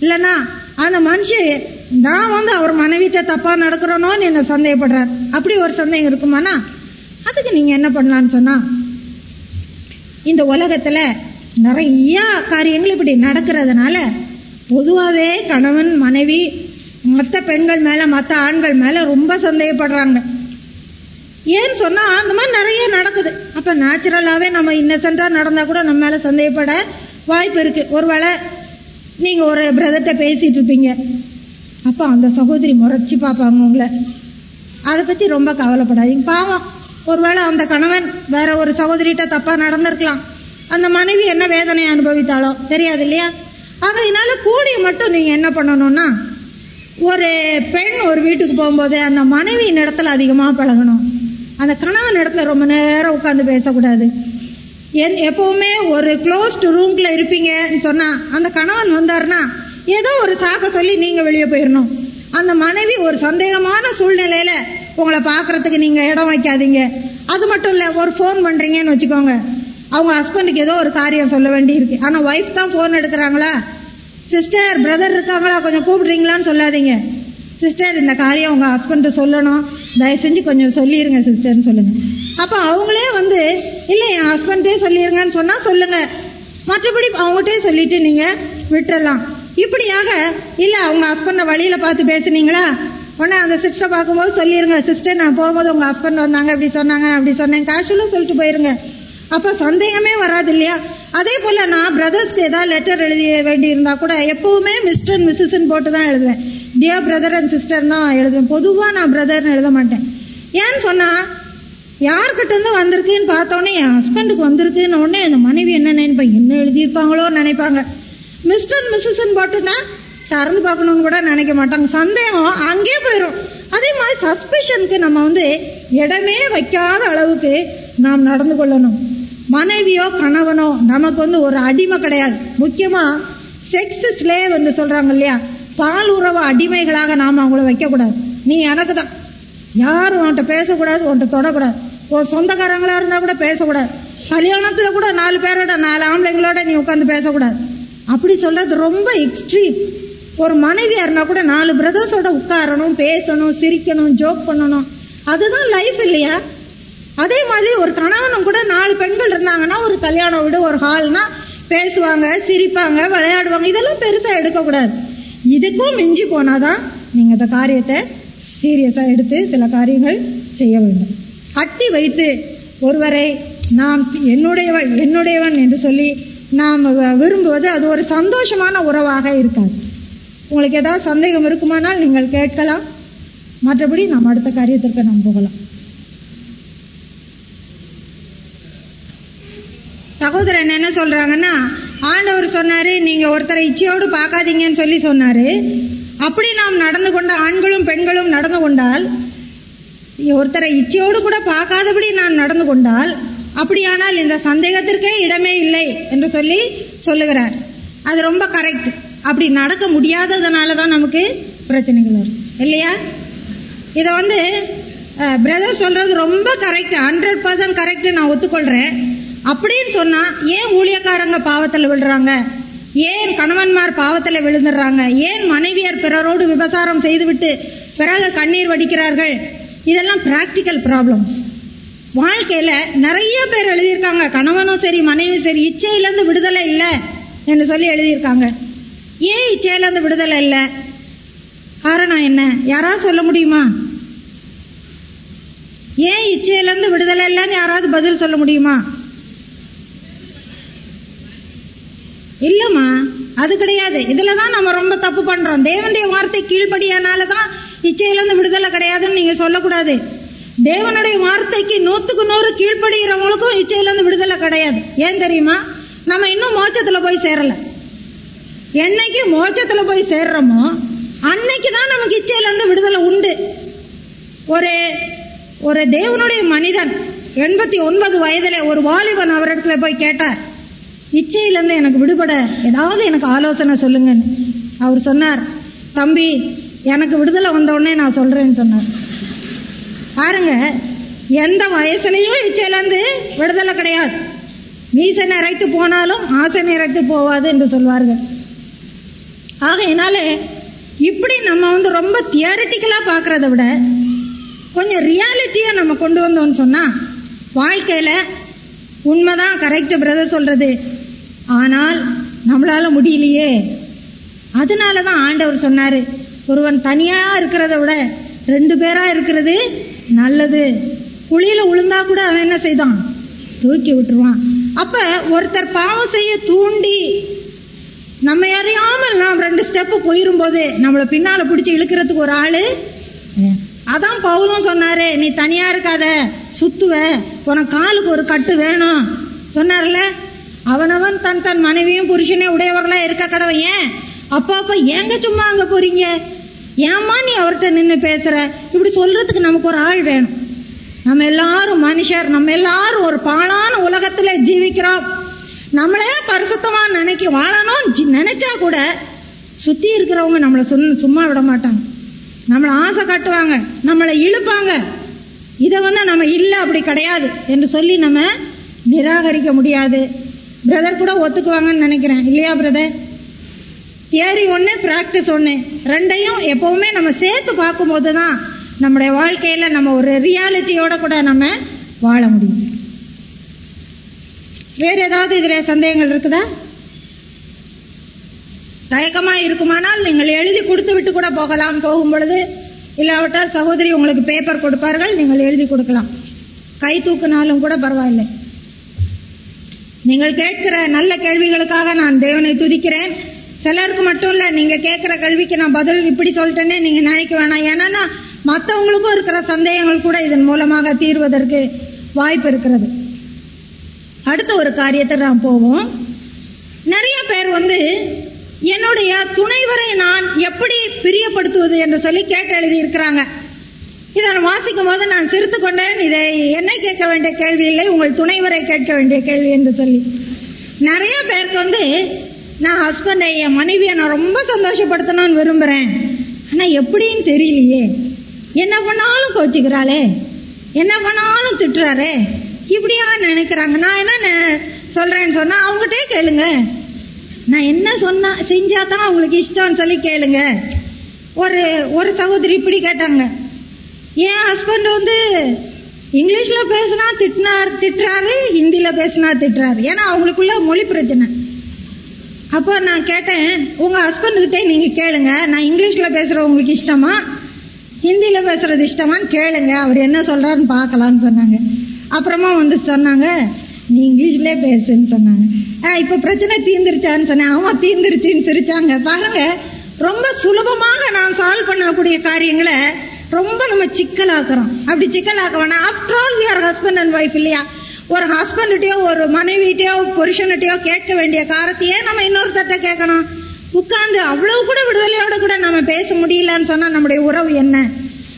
இல்லனா அந்த மனுஷன் நான் வந்து அவர் மனைவிட்ட தப்பா நடக்கிறனோன்னு என்ன சந்தேகப்படுறார். அப்படி ஒரு சந்தேகம் இருக்குமானா? அதுக்கு நீங்க என்ன பண்ணலாம்னு சொன்னா இந்த உலகத்துல நிறைய காரியங்கள் இப்படி நடக்கிறதுனால பொதுவாகவே கணவன் மனைவி மற்ற பெண்கள் மேல மற்ற ஆண்கள் மேல ரொம்ப சந்தேகப்படுறாங்க. ஏன்னு சொன்னா அந்த மாதிரி நிறைய நடக்குது. அப்ப நேச்சுரலாவே நம்ம இன்னசென்டா நடந்தா கூட நம்ம மேல சந்தேகப்பட வாய்ப்பு இருக்கு. ஒருவேளை நீங்க ஒரு பிரதர்கிட்ட பேசிட்டு இருப்பீங்க. அப்ப அந்த சகோதரி முறைச்சு பார்ப்பாங்க உங்களை. அதை பத்தி ரொம்ப கவலைப்படாதீங்க. பாவம். ஒருவேளை அந்த கணவன் வேற ஒரு சகோதரிகிட்ட தப்பா நடந்திருக்கலாம். அந்த மனைவி என்ன வேதனை அனுபவித்தாலோ தெரியாது இல்லையா? அதனால கூடிய மட்டும் நீங்க என்ன பண்ணணும்னா ஒரு பெண் ஒரு வீட்டுக்கு போகும்போது அந்த மனைவியின் இடத்துல அதிகமாக பழகணும். அந்த கணவன் இடத்துல ரொம்ப நேரம் உட்காந்து பேசக்கூடாது. என்- எப்பவுமே ஒரு க்ளோஸ்டு ரூம்ல இருப்பீங்கன்னு சொன்னா அந்த கணவன் வந்தாருன்னா ஏதோ ஒரு சாக்க சொல்லி நீங்க வெளியே போயிடணும் அந்த மனைவி ஒரு சந்தேகமான சூழ்நிலையில உங்களை பாக்குறதுக்கு நீங்க இடம் வைக்காதீங்க. அது மட்டும் இல்ல ஒரு ஃபோன் பண்றீங்கன்னு வச்சுக்கோங்க. அவங்க ஹஸ்பண்டுக்கு ஏதோ ஒரு காரியம் சொல்ல வேண்டி இருக்கு ஆனா ஒய்ஃப் தான் ஃபோன் எடுக்கிறாங்களா? சிஸ்டர் பிரதர் இருக்காங்களா? கொஞ்சம் கூப்பிடுறீங்களான்னு சொல்லாதீங்க. சிஸ்டர் இந்த காரியம் உங்க ஹஸ்பண்ட் சொல்லணும். தயவு செஞ்சு கொஞ்சம் சொல்லிருங்க சிஸ்டர்னு சொல்லுங்க. அப்ப அவங்களே வந்து இல்ல என் ஹஸ்பண்டே சொல்லிருங்கன்னு சொன்னா சொல்லுங்க. மற்றபடி அவங்ககிட்டயே சொல்லிட்டு நீங்க விட்டுறலாம். இப்படியாக இல்ல அவங்க ஹஸ்பண்ட வழியில பார்த்து பேசுனீங்களா? உடனே அந்த சிஸ்டர் பார்க்கும்போது சொல்லிருங்க சிஸ்டர் நான் போகும்போது உங்க ஹஸ்பண்ட் வந்தாங்க இப்படி சொன்னாங்க அப்படி சொன்னேன். கேஷுவலா சொல்லிட்டு போயிருங்க. அப்ப சந்தேகமே வராது இல்லையா? அதே போல நான் பிரதர்ஸ்க்கு ஏதாவது லெட்டர் எழுதி வேண்டி இருந்தா கூட எப்பவுமே மிஸ்டர் மிஸ்ஸஸ்ன்னு போட்டு தான் எழுதுவேன். டியர் பிரதர் அண்ட் சிஸ்டர் தான் எழுதுவேன். பொதுவா நான் பிரதர்னு எழுத மாட்டேன். ஏன்னு சொன்னா யார்கிட்ட இருந்து வந்திருக்குன்னு பார்த்தோன்னே என் ஹஸ்பண்டுக்கு வந்திருக்குன்னு உடனே அந்த மனைவி என்ன நினைப்பாங்க என்ன எழுதியிருப்பாங்களோன்னு நினைப்பாங்க. மிஸ்டர் மிஸ்ஸஸ்ன்னு போட்டுன்னா திறந்து பார்க்கணும்னு கூட நினைக்க மாட்டாங்க. சந்தேகம் அங்கே போயிடும் அதே மாதிரி சஸ்பெஷனுக்கு நம்ம வந்து இடமே வைக்காத அளவுக்கு நாம் நடந்து கொள்ளணும். மனைவியோ கணவனோ நமக்கு வந்து ஒரு அடிமை கிடையாது. முக்கியமா செக்ஸ் ஸ்லேவ் என்று சொல்றாங்க இல்லையா? பால் உறவு அடிமைகளாக நாம் அவங்கள வைக்கக்கூடாது. நீ எனக்கு தான். யாரும் உன்கிட்ட பேசக்கூடாது உன்கிட்ட தொடக்கூடாது. உன் சொந்தக்காரங்களா இருந்தா கூட பேசக்கூடாது. கல்யாணத்துல கூட நாலு பேரோட நாலு ஆம்பளைங்களோட நீ உட்காந்து பேசக்கூடாது. அப்படி சொல்றது ரொம்ப எக்ஸ்ட்ரீம் ஒரு மனைவியா இருந்தா கூட நாலு பிரதர்ஸோட உட்காரணும் பேசணும் சிரிக்கணும் ஜோக் பண்ணணும். அதுதான் லைஃப் இல்லையா? அதே மாதிரி ஒரு கணவனும் கூட நாலு பெண்கள் இருந்தாங்கன்னா ஒரு கல்யாண வீடு ஒரு ஹால்னா பேசுவாங்க சிரிப்பாங்க விளையாடுவாங்க. இதெல்லாம் பெருசா எடுக்கக்கூடாது. இதுக்கும் மிஞ்சி போனாதான் நீங்க இந்த காரியத்தை சீரியஸா எடுத்து சில காரியங்கள் செய்ய வேண்டும். கட்டி வைத்து ஒருவரை நாம் என்னுடையவன் என்னுடையவன் என்று சொல்லி நாம் வ- விரும்புவது அது ஒரு சந்தோஷமான உறவாக இருக்காது. உங்களுக்கு ஏதாவது சந்தேகம் இருக்குமானால் நீங்கள் கேட்கலாம். மற்றபடி நாம் அடுத்த காரியத்திற்கு நாம் போகலாம். சகோதரன் என்ன சொல்றாங்கன்னா ஆண்டவர் சொன்னாரு நீங்க ஒருத்தரை இச்சையோடு பார்க்காதீங்கன்னு சொல்லி சொன்னாரு. அப்படி நாம் நடந்து கொண்ட ஆண்களும் பெண்களும் நடந்து கொண்டால் ஒருத்தரை இச்சையோடு கூட பார்க்காதபடி நான் நடந்து கொண்டால் அப்படியானால் இந்த சந்தேகத்திற்கே இடமே இல்லை என்று சொல்லி சொல்லுகிறார். அது ரொம்ப கரெக்ட் அப்படி நடக்க முடியாததுனால தான் நமக்கு பிரச்சனைகள் வரும். இல்லையா? இதை வந்து பிரதர் சொல்றது ரொம்ப கரெக்ட் ஹண்ட்ரட் பர்சன்ட் கரெக்ட் நான் ஒத்துக்கொள்றேன். அப்படின்னு சொன்னா ஏன் ஊழியக்காரங்க பாவத்தில் விழுறாங்க? ஏன் கணவன்மார் பாவத்தில் விழுந்துடுறாங்க? ஏன் மனைவியர் பிறரோடு விபசாரம் செய்துவிட்டு பிறகு கண்ணீர் வடிக்கிறார்கள்? இதெல்லாம் பிராக்டிக்கல் ப்ராப்ளம்ஸ் வாழ்க்கையில நிறைய பேர் எழுதியிருக்காங்க. கணவனும் சரி மனைவியும் சரி இச்சையிலேருந்து விடுதலை இல்லை என்று சொல்லி எழுதியிருக்காங்க. ஏன் இச்சையிலேருந்து விடுதலை இல்லை? காரணம் என்ன? யாராவது சொல்ல முடியுமா? ஏன் இச்சையிலேருந்து விடுதலை இல்லைன்னு யாராவது பதில் சொல்ல முடியுமா? இல்லம்மா அது கிடையாது. இதுல தான் நம்ம ரொம்ப தப்பு பண்றோம். தேவனுடைய வார்த்தை கீழ்ப்படியானால தான் இச்சையிலிருந்து விடுதலை கிடையாதுன்னு நீங்க சொல்லக்கூடாது. தேவனுடைய வார்த்தைக்கு நூத்துக்கு நூறு கீழ்ப்படுகிறவங்களுக்கும் இச்சையிலிருந்து விடுதலை கிடையாது. ஏன் தெரியுமா? நம்ம இன்னும் மோச்சத்துல போய் சேரல. என்னைக்கு மோச்சத்துல போய் சேர்றோமோ அன்னைக்கு தான் நமக்கு இச்சையிலிருந்து விடுதலை உண்டு. ஒரு ஒரு தேவனுடைய மனிதன் எண்பத்தி ஒன்பது வயதுல ஒரு வாலிபன் அவரிடத்துல போய் கேட்டார் இச்சையிலிருந்து எனக்கு விடுபட ஏதாவது எனக்கு ஆலோசனை சொல்லுங்கன்னு. அவர் சொன்னார் தம்பி எனக்கு விடுதலை வந்தவுடனே நான் சொல்கிறேன்னு சொன்னார். பாருங்க எந்த வயசுலையும் இச்சையிலேருந்து விடுதலை கிடையாது. மீசை நிறைத்து போனாலும் ஆசை நிறைத்து போவாது என்று சொல்வார்கள். ஆகையினால இப்படி நம்ம வந்து ரொம்ப தியரிட்டிக்கலா பார்க்குறத விட கொஞ்சம் ரியாலிட்டியாக நம்ம கொண்டு வந்தோம்னு சொன்னால் வாழ்க்கையில் உண்மைதான் கரெக்டு பிரதர் சொல்கிறது ஆனால் நம்மளால் முடியலையே. அதனால தான் ஆண்டவர் சொன்னார் ஒருவன் தனியா இருக்கிறத விட ரெண்டு பேரா இருக்கிறது நல்லது. குழியில உளுந்தா கூட அவன் என்ன செய்தான்? தூக்கி விட்டுருவான். அப்ப ஒருத்தர் பாவம் செய்ய தூண்டி நம்ம அறியாமல் நாம் ரெண்டு ஸ்டெப் போயிரும்போது நம்மளை பின்னால பிடிச்சி இழுக்கிறதுக்கு ஒரு ஆளு அதான் பவுலும் சொன்னாரு நீ தனியா இருக்காத சுத்துவ. உனக்கு காலுக்கு ஒரு கட்டு வேணும். சொன்னார்ல அவனவன் தன் தன் மனைவியும் புருஷனே உடையவர்களா இருக்க கடவை ஏன்? அப்பா அப்பா ஏங்க சும்மா அங்க போறீங்க? ஏம்மா நீ அவர்கிட்ட நின்று பேசுற? இப்படி சொல்றதுக்கு நமக்கு ஒரு ஆள் வேணும். நம்ம எல்லாரும் மனுஷர் நம்ம எல்லாரும் ஒரு பாழான உலகத்துல ஜீவிக்கிறோம். நம்மளே பரிசுத்தமா நினைக்க வாழணும் நினைச்சா கூட சுத்தி இருக்கிறவங்க நம்மளை சொன்ன சும்மா விட மாட்டாங்க. நம்மளை ஆசை காட்டுவாங்க நம்மளை இழுப்பாங்க. இதை வந்து நம்ம இல்லை அப்படி கிடையாது என்று சொல்லி நம்ம நிராகரிக்க முடியாது. பிரதர் கூட ஒத்துக்குவாங்கன்னு நினைக்கிறேன். இல்லையா பிரதர்? தியரி ஒன்று ப்ராக்டிஸ் ஒன்று ரெண்டையும் எப்போவுமே நம்ம சேர்த்து பார்க்கும்போது தான் நம்முடைய வாழ்க்கையில் நம்ம ஒரு ரியாலிட்டியோட கூட நம்ம வாழ முடியும். வேறு ஏதாவது இதில் சந்தேகங்கள் இருக்குதா? தயக்கமாக இருக்குமானால் நீங்கள் எழுதி கொடுத்து விட்டு கூட போகலாம். போகும் பொழுது இல்லாவிட்டால் சகோதரி உங்களுக்கு பேப்பர் கொடுப்பார்கள் நீங்கள் எழுதி கொடுக்கலாம். கை தூக்குனாலும் கூட பரவாயில்லை. நீங்கள் கேட்கிற நல்ல கேள்விகளுக்காக நான் தேவனை துதிக்கிறேன். சிலருக்கு மட்டும் இல்ல நீங்க கேட்கிற கேள்விக்கு நான் பதில் இப்படி சொல்லிட்டேனே நீங்க நினைக்க வேணாம். ஏன்னா மற்றவங்களுக்கும் இருக்கிற சந்தேகங்கள் கூட இதன் மூலமாக தீர்வதற்கு வாய்ப்பு இருக்கிறது. அடுத்த ஒரு காரியத்தை நான் போவோம். நிறைய பேர் வந்து என்னுடைய துணைவரை நான் எப்படி பிரியப்படுத்துவது என்று சொல்லி கேட்டு எழுதி இருக்கிறாங்க. இதை நான் வாசிக்கும் போது நான் சிரித்து கொண்டேன். இதை என்னை கேட்க வேண்டிய கேள்வி இல்லை உங்கள் துணைவரை கேட்க வேண்டிய கேள்வி என்று சொல்லி. நிறைய பேருக்கு வந்து நான் ஹஸ்பண்டை என் மனைவியை நான் ரொம்ப சந்தோஷப்படுத்தணும்னு விரும்புகிறேன் ஆனால் எப்படின்னு தெரியலையே. என்ன பண்ணாலும் கோச்சிக்கிறாளே. என்ன பண்ணாலும் திட்டுறாரே. இப்படியா நினைக்கிறாங்க. நான் என்ன நெ- சொன்னால் அவங்ககிட்டே கேளுங்க. நான் என்ன சொன்னா செஞ்சா தான் அவங்களுக்கு இஷ்டம்னு சொல்லி கேளுங்க. ஒரு ஒரு சகோதரி இப்படி கேட்டாங்க. என் ஹஸ்பண்ட் வந்து இங்கிலீஷில் பேசினா திட்டினார் திட்டுறாரு ஹிந்தியில் பேசினா திட்டுறாரு. ஏன்னா அவங்களுக்குள்ள மொழி பிரச்சனை. அப்போ நான் கேட்டேன் உங்க ஹஸ்பண்ட் கிட்டே நீங்க கேளுங்க. நான் இங்கிலீஷ்ல பேசுறது உங்களுக்கு இஷ்டமா ஹிந்தியில பேசுறது இஷ்டமான்னு கேளுங்க. அவர் என்ன சொல்றாருன்னு பார்க்கலான்னு சொன்னாங்க. அப்புறமா வந்து சொன்னாங்க நீ இங்கிலீஷ்லேயே பேசுன்னு சொன்னாங்க. ஆ, இப்போ பிரச்சனை தீர்ந்துருச்சான்னு சொன்னேன். அவன் தீர்ந்துருச்சுன்னு சிரிச்சாங்க. பாருங்க ரொம்ப சுலபமாக நான் சால்வ் பண்ணக்கூடிய காரியங்களை ரொம்ப நம்ம சிக்கலாக்குறோம். அப்படி சிக்கலாக்க வேணாம் after all we are husband and wife இல்லையா? ஒரு ஹஸ்பண்ட்டையோ ஒரு மனைவிட்டையோ புருஷன்கிட்டயோ கேட்க வேண்டிய காரத்தையே நம்ம இன்னொருத்தட்ட கேட்கணும்? உட்கார்ந்து அவ்வளவு கூட விடுதலையோட கூட நம்ம பேச முடியலன்னு சொன்னா நம்முடைய உறவு என்ன?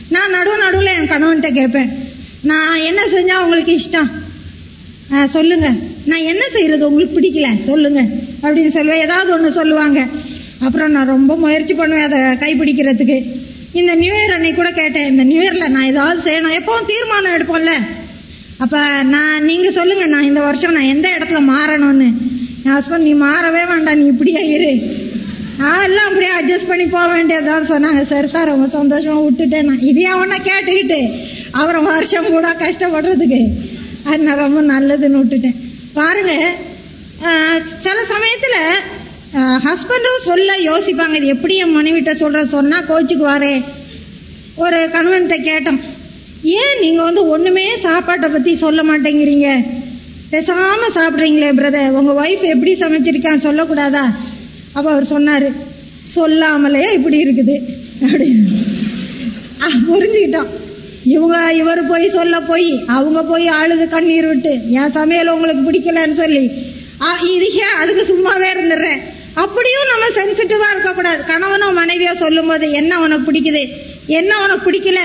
நான் நடுவு நடுவில் என் கணவன்கிட்ட கேட்பேன். நான் என்ன செஞ்சா உங்களுக்கு இஷ்டம்? ஆ, சொல்லுங்க. நான் என்ன செய்யறது உங்களுக்கு பிடிக்கல. சொல்லுங்க. அப்படின்னு சொல்லுவேன். ஏதாவது ஒன்று சொல்லுவாங்க. அப்புறம் நான் ரொம்ப முயற்சி பண்ணுவேன் அதை கைப்பிடிக்கிறதுக்கு. இந்த நியூ இயர் அன்னைக்கு கூட கேட்டேன். இந்த நியூ இயர்ல நான் ஏதாவது செய்யணும். எப்பவும் தீர்மானம் எடுப்போம்ல. அப்ப நான் நீங்க சொல்லுங்க நான் இந்த வருஷம் நான் எந்த இடத்துல மாறணும்னு. என் ஹஸ்பண்ட் நீ மாறவே வேண்டாம் நீ இப்படியே இரு. எல்லாம் அப்படியே அட்ஜஸ்ட் பண்ணி போக வேண்டியதுதான் சொன்னாங்க. சரி சார் ரொம்ப சந்தோஷமா விட்டுட்டேன் நான். இதையே அவனை கேட்டுக்கிட்டு? அப்புறம் வருஷம் கூட கஷ்டப்படுறதுக்கு. அது நான் ரொம்ப நல்லதுன்னு விட்டுட்டேன். பாருங்க சில சமயத்துல ஹஸ்பண்டும் சொல்ல யோசிப்பாங்க. இது எப்படி என் மனைவிட்ட சொல்ற? சொன்னா கோச்சுக்குவாரே. ஒரு கணவன்கிட்ட கேட்டோம். ஏன் நீங்க வந்து ஒண்ணுமே சாப்பாட்டை பத்தி சொல்ல மாட்டேங்கிறீங்க? பேசாம சாப்பிட்றீங்களே பிரதர் உங்க ஒய்ஃப் எப்படி சமைச்சிருக்கான்னு சொல்லக்கூடாதா? அப்ப அவர் சொன்னாரு சொல்லாமலே இப்படி இருக்குது. அப்படின்னு. ஆ, புரிஞ்சுக்கிட்டோம். இவங்க இவர் போய் சொல்ல போய் அவங்க போய் ஆளுது கண்ணீர் விட்டு என் சமையல் உங்களுக்கு பிடிக்கலன்னு சொல்லி. ஆ, அதுக்கு சும்மாவே இருந்துடுறேன்? அப்படியும் நம்ம சென்சிட்டிவா இருக்கக்கூடாது. கணவனோ மனைவியோ சொல்லும்போது என்ன உனக்கு பிடிக்குது? என்ன உனக்கு பிடிக்கல?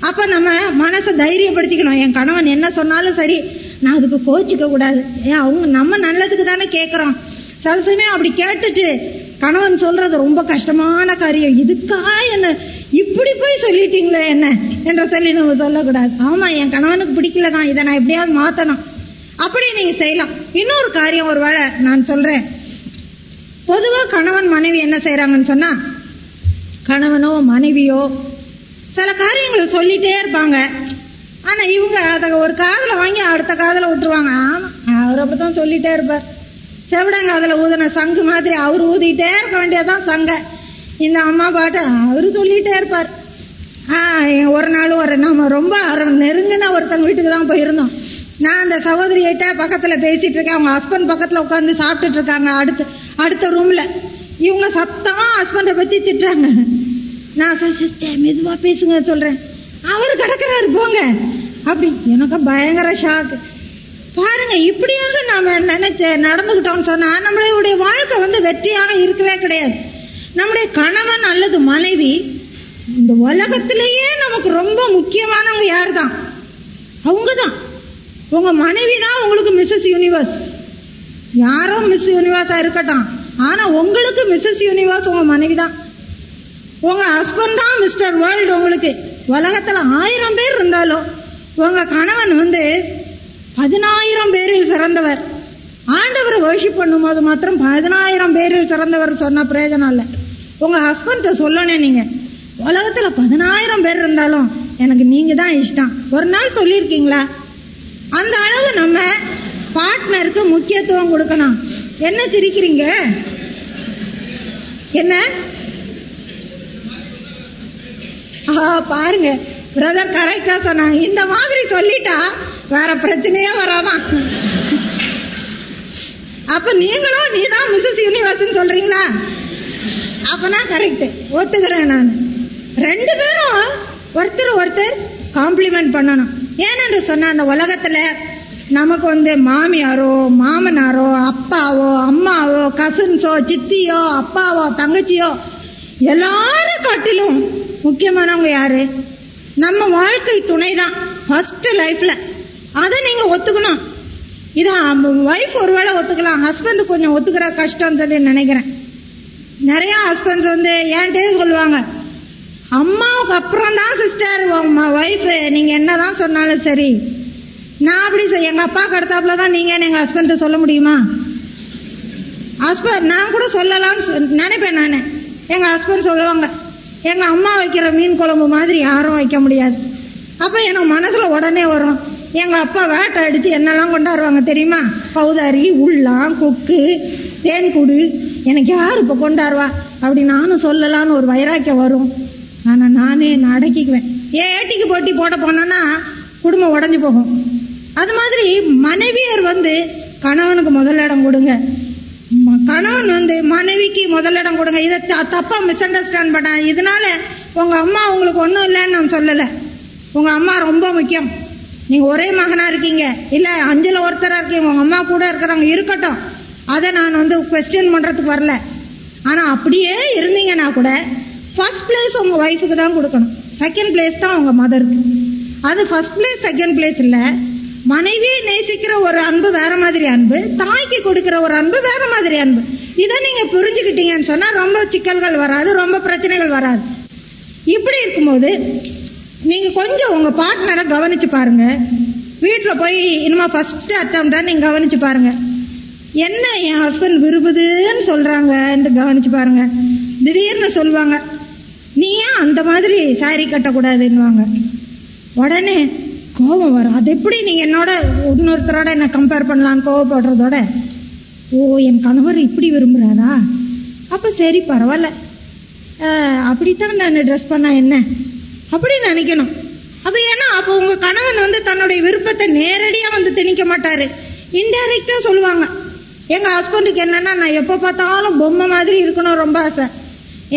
அப்ப நம்ம மனசை தைரியப்படுத்திக்கணும். என் கணவன் என்ன சொன்னாலும் சரி நான் அதுக்கு கோச்சிக்க கூடாது. ஏன் அவங்க நம்ம நல்லதுக்கு தானே கேட்கறோம் சில சமயம் அப்படி கேட்டுட்டு கணவன் சொல்றது ரொம்ப கஷ்டமான காரியம். இதுக்கா என்ன இப்படி போய் சொல்லிட்டீங்களே என்ன என்ற சொல்லி நம்ம சொல்லக்கூடாது. ஆமா என் கணவனுக்கு பிடிக்கல தான். இதை நான் எப்படியாவது மாத்தணும். அப்படி நீங்க செய்யலாம். இன்னொரு காரியம் ஒரு வேளை நான் சொல்றேன். பொதுவா கணவன் மனைவி என்ன செய்யறாங்கன்னு சொன்னா கணவனோ மனைவியோ சில காரியங்களை சொல்லிட்டே இருப்பாங்க. ஆனா இவங்க அதை ஒரு காதல வாங்கி அடுத்த காதல விட்டுருவாங்க. ஆமா அவர் அப்பதான் சொல்லிட்டே இருப்பார். செவிடங்காதுல ஊதின சங்கு மாதிரி அவர் ஊதிட்டே இருக்க வேண்டியதான் சங்க. இந்த அம்மா பாட்டு அவரு சொல்லிட்டே இருப்பார். ஆஹ் ஒரு நாள் ஒரு நம்ம ரொம்ப நெருங்கின ஒருத்தங்க வீட்டுக்கு தான் போயிருந்தோம். நான் அந்த சகோதரியிட்ட பக்கத்துல பேசிட்டு இருக்கேன். அவங்க ஹஸ்பண்ட் பக்கத்துல உட்காந்து சாப்பிட்டுட்டு இருக்காங்க. அடுத்த அடுத்த ரூம்ல இவங்க சத்தமா ஹஸ்பண்டை பத்தி திட்டுறாங்க. நான் சிஸ்டர் மெதுவா பேசுங்க சொல்றேன். அவர் கிடக்கிறாரு போங்க. அப்படி எனக்கு பயங்கர ஷாக் பாருங்க இப்படியாக நாம நினைச்ச நடந்துகிட்டோம்னு சொன்னா நம்மளுடைய வாழ்க்கை வந்து வெற்றியாக இருக்கவே கிடையாது. நம்முடைய கணவன் அல்லது மனைவி இந்த உலகத்திலேயே நமக்கு ரொம்ப முக்கியமானவங்க யார் தான் அவங்க தான் உங்க மனைவினா உங்களுக்கு மிஸ்ஸஸ் யூனிவர்ஸ் யாரோ மிஸ் யூனிவர்ஸா இருக்கட்டும். ஆனா உங்களுக்கு மிஸ்ஸஸ் யூனிவர்ஸ் உங்க மனைவி தான் உங்க ஹஸ்பண்ட் தான் மிஸ்டர் வேர்ல்டு உங்களுக்கு. உலகத்துல ஆயிரம் பேர் இருந்தாலும் உங்க கணவன் வந்து பதினாயிரம் பேரில் சிறந்தவர். ஆண்டவரை வர்ஷிப் பண்ணும்போது மாத்திரம் பதினாயிரம் பேரில் சிறந்தவர் சொன்ன பிரயோஜனம் இல்லை. உங்க ஹஸ்பண்ட சொல்லணும் நீங்க. உலகத்துல பதினாயிரம் பேர் இருந்தாலும் எனக்கு நீங்க தான் இஷ்டம். ஒரு நாள் சொல்லியிருக்கீங்களா? அந்த அளவு நம்ம பார்ட்னருக்கு முக்கியத்துவம் கொடுக்கணும். என்ன சிரிக்கிறீங்க? என்ன? பாருங்க. பிரதர் கரெக்டா சொன்னாங்க. இந்த மாதிரி சொல்லிட்டா வேற பிரச்சனையே வராதான் அப்ப நீங்களும் நீதான் மிஸ்ஸஸ் யூனிவர்ஸ் சொல்றீங்களா? அப்பனா கரெக்ட் ஒத்துக்கிறேன் நான். ரெண்டு பேரும் ஒருத்தர் ஒருத்தர் காம்ப்ளிமெண்ட் பண்ணணும். ஏனென்று சொன்ன அந்த உலகத்துல நமக்கு வந்து மாமியாரோ மாமனாரோ அப்பாவோ அம்மாவோ கசின்ஸோ சித்தியோ அப்பாவோ தங்கச்சியோ எல்லாரும் காட்டிலும் முக்கியமானவங்க யாரு? நம்ம வாழ்க்கை துணை தான் ஃபர்ஸ்ட் லைஃப்ல அதை நீங்க ஒத்துக்கணும். இதான் ஒய்ஃப் ஒருவேளை ஒத்துக்கலாம். ஹஸ்பண்ட் கொஞ்சம் ஒத்துக்கிற கஷ்டம்னு சொல்லி நினைக்கிறேன். நிறைய ஹஸ்பண்ட்ஸ் வந்து என்கிட்டயே சொல்லுவாங்க அம்மாவுக்கு அப்புறம் தான் சிஸ்டர் ஒய்ஃப் நீங்க என்னதான் சொன்னாலும் சரி. நான் அப்படி எங்க அப்பாவுக்கு அடுத்தாப்புல தான் நீங்க எங்க ஹஸ்பண்ட் சொல்ல முடியுமா? ஹஸ்பண்ட் நான் கூட சொல்லலாம்னு சொ- நினைப்பேன் நான். எங்க ஹஸ்பண்ட் சொல்லுவாங்க எங்க அம்மா வைக்கிற மீன் குழம்பு மாதிரி யாரும் வைக்க முடியாது. அப்ப எனக்கு மனசுல உடனே வரும். எங்க அப்பா வேட்டை அடிச்சு என்னெல்லாம் கொண்டாடுவாங்க தெரியுமா? பௌதாரி உள்ளாம் கொக்கு தேன்குடு. எனக்கு யார் இப்போ கொண்டாடுவா? அப்படி நானும் சொல்லலாம்னு ஒரு வைராக்கியம் வரும். ஆனால் நானே நான் அடக்கிக்குவேன். ஏன் ஏட்டிக்கு போட்டி போட போனேன்னா குடும்பம் உடஞ்சி போகும். அது மாதிரி மனைவியர் வந்து கணவனுக்கு முதலிடம் கொடுங்க. கணவன் வந்து மனைவிக்கு முதலிடம் கொடுங்க. இதை த- தப்பா மிஸ் அண்டர்ஸ்டாண்ட் பண்ண இதனால உங்க அம்மா உங்களுக்கு ஒன்றும் இல்லைன்னு நான் சொல்லலை. உங்க அம்மா ரொம்ப முக்கியம். நீங்க ஒரே மகனா இருக்கீங்க. இல்ல அஞ்சுல ஒருத்தரா இருக்கீங்க. உங்க அம்மா கூட இருக்கிறவங்க இருக்கட்டும். அதை நான் வந்து கொஸ்டின் பண்றதுக்கு வரல. ஆனா அப்படியே இருந்தீங்கன்னா கூட ஃபர்ஸ்ட் பிளேஸ் உங்க ஒய்ஃபுக்கு தான் கொடுக்கணும். செகண்ட் பிளேஸ் தான் உங்க மதருக்கு அது ஃபர்ஸ்ட் பிளேஸ் செகண்ட் பிளேஸ் இல்லை. மனைவியை நேசிக்கிற ஒரு அன்பு வேற மாதிரி அன்பு தாய்க்கு கொடுக்கிற ஒரு அன்பு வேற மாதிரி அன்பு. இதை நீங்க புரிஞ்சுக்கிட்டீங்கன்னு சொன்னா ரொம்ப சிக்கல்கள் வராது ரொம்ப பிரச்சனைகள் வராது. இப்படி இருக்கும்போது நீங்க கொஞ்சம் உங்க பார்ட்னரை கவனிச்சு பாருங்க. வீட்டில் போய் இனிமே ஃபர்ஸ்ட் அட்டம்ப்டா நீங்க கவனிச்சு பாருங்க. என்ன என் ஹஸ்பண்ட் விரும்புதுன்னு சொல்றாங்க கவனிச்சு பாருங்க. திடீர்னு சொல்லுவாங்க நீ ஏன் அந்த மாதிரி சாரி கட்டக்கூடாதுன்னுவாங்க. உடனே கோபம் வரும். அது எப்படி நீங்க என்னோட இன்னொருத்தரோட என்ன கம்பேர் பண்ணலாம் கோவப்படுறதோட ஓ என் கணவர் இப்படி விரும்புறாரா? அப்ப சரி பரவாயில்ல. அப்படித்தான் நான் ட்ரெஸ் பண்ணா என்ன? அப்படி நினைக்கணும். அப்ப ஏன்னா அப்போ உங்க கணவன் வந்து தன்னுடைய விருப்பத்தை நேரடியா வந்து திணிக்க மாட்டாரு. இன்டைரக்டா சொல்லுவாங்க. எங்க ஹஸ்பண்டுக்கு என்னன்னா நான் எப்ப பார்த்தாலும் பொம்மை மாதிரி இருக்கணும் ரொம்ப ஆசை.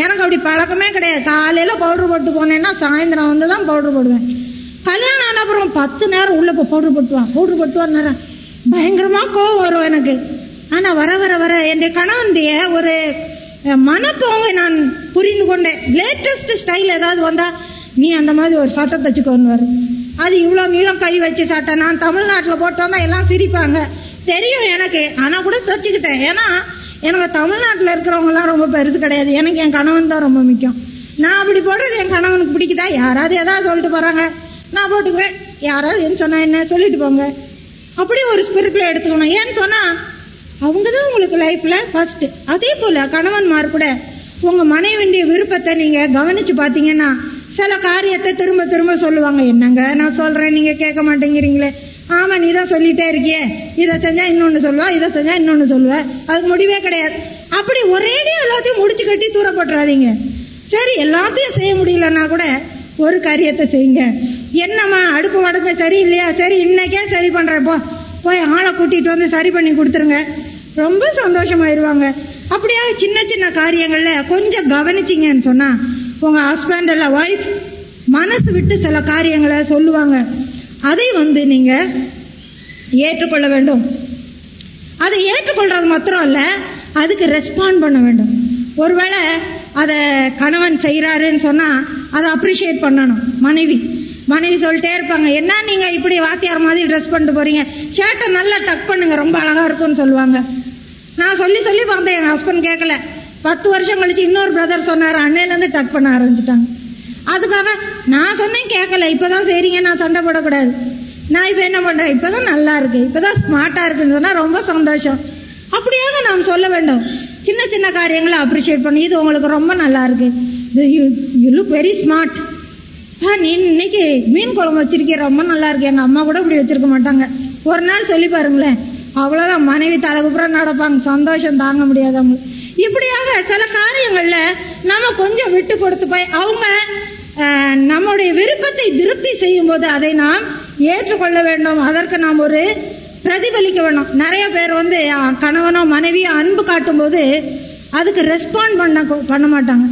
எனக்கு அப்படி பழக்கமே கிடையாது. காலையில பவுடர் போட்டு போனேன்னா சாயந்தரம் வந்து தான் பவுடர் போடுவேன். கல்யாணம் ஆன அப்புறம் பத்து நேரம் உள்ள போய் பவுடர் போட்டுவான் பவுடர் போட்டுவான் பயங்கரமா கோவம் வரும் எனக்கு. ஆனா வர வர வர என் கணவனுடைய ஒரு மனப்போங்க நான் புரிந்து கொண்டேன். லேட்டஸ்ட் ஸ்டைல் ஏதாவது வந்தா நீ அந்த மாதிரி ஒரு சட்டை தச்சுக்கோன்னு வரும் அது இவ்வளோ நீளம் கை வச்சு சட்டை நான் தமிழ்நாட்டில் போட்டு வந்தால் எல்லாம் சிரிப்பாங்க. தெரியும் எனக்கு. ஆனால் கூட தச்சுக்கிட்டேன். ஏன்னா எனக்கு தமிழ்நாட்டில் இருக்கிறவங்கலாம் ரொம்ப பெருசு கிடையாது. எனக்கு என் கணவன் தான் ரொம்ப முக்கியம். நான் அப்படி போடுறது என் கணவனுக்கு பிடிக்குதா? யாராவது ஏதாவது சொல்லிட்டு போகிறாங்க நான் போட்டுக்குவேன் யாராவது என்ன சொன்னா என்ன? சொல்லிட்டு போங்க. அப்படி ஒரு ஸ்பிரிட்ல எடுத்துக்கணும். ஏன்னு சொன்னா அவங்க தான் உங்களுக்கு லைஃப்ல ஃபர்ஸ்ட் அதே போல கணவன்மார் கூட உங்க மனைவிண்டிய விருப்பத்தை நீங்க கவனிச்சு பாத்தீங்கன்னா சில காரியத்தை திரும்ப திரும்ப சொல்லுவாங்க. என்னங்க? நான் சொல்றேன் நீங்க கேட்க மாட்டேங்கிறீங்களே. ஆமா நீ தான் சொல்லிட்டே இருக்கியே. இதை செஞ்சா இன்னொன்னு சொல்லுவா இதை செஞ்சா இன்னொன்னு சொல்லுவ. அதுக்கு முடிவே கிடையாது. அப்படி ஒரேடியா எல்லாத்தையும் முடிச்சு கட்டி தூர போட்டுறாதீங்க சரி எல்லாத்தையும் செய்ய முடியலன்னா கூட ஒரு காரியத்தை செய்யுங்க. என்னம்மா அடுப்பு வடங்க சரி இல்லையா சரி இன்னைக்கே சரி பண்ணுறப்போ போய் ஆளை கூட்டிட்டு வந்து சரி பண்ணி கொடுத்துருங்க. ரொம்ப சந்தோஷமாயிருவாங்க. அப்படியா சின்ன சின்ன காரியங்கள்ல கொஞ்சம் கவனிச்சிங்கன்னு சொன்னா உங்க ஹஸ்பண்ட் இல்ல ஒய்ஃப் மனசு விட்டு சில காரியங்களை சொல்லுவாங்க. அதை வந்து நீங்க ஏற்றுக்கொள்ள வேண்டும். அதை ஏற்றுக்கொள்றது மாத்திரம் இல்ல அதுக்கு ரெஸ்பாண்ட் பண்ண வேண்டும். ஒருவேளை அதை கணவன் செய்கிறாருன்னு சொன்னால் அதை அப்ரிஷியேட் பண்ணணும். மனைவி. மனைவி சொல்லிட்டே இருப்பாங்க என்ன நீங்கள் இப்படி வாத்தியார் மாதிரி ட்ரெஸ் பண்ணிட்டு போகிறீங்க ஷர்ட்டை நல்லா டக் பண்ணுங்க ரொம்ப அழகாக இருக்கும்னு சொல்லுவாங்க. நான் சொல்லி சொல்லி பார்த்தேன் என் ஹஸ்பண்ட் கேட்கல பத்து வருஷம் கழிச்சு இன்னொரு பிரதர் சொன்னார் அன்னையிலேருந்து டக் பண்ண ஆரம்பிச்சுட்டாங்க. அதுக்காக நான் சொன்னேன் கேட்கல இப்பதான் சரிங்க நான் சண்டை போடக்கூடாது. நான் இப்போ என்ன பண்ணுறேன் இப்போ தான் நல்லா இருக்கு. இப்பதான் ஸ்மார்ட்டாக இருக்குன்னு சொன்னால் ரொம்ப சந்தோஷம். அப்படியாக நாம் சொல்ல வேண்டும். சின்ன சின்ன காரியங்களை அப்ரிஷியேட் பண்ணி. இது உங்களுக்கு ரொம்ப நல்லா இருக்கு. யூ லுக் வெரி ஸ்மார்ட் ஆ நீ இன்னைக்கு மீன் குழம்பு வச்சிருக்கிய ரொம்ப நல்லா இருக்கு. எங்க அம்மா கூட இப்படி வச்சிருக்க மாட்டாங்க. ஒரு நாள் சொல்லி பாருங்களேன். அவ்வளவுதான் மனைவி தலைகுப்புறம் நடப்பாங்க. சந்தோஷம் தாங்க முடியாது அவங்களுக்கு. இப்படியாக சில காரியங்கள்ல நம்ம கொஞ்சம் விட்டு கொடுத்து போய் அவங்க நம்முடைய விருப்பத்தை திருப்தி செய்யும் போது அதை நாம் ஏற்றுக்கொள்ள வேண்டும். அதற்கு நாம் ஒரு பிரதிபலிக்க வேணும். நிறைய பேர் வந்து கணவனோ மனைவியோ அன்பு காட்டும் போது அதுக்கு ரெஸ்பாண்ட் பண்ண பண்ண மாட்டாங்க.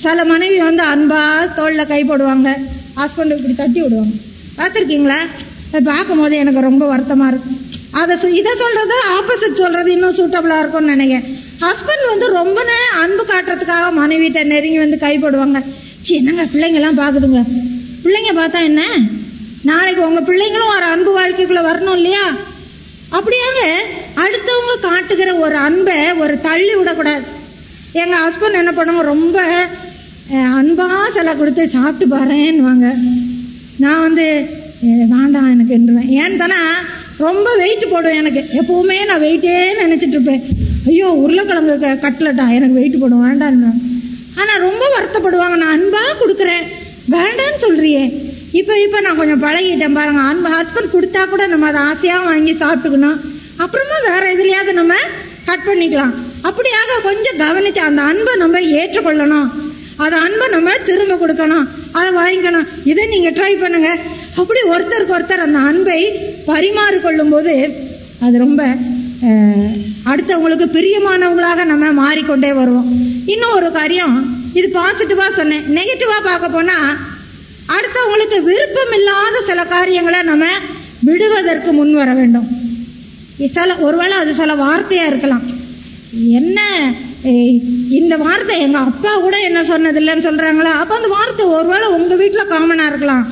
சில மனைவி வந்து அன்பா தோளில் கை போடுவாங்க. ஹஸ்பண்ட் இப்படி தட்டி விடுவாங்க. பார்த்துருக்கீங்களா? அதை பார்க்கும் போது எனக்கு ரொம்ப வருத்தமா இருக்கு. அதை சொ- இதை சொல்றது ஆப்போசிட் சொல்றது இன்னும் சூட்டபிளா இருக்கும்னு நினைக்கிறேன். ஹஸ்பண்ட் வந்து ரொம்ப அன்பு காட்டுறதுக்காக மனைவிட்ட நெருங்கி வந்து கை போடுவாங்க. ச்சீ, என்னங்க பிள்ளைங்க எல்லாம் பாக்குதுங்க. பிள்ளைங்க பார்த்தா என்ன? நாளைக்கு உங்க பிள்ளைங்களும் ஒரு அன்பு வாழ்க்கைக்குள்ள வரணும் இல்லையா? அப்படியாக அடுத்தவங்க காட்டுகிற ஒரு அன்பை ஒரு தள்ளி விடக்கூடாது. எங்க ஹஸ்பண்ட் என்ன பண்ணுவாங்க ரொம்ப அன்பாக அன்பா சில கொடுத்து சாப்பிட்டு பாருன்னுவாங்க. நான் வந்து வேண்டாம் எனக்கு என்றுவேன் ஏன்னு தானே ரொம்ப வெயிட் போடும் எனக்கு. எப்பவுமே நான் வெயிட்டே நினைச்சிட்டு இருப்பேன். ஐயோ உருளைக்கிழங்கு கட்டலட்டா கட்லட்டா? எனக்கு வெயிட் போடும் வேண்டான்னு ஆனா ரொம்ப வருத்தப்படுவாங்க. நான் அன்பா கொடுக்குறேன். வேண்டான்னு சொல்றியே. இப்ப இப்ப நான் கொஞ்சம் பழகிட்டேன் பாருங்க. அன்பு ஹஸ்பண்ட் கொடுத்தா கூட நம்ம அதை ஆசையா வாங்கி சாப்பிட்டுக்கணும். அப்புறமா வேற எதுலயாவது நம்ம கட் பண்ணிக்கலாம். அப்படியாக கொஞ்சம் கவனிச்சு அந்த அன்பை நம்ம ஏற்றுக்கொள்ளணும். அந்த அன்பை நம்ம திரும்ப கொடுக்கணும். அதை வாங்கிக்கணும். இதை நீங்க ட்ரை பண்ணுங்க. அப்படி ஒருத்தருக்கு ஒருத்தர் அந்த அன்பை பரிமாறிக்கொள்ளும் போது அது ரொம்ப அடுத்தவங்களுக்கு பிரியமானவங்களாக நம்ம மாறிக்கொண்டே வருவோம். இன்னும் ஒரு காரியம். இது பாசிட்டிவா சொன்னேன். நெகட்டிவா பார்க்க போனா அடுத்தவங்களுக்கு விருப்பம் இல்லாத சில காரியங்களை நம்ம விடுவதற்கு முன் வர வேண்டும். சில ஒருவேளை அது சில வார்த்தையா இருக்கலாம். என்ன இந்த வார்த்தை எங்க அப்பா கூட என்ன சொன்னது இல்லைன்னு சொல்றாங்களா? அப்ப அந்த வார்த்தை ஒருவேளை உங்க வீட்டுல காமனா இருக்கலாம்.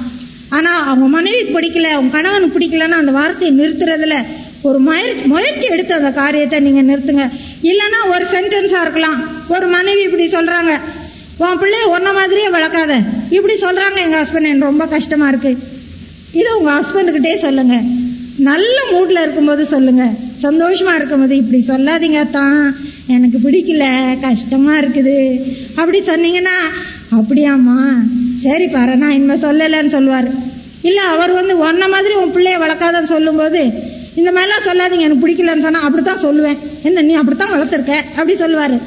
ஆனா அவங்க மனைவிக்கு பிடிக்கல அவங்க கணவனுக்கு பிடிக்கலன்னா அந்த வார்த்தையை நிறுத்துறதுல ஒரு முயற்சி முயற்சி எடுத்து அந்த காரியத்தை நீங்க நிறுத்துங்க. இல்லைன்னா ஒரு சென்டென்ஸா இருக்கலாம். ஒரு மனைவி இப்படி சொல்றாங்க உன் பிள்ளைய ஒன்ன மாதிரியே வளர்க்காத. இப்படி சொல்றாங்க எங்க ஹஸ்பண்ட் எனக்கு ரொம்ப கஷ்டமா இருக்கு. இது உங்க ஹஸ்பண்டுக்கிட்டே சொல்லுங்க. நல்ல மூட்ல இருக்கும்போது சொல்லுங்க. சந்தோஷமா இருக்கும்போது இப்படி சொல்லாதீங்க தான் எனக்கு பிடிக்கல. கஷ்டமா இருக்குது. அப்படி சொன்னீங்கன்னா அப்படியாம்மா. சரி பாரு நான் இனிமே சொல்லலைன்னு சொல்லுவார். இல்லை அவர் வந்து ஒன்ன மாதிரி உன் பிள்ளைய வளர்க்காதன்னு சொல்லும்போது இந்த மாதிரிலாம் சொல்லாதீங்க. எனக்கு பிடிக்கலன்னு சொன்னா அப்படித்தான் சொல்லுவேன். என்ன நீ அப்படித்தான் வளர்த்துருக்க? அப்படி சொல்லுவாரு.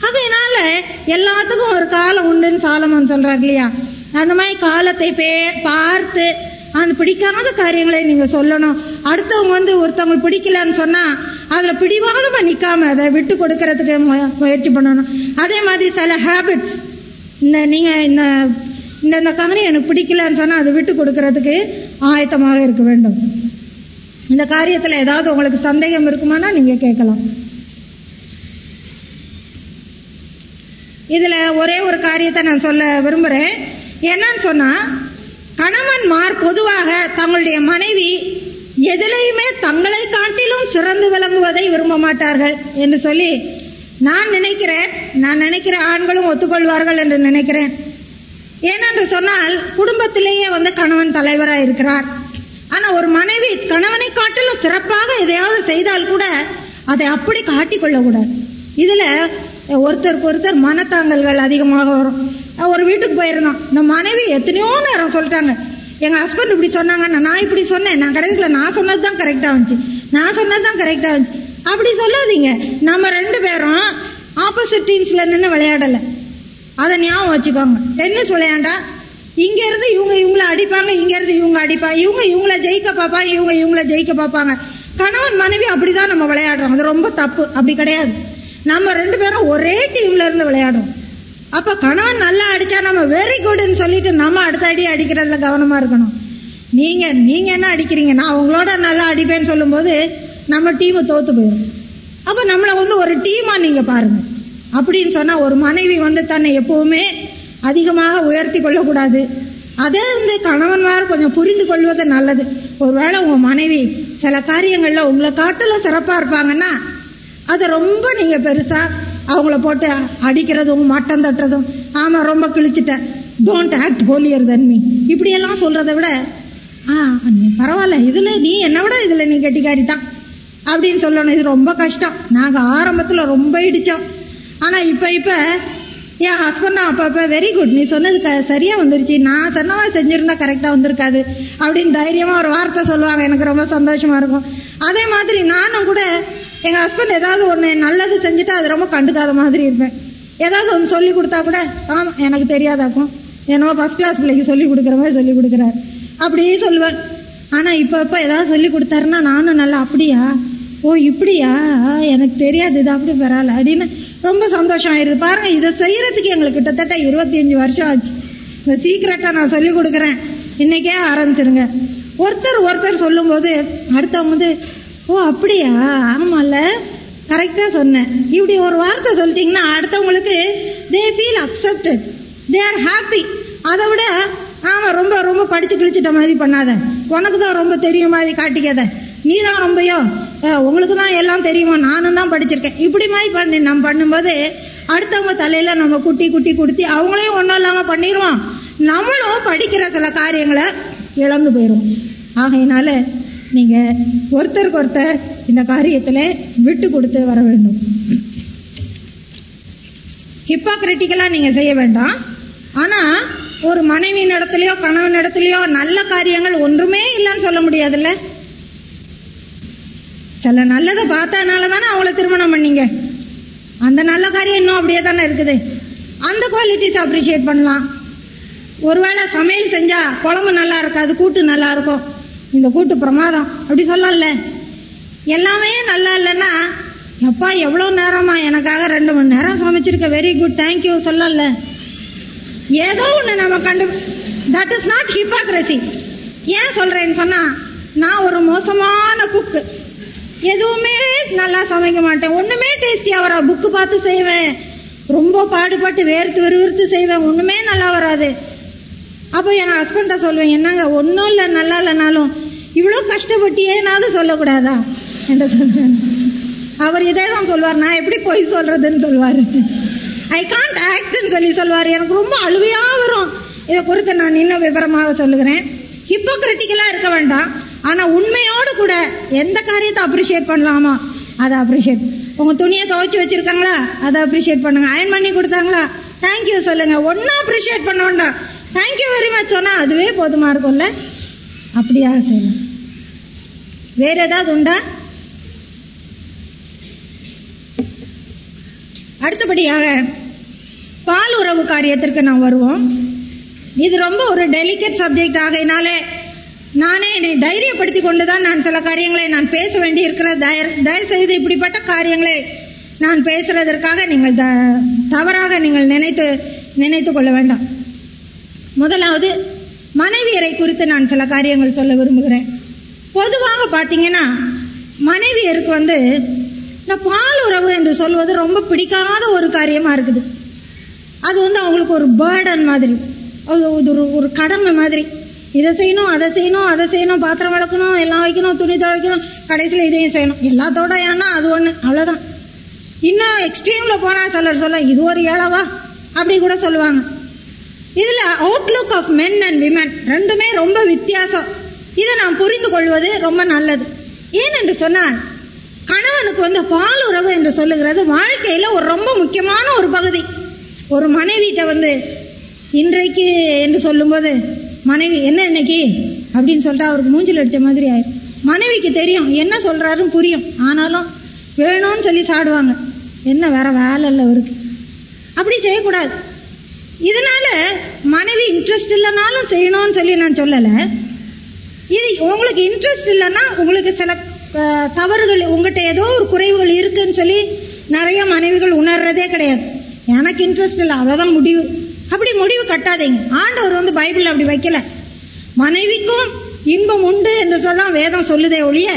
அதனால எல்லாத்துக்கும் ஒரு காலம் உண்டுன்னு சாலமன் சொல்றாரு இல்லையா? அந்த மாதிரி காலத்தை பே- பார்த்து அந்த பிடிக்காத காரியங்களை நீங்க சொல்லணும். அடுத்தவங்க வந்து ஒருத்தவங்க பிடிக்கலன்னு சொன்னா அதுல பிடிவாதமா நிக்காம அதை விட்டு கொடுக்கறதுக்கு முயற்சி பண்ணணும். அதே மாதிரி சில ஹேபிட்ஸ் இந்த நீங்க இந்த இந்த இந்த காரியம் எனக்கு பிடிக்கலன்னு சொன்னா அதை விட்டு கொடுக்கறதுக்கு ஆயத்தமாக இருக்க வேண்டும். இந்த காரியத்துல ஏதாவது உங்களுக்கு சந்தேகம் இருக்குமானா நீங்க கேட்கலாம். இதுல ஒரே ஒரு காரியத்தை நான் சொல்ல விரும்புறேன். என்னன்னு சொன்னா கணவன்மார் பொதுவாக தங்களுடைய மனைவி எதிலையுமே தங்களை காட்டிலும் சிறந்து விளங்குவதை விரும்ப மாட்டார்கள் என்று சொல்லி நான் நினைக்கிறேன் நான் நினைக்கிற ஆண்களும் ஒத்துக்கொள்வார்கள் என்று நினைக்கிறேன். ஏனென்று சொன்னால் குடும்பத்திலேயே வந்து கணவன் தலைவராக இருக்கிறார். ஆனா ஒரு மனைவி கணவனை காட்டிலும் சிறப்பாக எதையாவது செய்தால் கூட அதை அப்படி காட்டிக்கொள்ளக்கூடாது இதுல ஒருத்தருக்கு ஒருத்தர் மனத்தாங்கல்கள் அதிகமாக வரும். ஒரு வீட்டுக்கு போயிருந்தோம். இந்த மனைவி எத்தனையோ நேரம் சொல்லிட்டாங்க. எங்கள் ஹஸ்பண்ட் இப்படி சொன்னாங்க நான் இப்படி சொன்னேன். நான் கடைசியில் நான் சொன்னது தான் கரெக்டாக வந்துச்சு நான் சொன்னது தான் கரெக்டாக வந்துச்சு அப்படி சொல்லாதீங்க. நம்ம ரெண்டு பேரும் ஆப்போசிட் டீம்ஸில் நின்று விளையாடலை. அதை ஞாபகம் வச்சுக்கோங்க. டென்னிஸ் விளையாண்டா இங்க இருந்து இவங்க இவங்கள அடிப்பாங்க இங்க இருந்து இவங்க அடிப்பாங்க இவங்க இவங்கள ஜெயிக்க பார்ப்பாங்க இவங்க இவங்கள ஜெயிக்க பார்ப்பாங்க கணவன் மனைவி அப்படிதான் நம்ம விளையாடுறோம். அது ரொம்ப தப்பு. அப்படி கிடையாது. நம்ம ரெண்டு பேரும் ஒரே டீம்ல இருந்து விளையாடுறோம் அப்ப கணவன் நல்லா அடிச்சா நம்ம வெரி குட்னு சொல்லிட்டு நம்ம அடுத்த அடி அடிக்கிறதுல கவனமா இருக்கணும். நீங்க நீங்க என்ன அடிக்கிறீங்க? நான் உங்களோட நல்லா அடிப்பேன்னு சொல்லும்போது நம்ம டீம் தோத்து போயிடும். அப்ப நம்மளை வந்து ஒரு டீமா நீங்க பாருங்க. அப்படின்னு சொன்னா ஒரு மனைவி வந்து தன்னை எப்பவுமே அதிகமாக உயர்த்தி கொள்ளக்கூடாது. அதே வந்து கணவன்மார் கொஞ்சம் புரிந்து கொள்வது நல்லது. ஒருவேளை உங்க மனைவி சில காரியங்கள்ல உங்களை காட்டிலும் சிறப்பா இருப்பாங்கன்னா அதை ரொம்ப நீங்க பெருசா அவங்கள போட்டு அடிக்கிறதும் மட்டம் தட்டுறதும் ஆமா ரொம்ப கிழிச்சிட்ட. Don't act holier than me இப்படியெல்லாம் சொல்றதை விட ஆ நீ பரவாயில்ல இதுல நீ என்னை விட இதுல நீ கெட்டிக்காரி தான் அப்படின்னு சொல்லணும். இது ரொம்ப கஷ்டம். நாங்க ஆரம்பத்துல ரொம்ப இடிச்சோம். ஆனா இப்ப இப்ப என் ஹஸ்பண்டும் அப்ப அப்ப வெரி குட் நீ சொன்னது க- சரியா வந்துருச்சு. நான் சொன்னவா செஞ்சிருந்தா கரெக்டா வந்திருக்காது. அப்படின்னு தைரியமா ஒரு வார்த்தை சொல்லுவாங்க. எனக்கு ரொம்ப சந்தோஷமா இருக்கும். அதே மாதிரி நானும் கூட எங்க ஹஸ்பண்ட் ஏதாவது ஒன்று நல்லது செஞ்சுட்டா அது ரொம்ப கண்டுக்காத மாதிரி இருப்பேன். ஏதாவது ஒன்று சொல்லி கொடுத்தா கூட ஆமா எனக்கு தெரியாதாக்கும் என்னவோ ஃபர்ஸ்ட் கிளாஸ் பிள்ளைக்கு சொல்லி கொடுக்குற மாதிரி சொல்லி கொடுக்குறாரு. அப்படியே சொல்லுவேன் ஆனா இப்ப இப்ப ஏதாவது சொல்லி கொடுத்தாருன்னா நானும் நல்லா அப்படியா? ஓ இப்படியா? எனக்கு தெரியாது இது அப்படி பரவாயில்ல அப்படின்னு ரொம்ப சந்தோஷம் ஆயிருது பாருங்க இதை செய்யறதுக்கு எங்களுக்கு கிட்டத்தட்ட இருபத்தி அஞ்சு வருஷம் ஆச்சு. இந்த சீக்கிரட்டா நான் சொல்லி கொடுக்குறேன். இன்னைக்கே ஆரம்பிச்சிருங்க. ஒருத்தர் ஒருத்தர் சொல்லும்போது அடுத்தவங்க வந்து ஓ அப்படியா? ஆமால கரெக்டா சொன்னேன். இப்படி ஒரு வார்த்தை சொல்லிட்டீங்கன்னா அடுத்தவங்களுக்கு they feel accepted they are happy அதை விட ஆமாம் ரொம்ப ரொம்ப படித்து கிழிச்சிட்ட மாதிரி பண்ணாத. உனக்கு தான் ரொம்ப தெரியும் மாதிரி காட்டிக்காத. நீ தான் ரொம்பயோ உங்களுக்கு தான் எல்லாம் தெரியுமா நானும் தான் படிச்சிருக்கேன். இப்படி மாதிரி பண்ணு நம்ம பண்ணும்போது அடுத்தவங்க தலையில நம்ம குட்டி குட்டி குடுத்தி அவங்களையும் ஒன்றும் இல்லாமல் பண்ணிடுவோம். நம்மளும் படிக்கிற சில காரியங்களை இழந்து போயிடும் ஆகையினால நீங்க ஒருத்தருக்கு ஒருத்தர் இந்த காரியத்துல விட்டு கொடுத்து வர வேண்டும். ஹிப்பாக்ரிட்டிக்கலா நீங்க செய்ய வேண்டாம். ஆனா ஒரு மனைவியின் இடத்துலயோ கணவன் இடத்துலயோ நல்ல காரியங்கள் ஒன்றுமே இல்லைன்னு சொல்ல முடியாதுல்ல? சில நல்லதை பார்த்தனால தானே அவங்கள திருமணம் பண்ணீங்க. அந்த நல்ல காரியம் இன்னும் அப்படியே தானே இருக்குது. அந்த குவாலிட்டிஸ் அப்ரிஷியேட் பண்ணலாம். ஒருவேளை சமையல் செஞ்சா குழம்பு நல்லா இருக்காது கூட்டு நல்லா இருக்கும். இந்த கூட்டு பிரமாதம். அப்படி சொல்லல எல்லாமே நல்லா இல்லைன்னா எப்பா எவ்வளோ நேரமா எனக்காக ரெண்டு மணி நேரம் சமைச்சிருக்க? வெரி குட் தேங்க்யூ சொல்லல ஏதோ ஒன்று நம்ம கண்டு தட் இஸ் நாட் ஹிப்பாக்ரசி ஏன் சொல்றேன்னு சொன்னா நான் ஒரு மோசமான குக்கு எதுவுமே நல்லா சமைக்க மாட்டேன். ஒண்ணுமே டேஸ்டியா வரா புக்கு பார்த்து செய்வேன். ரொம்ப பாடுபட்டு வேர்த்து வெறுவிறுத்து செய்வேன். ஒண்ணுமே நல்லா வராது. அப்போ என் ஹஸ்பண்ட சொல்லுவேன் என்னங்க ஒன்றும் இல்லை நல்லா இல்லைனாலும் இவ்வளோ கஷ்டப்பட்டியேனாவது சொல்லக்கூடாதா? என்று சொல்றேன் அவர் இதே தான் சொல்வார் நான் எப்படி போய் சொல்றதுன்னு சொல்வார். ஐ காண்ட் ஆக்ட்னு சொல்லி சொல்வார். எனக்கு ரொம்ப அழுவையா வரும். இதை குறித்து நான் இன்னும் விவரமாக சொல்லுகிறேன். ஹிப்போக்ரிட்டிக்கலா இருக்க வேண்டாம். ஆனா உண்மையோடு கூட எந்த காரியத்தை அப்ரிஷியேட் பண்ணலாமா? அதை அப்ரிஷியேட் உங்க துணியை துவைச்சு வச்சிருக்காங்களா? அதை அப்ரிஷியேட் பண்ணுங்க. அயன் பண்ணி கொடுத்தாங்களா? தேங்க்யூ சொல்லுங்க. ஒன்னும் அப்ரிஷியேட் பண்ண வேண்டாம். தேங்க்யூ வெரி மச் சொன்னா அதுவே போதுமா இருக்கும்ல? அப்படியா செய்யலாம் வேற ஏதாவது உண்டா? அடுத்தபடியாக பால் உறவு காரியத்திற்கு நாம் வருவோம். இது ரொம்ப ஒரு டெலிகேட் சப்ஜெக்ட் ஆகையினாலே நானே என்னை தைரியப்படுத்தி கொண்டுதான் நான் சில காரியங்களை நான் பேச வேண்டி இருக்கிற தயவு செய்து இப்படிப்பட்ட காரியங்களை நான் பேசுறதற்காக நீங்கள் த- தவறாக நீங்கள் நினைத்து நினைத்து கொள்ள வேண்டாம். முதலாவது மனைவியரை குறித்து நான் சில காரியங்கள் சொல்ல விரும்புகிறேன். பொதுவாக பார்த்தீங்கன்னா மனைவியருக்கு வந்து இந்த பால் உறவு என்று சொல்வது ரொம்ப பிடிக்காத ஒரு காரியமாக இருக்குது. அது வந்து அவங்களுக்கு ஒரு பேர்டன் மாதிரி. அது ஒரு ஒரு கடமை மாதிரி. இதை செய்யணும் அதை செய்யணும் அதை செய்யணும் பாத்திரம் வளர்க்கணும் எல்லாம் வைக்கணும் துணி துவைக்கணும் கடைசியில் இதையும் செய்யணும். எல்லாத்தோட ஏன்னா அது ஒன்று அவ்வளோதான் இன்னும் எக்ஸ்ட்ரீமில் போனால் சிலர் சொல்ல இது ஒரு ஏழவா அப்படி கூட சொல்லுவாங்க. இதுல outlook of men and women ரெண்டுமே ரொம்ப வித்தியாசம். இதை நாம் புரிந்து கொள்வது ரொம்ப நல்லது. ஏனென்று சொன்னால் கணவனுக்கு வந்து பால் உறவு என்று சொல்லுகிறது வாழ்க்கையில ஒரு ரொம்ப முக்கியமான ஒரு பகுதி. ஒரு மனைவிட்ட வந்து இன்றைக்கு என்று சொல்லும்போது மனைவி என்ன இன்னைக்கு? அப்படின்னு சொல்லிட்டு அவருக்கு மூஞ்சில் அடித்த மாதிரி ஆயிடும் மனைவிக்கு தெரியும் என்ன சொல்றாருன்னு புரியும். ஆனாலும் வேணும்னு சொல்லி சாடுவாங்க. என்ன வேற வேலை இல்லை அவருக்கு. அப்படி செய்யக்கூடாது. இதனால மனைவி இன்ட்ரெஸ்ட் இல்லைனாலும் செய்யணும்னு சொல்லி நான் சொல்லலை. இது உங்களுக்கு இன்ட்ரெஸ்ட் இல்லைன்னா உங்களுக்கு சில தவறுகள் உங்ககிட்ட ஏதோ ஒரு குறைவுகள் இருக்குன்னு சொல்லி நிறைய மனைவிகள் உணர்றதே கிடையாது. எனக்கு இன்ட்ரெஸ்ட் இல்லை அதான் முடிவு. அப்படி முடிவு கட்டாதீங்க. ஆண்டவர் வந்து பைபிள் அப்படி வைக்கல. மனைவிக்கும் இன்பம் உண்டு என்று சொல்ல வேதம் சொல்லுதே ஒழிய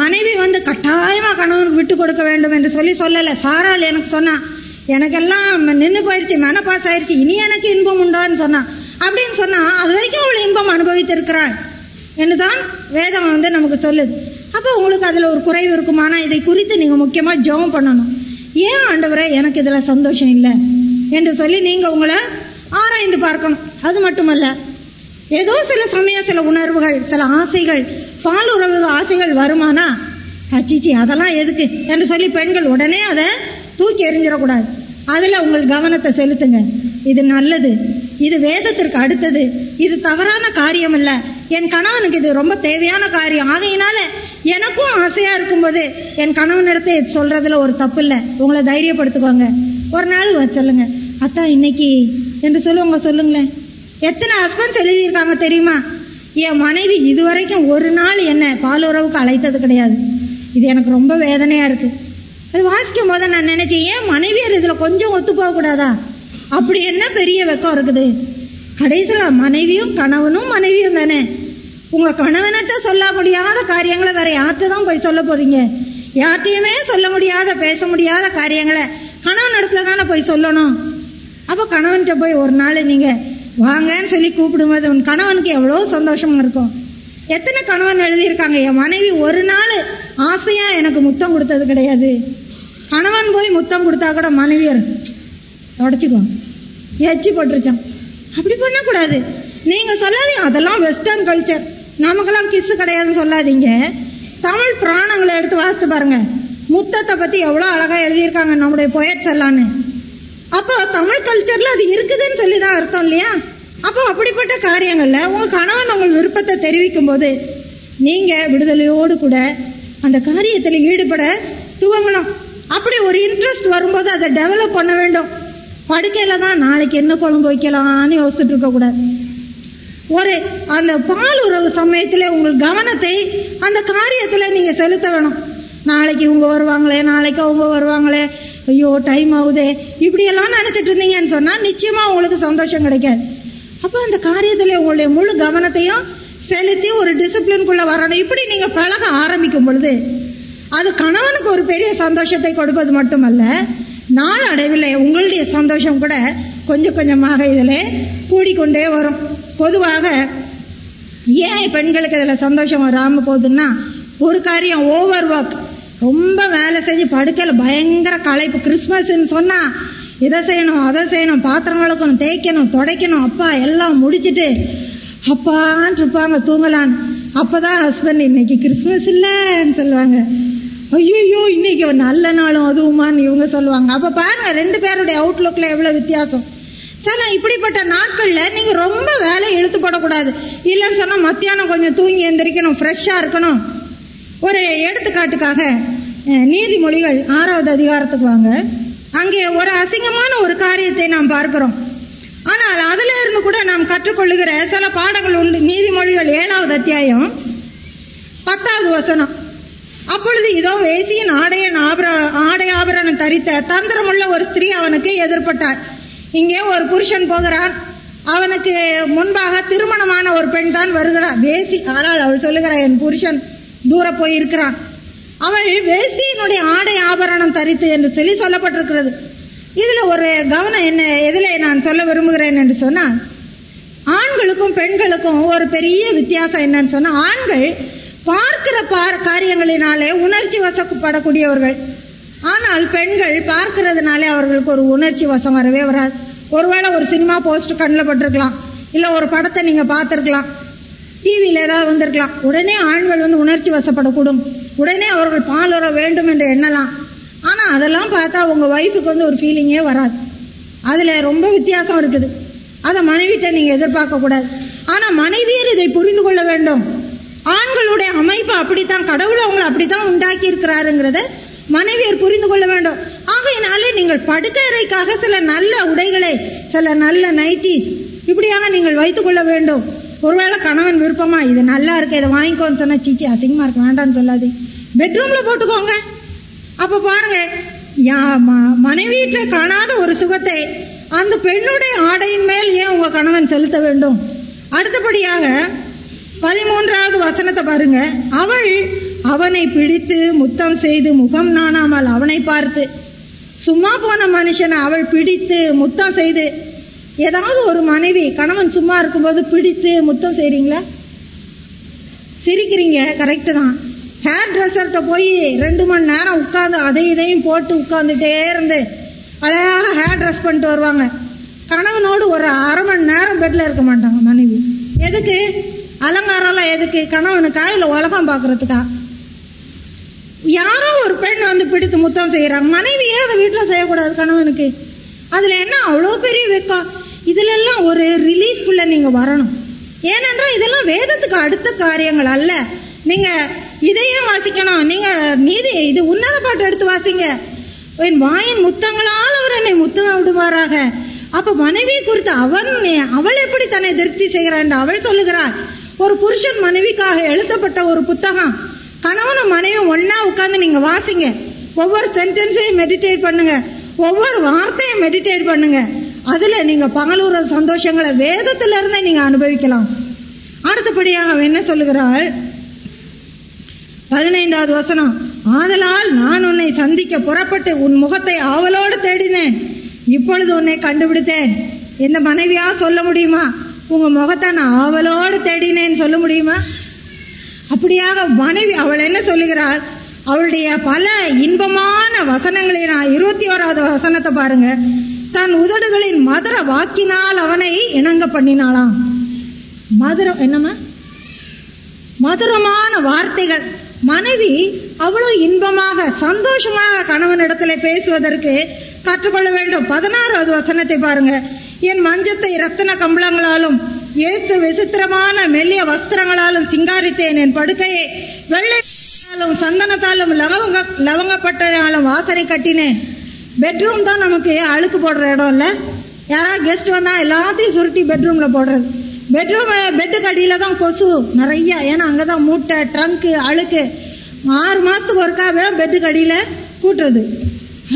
மனைவி வந்து கட்டாயமா கணவனுக்கு விட்டு கொடுக்க வேண்டும் என்று சொல்லி சொல்லல. சாரால் எனக்கு சொன்னா எனக்கெல்லாம் நின்று போயிடுச்சு பாஸ் ஆயிடுச்சு இனி எனக்கு இன்பம் உண்டான்னு சொன்னான் அப்படின்னு சொன்னா அது வரைக்கும் அவள் இன்பம் அனுபவித்திருக்கிறாள். என்றுதான் வேதம் வந்து நமக்கு சொல்லுது. அப்போ உங்களுக்கு அதில் ஒரு குறைவு இருக்குமானா இதை குறித்து நீங்கள் முக்கியமாக ஜெபம் பண்ணணும். ஏன் ஆண்டவரை எனக்கு இதில் சந்தோஷம் இல்லை? என்று சொல்லி நீங்கள் உங்களை ஆராய்ந்து பார்க்கணும். அது மட்டுமல்ல ஏதோ சில சமயம் சில உணர்வுகள் சில ஆசைகள் பால் உறவு ஆசைகள் வருமானா? அச்சிச்சி அதெல்லாம் எதுக்கு? என்று சொல்லி பெண்கள் உடனே அதை தூக்கி எறிஞ்சிடக்கூடாது. அதில் உங்கள் கவனத்தை செலுத்துங்க. இது நல்லது. இது வேதத்திற்கு அடுத்தது. இது தவறான காரியம் இல்ல என் கணவனுக்கு இது ரொம்ப தேவையான காரியம். ஆகையினால எனக்கும் ஆசையா இருக்கும்போது என் கணவனிடத்தை இது சொல்றதுல ஒரு தப்பு இல்லை உங்களை தைரியப்படுத்துக்கோங்க. ஒரு நாள் சொல்லுங்க. அத்தா இன்னைக்கு என்று சொல்லுவாங்க சொல்லுங்களேன். எத்தனை ஹஸ்பண்ட்ஸ் எழுதியிருக்காங்க தெரியுமா? என் மனைவி இதுவரைக்கும் ஒரு நாள் என்ன பாலுறவுக்கு அழைத்தது கிடையாது. இது எனக்கு ரொம்ப வேதனையா இருக்கு. அது வாசிக்கும் போது நான் நினைச்சேன் ஏன் மனைவியர் இதுல கொஞ்சம் ஒத்து போக கூடாதா? அப்படி என்ன பெரிய வெக்கம் இருக்குது? கடைசியில் மனைவியும் கணவனும் மனைவியும் தானே. உங்க கணவன்கிட்ட சொல்ல முடியாத காரியங்களை வேற யார்கிட்ட தான் போய் சொல்ல போறீங்க? யார்கிட்டயுமே சொல்ல முடியாத பேச முடியாத காரியங்களை கணவன் இடத்துல தானே போய் சொல்லணும்? அப்போ கணவன்கிட்ட போய் ஒரு நாள் நீங்க வாங்கன்னு சொல்லி கூப்பிடும்போது உன் கணவனுக்கு எவ்வளோ சந்தோஷமா இருக்கும். எத்தனை கணவன் எழுதியிருக்காங்க? என் மனைவி ஒரு நாள் ஆசையா எனக்கு முத்தம் கொடுத்தது கிடையாது. கணவன் போய் முத்தம் கொடுத்தா கூட மனைவியர் தொடச்சிக்கோ எச்சு போட்டுருச்சான் அப்படி பண்ணக்கூடாது. நீங்க சொல்லாதீங்க. அதெல்லாம் வெஸ்டர்ன் கல்ச்சர் நமக்கெல்லாம் கிஸ் கிடையாதுன்னு சொல்லாதீங்க. தமிழ் புராணங்களை எடுத்து வாசித்து பாருங்க. முத்தத்தை பத்தி எவ்வளவு அழகா எழுதியிருக்காங்க நம்முடைய பொயட்ஸ் எல்லாம்னு அப்போ தமிழ் கல்ச்சர்ல அது இருக்குதுன்னு சொல்லி தான் அர்த்தம் இல்லையா? அப்போ அப்படிப்பட்ட காரியங்கள்ல உங்க கணவன் உங்கள் விருப்பத்தை தெரிவிக்கும் போது நீங்க விடுதலையோடு கூட அந்த காரியத்தில் ஈடுபட துவங்கணும். அப்படி ஒரு இன்ட்ரெஸ்ட் வரும்போது அதை டெவலப் பண்ண வேண்டும். படுக்கையில தான் நாளைக்கு என்ன குழம்பு வைக்கலாம்னு யோசிச்சுட்டு இருக்க கூடாது. ஒரு அந்த பால் உறவு சமயத்தில் உங்கள் கவனத்தை அந்த காரியத்தில் நீங்கள் செலுத்த வேணும். நாளைக்கு இவங்க வருவாங்களே நாளைக்கு அவங்க வருவாங்களே. ஐயோ டைம் ஆகுதே. இப்படியெல்லாம் நினச்சிட்டு இருந்தீங்கன்னு சொன்னால் நிச்சயமாக உங்களுக்கு சந்தோஷம் கிடைக்காது. அப்போ அந்த காரியத்தில் உங்களுடைய முழு கவனத்தையும் செலுத்தி ஒரு டிசிப்ளின்குள்ளே வரணும். இப்படி நீங்கள் பழக ஆரம்பிக்கும் பொழுது அது கணவனுக்கு ஒரு பெரிய சந்தோஷத்தை கொடுப்பது மட்டுமல்ல அடைவில்லை உங்களுடைய சந்தோஷம் கூட கொஞ்சம் கொஞ்சமாக இதில் கூடிக்கொண்டே வரும். பொதுவாக ஏன் பெண்களுக்கு இதில் சந்தோஷம் வராமல் போகுதுன்னா ஒரு காரியம் ஓவர் ஒர்க் ரொம்ப வேலை செஞ்சு படுக்கையில் பயங்கர களைப்பு. கிறிஸ்மஸ்ன்னு சொன்னால் இதை செய்யணும் அதை செய்யணும் பாத்திரம் விளக்கணும் தேய்க்கணும் துடைக்கணும் அப்பா எல்லாம் முடிச்சுட்டு அப்பான்னு இருப்பாங்க தூங்கலான்னு. அப்போதான் ஹஸ்பண்ட் இன்னைக்கு கிறிஸ்மஸ் இல்லைன்னு சொல்லுவாங்க. ஐயோ இன்னைக்கு ஒரு நல்ல நாளும் அதுவுமான்னு இவங்க சொல்லுவாங்க. அப்ப பாருங்க ரெண்டு பேருடைய அவுட்லுக்ல எவ்வளவு வித்தியாசம். சில இப்படிப்பட்ட நாட்கள்ல நீங்க ரொம்ப வேலை இழுத்து போடக்கூடாது. இல்லைன்னு சொன்னா மத்தியானம் கொஞ்சம் தூங்கி எந்திரிக்கணும் ஃப்ரெஷ்ஷா இருக்கணும். ஒரு எடுத்துக்காட்டுக்காக நீதிமொழிகள் ஆறாவது அதிகாரத்துக்கு வாங்க. அங்கே ஒரு அசிங்கமான ஒரு காரியத்தை நாம் பார்க்கிறோம். ஆனால் அதுல இருந்து கூட நாம் கற்றுக்கொள்ளுகிற சில பாடங்கள் உண்டு. நீதிமொழிகள் ஏழாவது அத்தியாயம் பத்தாவது வசனம். அப்பொழுது இதோ வேசியின் ஆடையன் ஆடை ஆபரணம் தரித்த தந்திரமுள்ள ஒரு ஸ்திரீ அவனுக்கு எதிர்ப்பட்டார் இங்கே ஒரு புருஷன் போகிறான். அவனுக்கு முன்பாக திருமணமான ஒரு பெண் தான் வருகிறான் வேசி ஆனால் அவள் சொல்லுகிறான் என் புருஷன் தூர போயிருக்கிறான். அவள் வேசியினுடைய ஆடை ஆபரணம் தரித்து என்று சொல்லி சொல்லப்பட்டிருக்கிறது. இதுல ஒரு கவனம் என்ன எதுல நான் சொல்ல விரும்புகிறேன் என்று சொன்னா ஆண்களுக்கும் பெண்களுக்கும் ஒரு பெரிய வித்தியாசம் என்னன்னு சொன்னா ஆண்கள் பார்க்கிற காரியங்களினாலே உணர்ச்சி வசப்படக்கூடியவர்கள். ஆனால் பெண்கள் பார்க்கிறதுனாலே அவர்களுக்கு ஒரு உணர்ச்சி வசம் வரவே வராது. ஒருவேளை ஒரு சினிமா போஸ்ட் கண்ணில் பட்டிருக்கலாம். இல்லை ஒரு படத்தை நீங்கள் பார்த்துருக்கலாம். டிவியில் ஏதாவது வந்திருக்கலாம். உடனே ஆண்கள் வந்து உணர்ச்சி வசப்படக்கூடும். உடனே அவர்கள் பாலுற வேண்டும் என்று எண்ணலாம். ஆனால் அதெல்லாம் பார்த்தா உங்கள் ஒய்ஃபுக்கு வந்து ஒரு ஃபீலிங்கே வராது. அதில் ரொம்ப வித்தியாசம் இருக்குது. அதை மனைவிட்ட நீங்கள் எதிர்பார்க்கக்கூடாது. ஆனால் மனைவியர் இதை புரிந்து கொள்ள வேண்டும். ஆண்களுடைய அமைப்பு அப்படித்தான் கடவுள் அவங்களை அப்படித்தான் உண்டாக்கி இருக்கிறாருங்கிறத மனைவியர் புரிந்து கொள்ள வேண்டும். ஆகையினாலே நீங்கள் படுக்கறைக்காக சில நல்ல உடைகளை சில நல்ல நைட்டிஸ் இப்படியாக நீங்கள் வைத்துக் கொள்ள வேண்டும். ஒருவேளை கணவன் விருப்பமா இது நல்லா இருக்கு இதை வாங்கிக்கோன்னு சொன்னா சீச்சி அசிங்கமா இருக்கு வேண்டாம்னு சொல்லாது பெட்ரூம்ல போட்டுக்கோங்க. அப்ப பாருங்க யா- மனைவியிட்ட காணாத ஒரு சுகத்தை அந்த பெண்ணுடைய ஆடையின் மேல் ஏன் உங்க கணவன் செலுத்த வேண்டும்? அடுத்தபடியாக பதிமூன்றாவது வசனத்தை பாருங்க. அவள் அவனை பிடித்து முத்தம் செய்து முகம் நாணாமல் அவனை பார்த்து சும்மா போன மனுஷனை அவள் பிடித்து முத்தம் செய்து ஏதாவது ஒரு மனைவி கணவன் சும்மா இருக்கும்போது பிடித்து முத்தம் செய்றீங்களா? சிரிக்கிறீங்க கரெக்டு தான். ஹேர் ட்ரெஸ்ஸர்கிட்ட போய் ரெண்டு மணி நேரம் உட்காந்து அதை இதையும் போட்டு உட்காந்துட்டே இருந்து அழகாக ஹேர் ட்ரெஸ் பண்ணிட்டு வருவாங்க. கணவனோடு ஒரு அரை மணி நேரம் பெட்டில் இருக்க மாட்டாங்க மனைவி. எதுக்கு? அலங்காரம்லாம் எதுக்கு? கணவனுக்கா இல்ல உலகம் பாக்குறதுக்கா யாரோ ஒரு பெண் வந்து பிடித்து முத்தம் செய்யறாங்க மனைவியே அதை வீட்டுல செய்யக்கூடாது கணவனுக்கு. அதுல என்ன அவ்வளோ பெரிய வெக்கம்? இதுல எல்லாம் ஒரு ரிலீஸ்குள்ள நீங்க வரணும். ஏனென்றால் இதெல்லாம் வேதத்துக்கு அடுத்த காரியங்கள் அல்ல. நீங்க இதையும் வாசிக்கணும். நீங்க நீதி இது உன்னத பாட்டு எடுத்து வாசிங்க. என் வாயின் முத்தங்களால் அவர் என்னை முத்தம் விடுவாராக அப்ப மனைவி குறித்து அவன் அவள் எப்படி தன்னை திருப்தி செய்கிறான் என்று அவள் சொல்லுகிறாள். ஒரு புருஷன் மனைவிக்காக எழுதப்பட்ட ஒரு புத்தகம். கணவனும் மனைவியும் ஒன்னா உட்கார்ந்து நீங்க வாசிங்க. ஒவ்வொரு சென்டென்ஸையும் மெடிடேட் பண்ணுங்க. ஒவ்வொரு வார்த்தையும் மெடிடேட் பண்ணுங்க. அதுல நீங்க பகலூர சந்தோஷங்களை வேதத்துல இருந்தே நீங்க அனுபவிக்கலாம். அடுத்தபடியாக அவன் என்ன சொல்லுகிறாள்? பதினைந்தாவது வசனம். ஆதலால் நான் உன்னை சந்திக்க புறப்பட்டு உன் முகத்தை ஆவலோடு தேடினேன். இப்பொழுது உன்னை கண்டுபிடித்தேன். இந்த மனைவியா சொல்ல முடியுமா? உங்க முகத்தை நான் ஆவலோடு தேடினேன்னு சொல்ல முடியுமா? அப்படியாக மனைவி அவள் என்ன சொல்லுகிறாள்? அவளுடைய பல இன்பமான வசனங்களை நான் இருபத்தி ஓராவது வசனத்தை பாருங்க. தன் உதடுகளின் மதுர வாக்கினால் அவனை இணங்க பண்ணினாளாம். மதுரம் என்னம்மா? மதுரமான வார்த்தைகள். மனைவி அவ்வளவு இன்பமாக சந்தோஷமாக கணவனிடத்துல பேசுவதற்கு கற்றுக்கொள்ள வேண்டும். பதினாறாவது வசனத்தை பாருங்க. என் மஞ்சத்தை ரத்தின கம்பளங்களாலும் ஏசு விசித்திரமான மெல்லிய வஸ்திரங்களாலும் சிங்காரித்தேன் என் படுக்கையை. வெள்ளையாலும் சந்தனத்தாலும் லவங்க லவங்கப்பட்டாலும் வாசனை கட்டினேன். பெட்ரூம் தான் நமக்கு அழுக்கு போடுற இடம் இல்லை. யாராவது கெஸ்ட் வந்தா எல்லாத்தையும் சுருட்டி பெட்ரூம்ல போடுறது. பெட்ரூம் பெட்டுக்கு அடியில தான் கொசு நிறைய. ஏன்னா அங்கதான் மூட்டை ட்ரங்க் அழுக்கு. ஆறு மாசத்துக்கு ஒருக்காவே பெட்டுக்கு அடியில கூட்டுறது.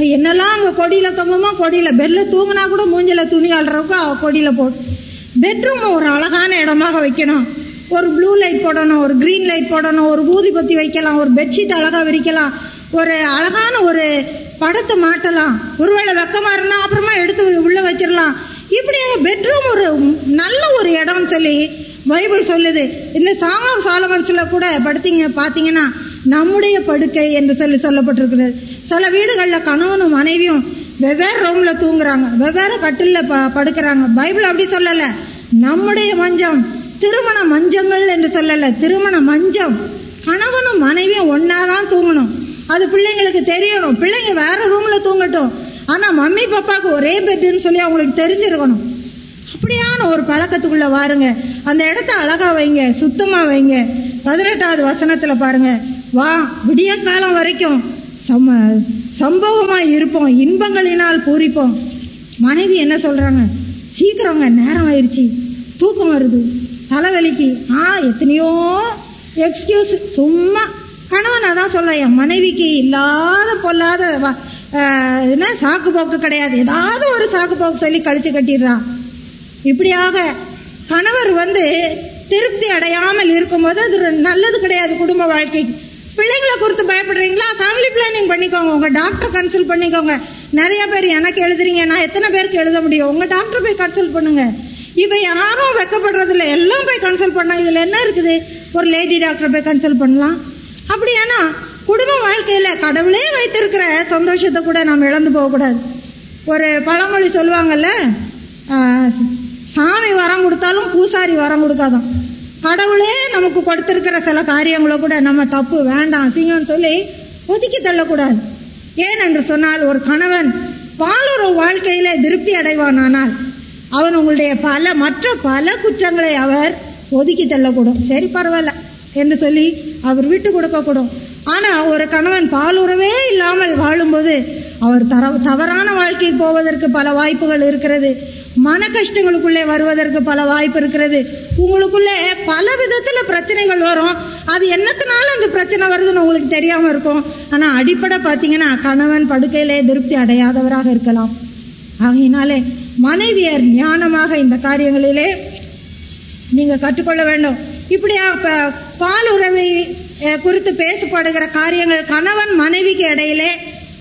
என்னெல்லாம் அங்க கொடியில தொங்குமோ கொடியில பெட்ல தூங்கினா கூட மூஞ்சில துணி அல்றவுக்கு அவ கொடியில போட்டு பெட்ரூம் ஒரு அழகான இடமாக வைக்கணும். ஒரு ப்ளூ லைட் போடணும் ஒரு கிரீன் லைட் போடணும் ஒரு ஊதிபத்தி வைக்கலாம் ஒரு பெட்ஷீட் அழகா விரிக்கலாம். ஒரு அழகான ஒரு படத்தை மாட்டலாம். ஒருவேளை வெக்கமா இருந்தா அப்புறமா எடுத்து உள்ள வச்சிடலாம். இப்படி பெட்ரூம் ஒரு நல்ல ஒரு இடம்னு சொல்லி பைபிள் சொல்லுது. இந்த சாங் ஆஃப் சாலமன்ஸ்ல கூட படுத்தீங்க பாத்தீங்கன்னா நம்முடைய படுக்கை என்று சொல்லி சொல்லப்பட்டிருக்கிறது. சில வீடுகளில் கணவனும் மனைவியும் வெவ்வேறு ரூம்ல தூங்குறாங்க. வெவ்வேறு கட்டில ப- படுக்கிறாங்க. பைபிள் அப்படி சொல்லல. நம்முடைய மஞ்சம் திருமண மஞ்சங்கள் என்று சொல்லல. திருமண மஞ்சம். கணவனும் மனைவியும் ஒன்னாதான் தூங்கணும். அது பிள்ளைங்களுக்கு தெரியணும். பிள்ளைங்க வேற ரூம்ல தூங்கட்டும். ஆனா மம்மி பாப்பாக்கு ஒரே பெட்னு சொல்லி அவங்களுக்கு தெரிஞ்சிருக்கணும். அப்படியான ஒரு பழக்கத்துக்குள்ள வாருங்க. அந்த இடத்த அழகா வைங்க. சுத்தமா வைங்க. பதினெட்டாவது வசனத்துல பாருங்க. வா விடிய காலம் வரைக்கும் சம சம்பவமா இருப்போம் இன்பங்களினால் பூரிப்போம். மனைவி என்ன சொல்றாங்க? சீக்கிரங்க நேரம் ஆயிடுச்சு தூக்கம் வருது. தலைவலிக்கு. ஆ எத்தனையோ எக்ஸ்கியூஸ் சும்மா கணவன் அதான் சொல்ல என் மனைவிக்கு இல்லாத பொல்லாத என்ன சாக்கு போக்கு கிடையாது. ஏதாவது ஒரு சாக்கு போக்கு சொல்லி கழிச்சு கட்டிடுறான் இப்படியாக கணவர் வந்து திருப்தி அடையாமல் இருக்கும்போது அது நல்லது கிடையாது குடும்ப வாழ்க்கைக்கு. பிள்ளைங்களை குறித்து பயப்படுறீங்களா? ஃபேமிலி பிளானிங் பண்ணிக்கோங்க. உங்க டாக்டர் கன்சல்ட் பண்ணிக்கோங்க. நிறைய பேர் எனக்கு எழுதுறீங்க. நான் எத்தனை பேருக்கு எழுத முடியும்? உங்க டாக்டர் போய் கன்சல்ட் பண்ணுங்க. இப்ப யாரும் வெக்கப்படுறது இல்லை எல்லாம் போய் கன்சல்ட் பண்ணா இதுல என்ன இருக்குது? ஒரு லேடி டாக்டர் போய் கன்சல்ட் பண்ணலாம். அப்படியானா குடும்ப வாழ்க்கையில கடவுளே வைத்திருக்கிற சந்தோஷத்தை கூட நாம் இழந்து போக கூடாது ஒரு பழமொழி சொல்லுவாங்கல்ல சாமி வரம் கொடுத்தாலும் பூசாரி வரம் கொடுக்காதான். கடவுளே நமக்கு கொடுத்திருக்கிற சில காரியங்களை கூட நம்ம தப்பு வேண்டாம் அசிங்கம்னு சொல்லி ஒதுக்கி தள்ளக்கூடாது. ஏன் என்று சொன்னால் ஒரு கணவன் பாலுறவு வாழ்க்கையில திருப்தி அடைவானானால் அவன் உங்களுடைய பல மற்ற பல குற்றங்களை அவர் ஒதுக்கி தள்ளக்கூடும். சரி பரவாயில்ல என்று சொல்லி அவர் விட்டு கொடுக்கக்கூடும். ஆனா ஒரு கணவன் பாலுறவே இல்லாமல் வாழும்போது அவர் தர தவறான வாழ்க்கை போவதற்கு பல வாய்ப்புகள் இருக்கிறது. மன கஷ்டங்களுக்குள்ளே வருவதற்கு பல வாய்ப்பு இருக்கிறது. உங்களுக்குள்ளே பல விதத்துல பிரச்சனைகள் வரும். அது என்னத்தினால அந்த பிரச்சனை வருதுன்னு உங்களுக்கு தெரியாம இருக்கும். ஆனா அடிப்படை பாத்தீங்கன்னா கணவன் படுக்கையிலே திருப்தி அடையாதவராக இருக்கலாம். ஆகையினாலே மனைவியர் ஞானமாக இந்த காரியங்களிலே நீங்க கற்றுக்கொள்ள வேண்டும். இப்படியா பால் உறவை குறித்து பேசப்படுகிற காரியங்கள் கணவன் மனைவிக்கு இடையிலே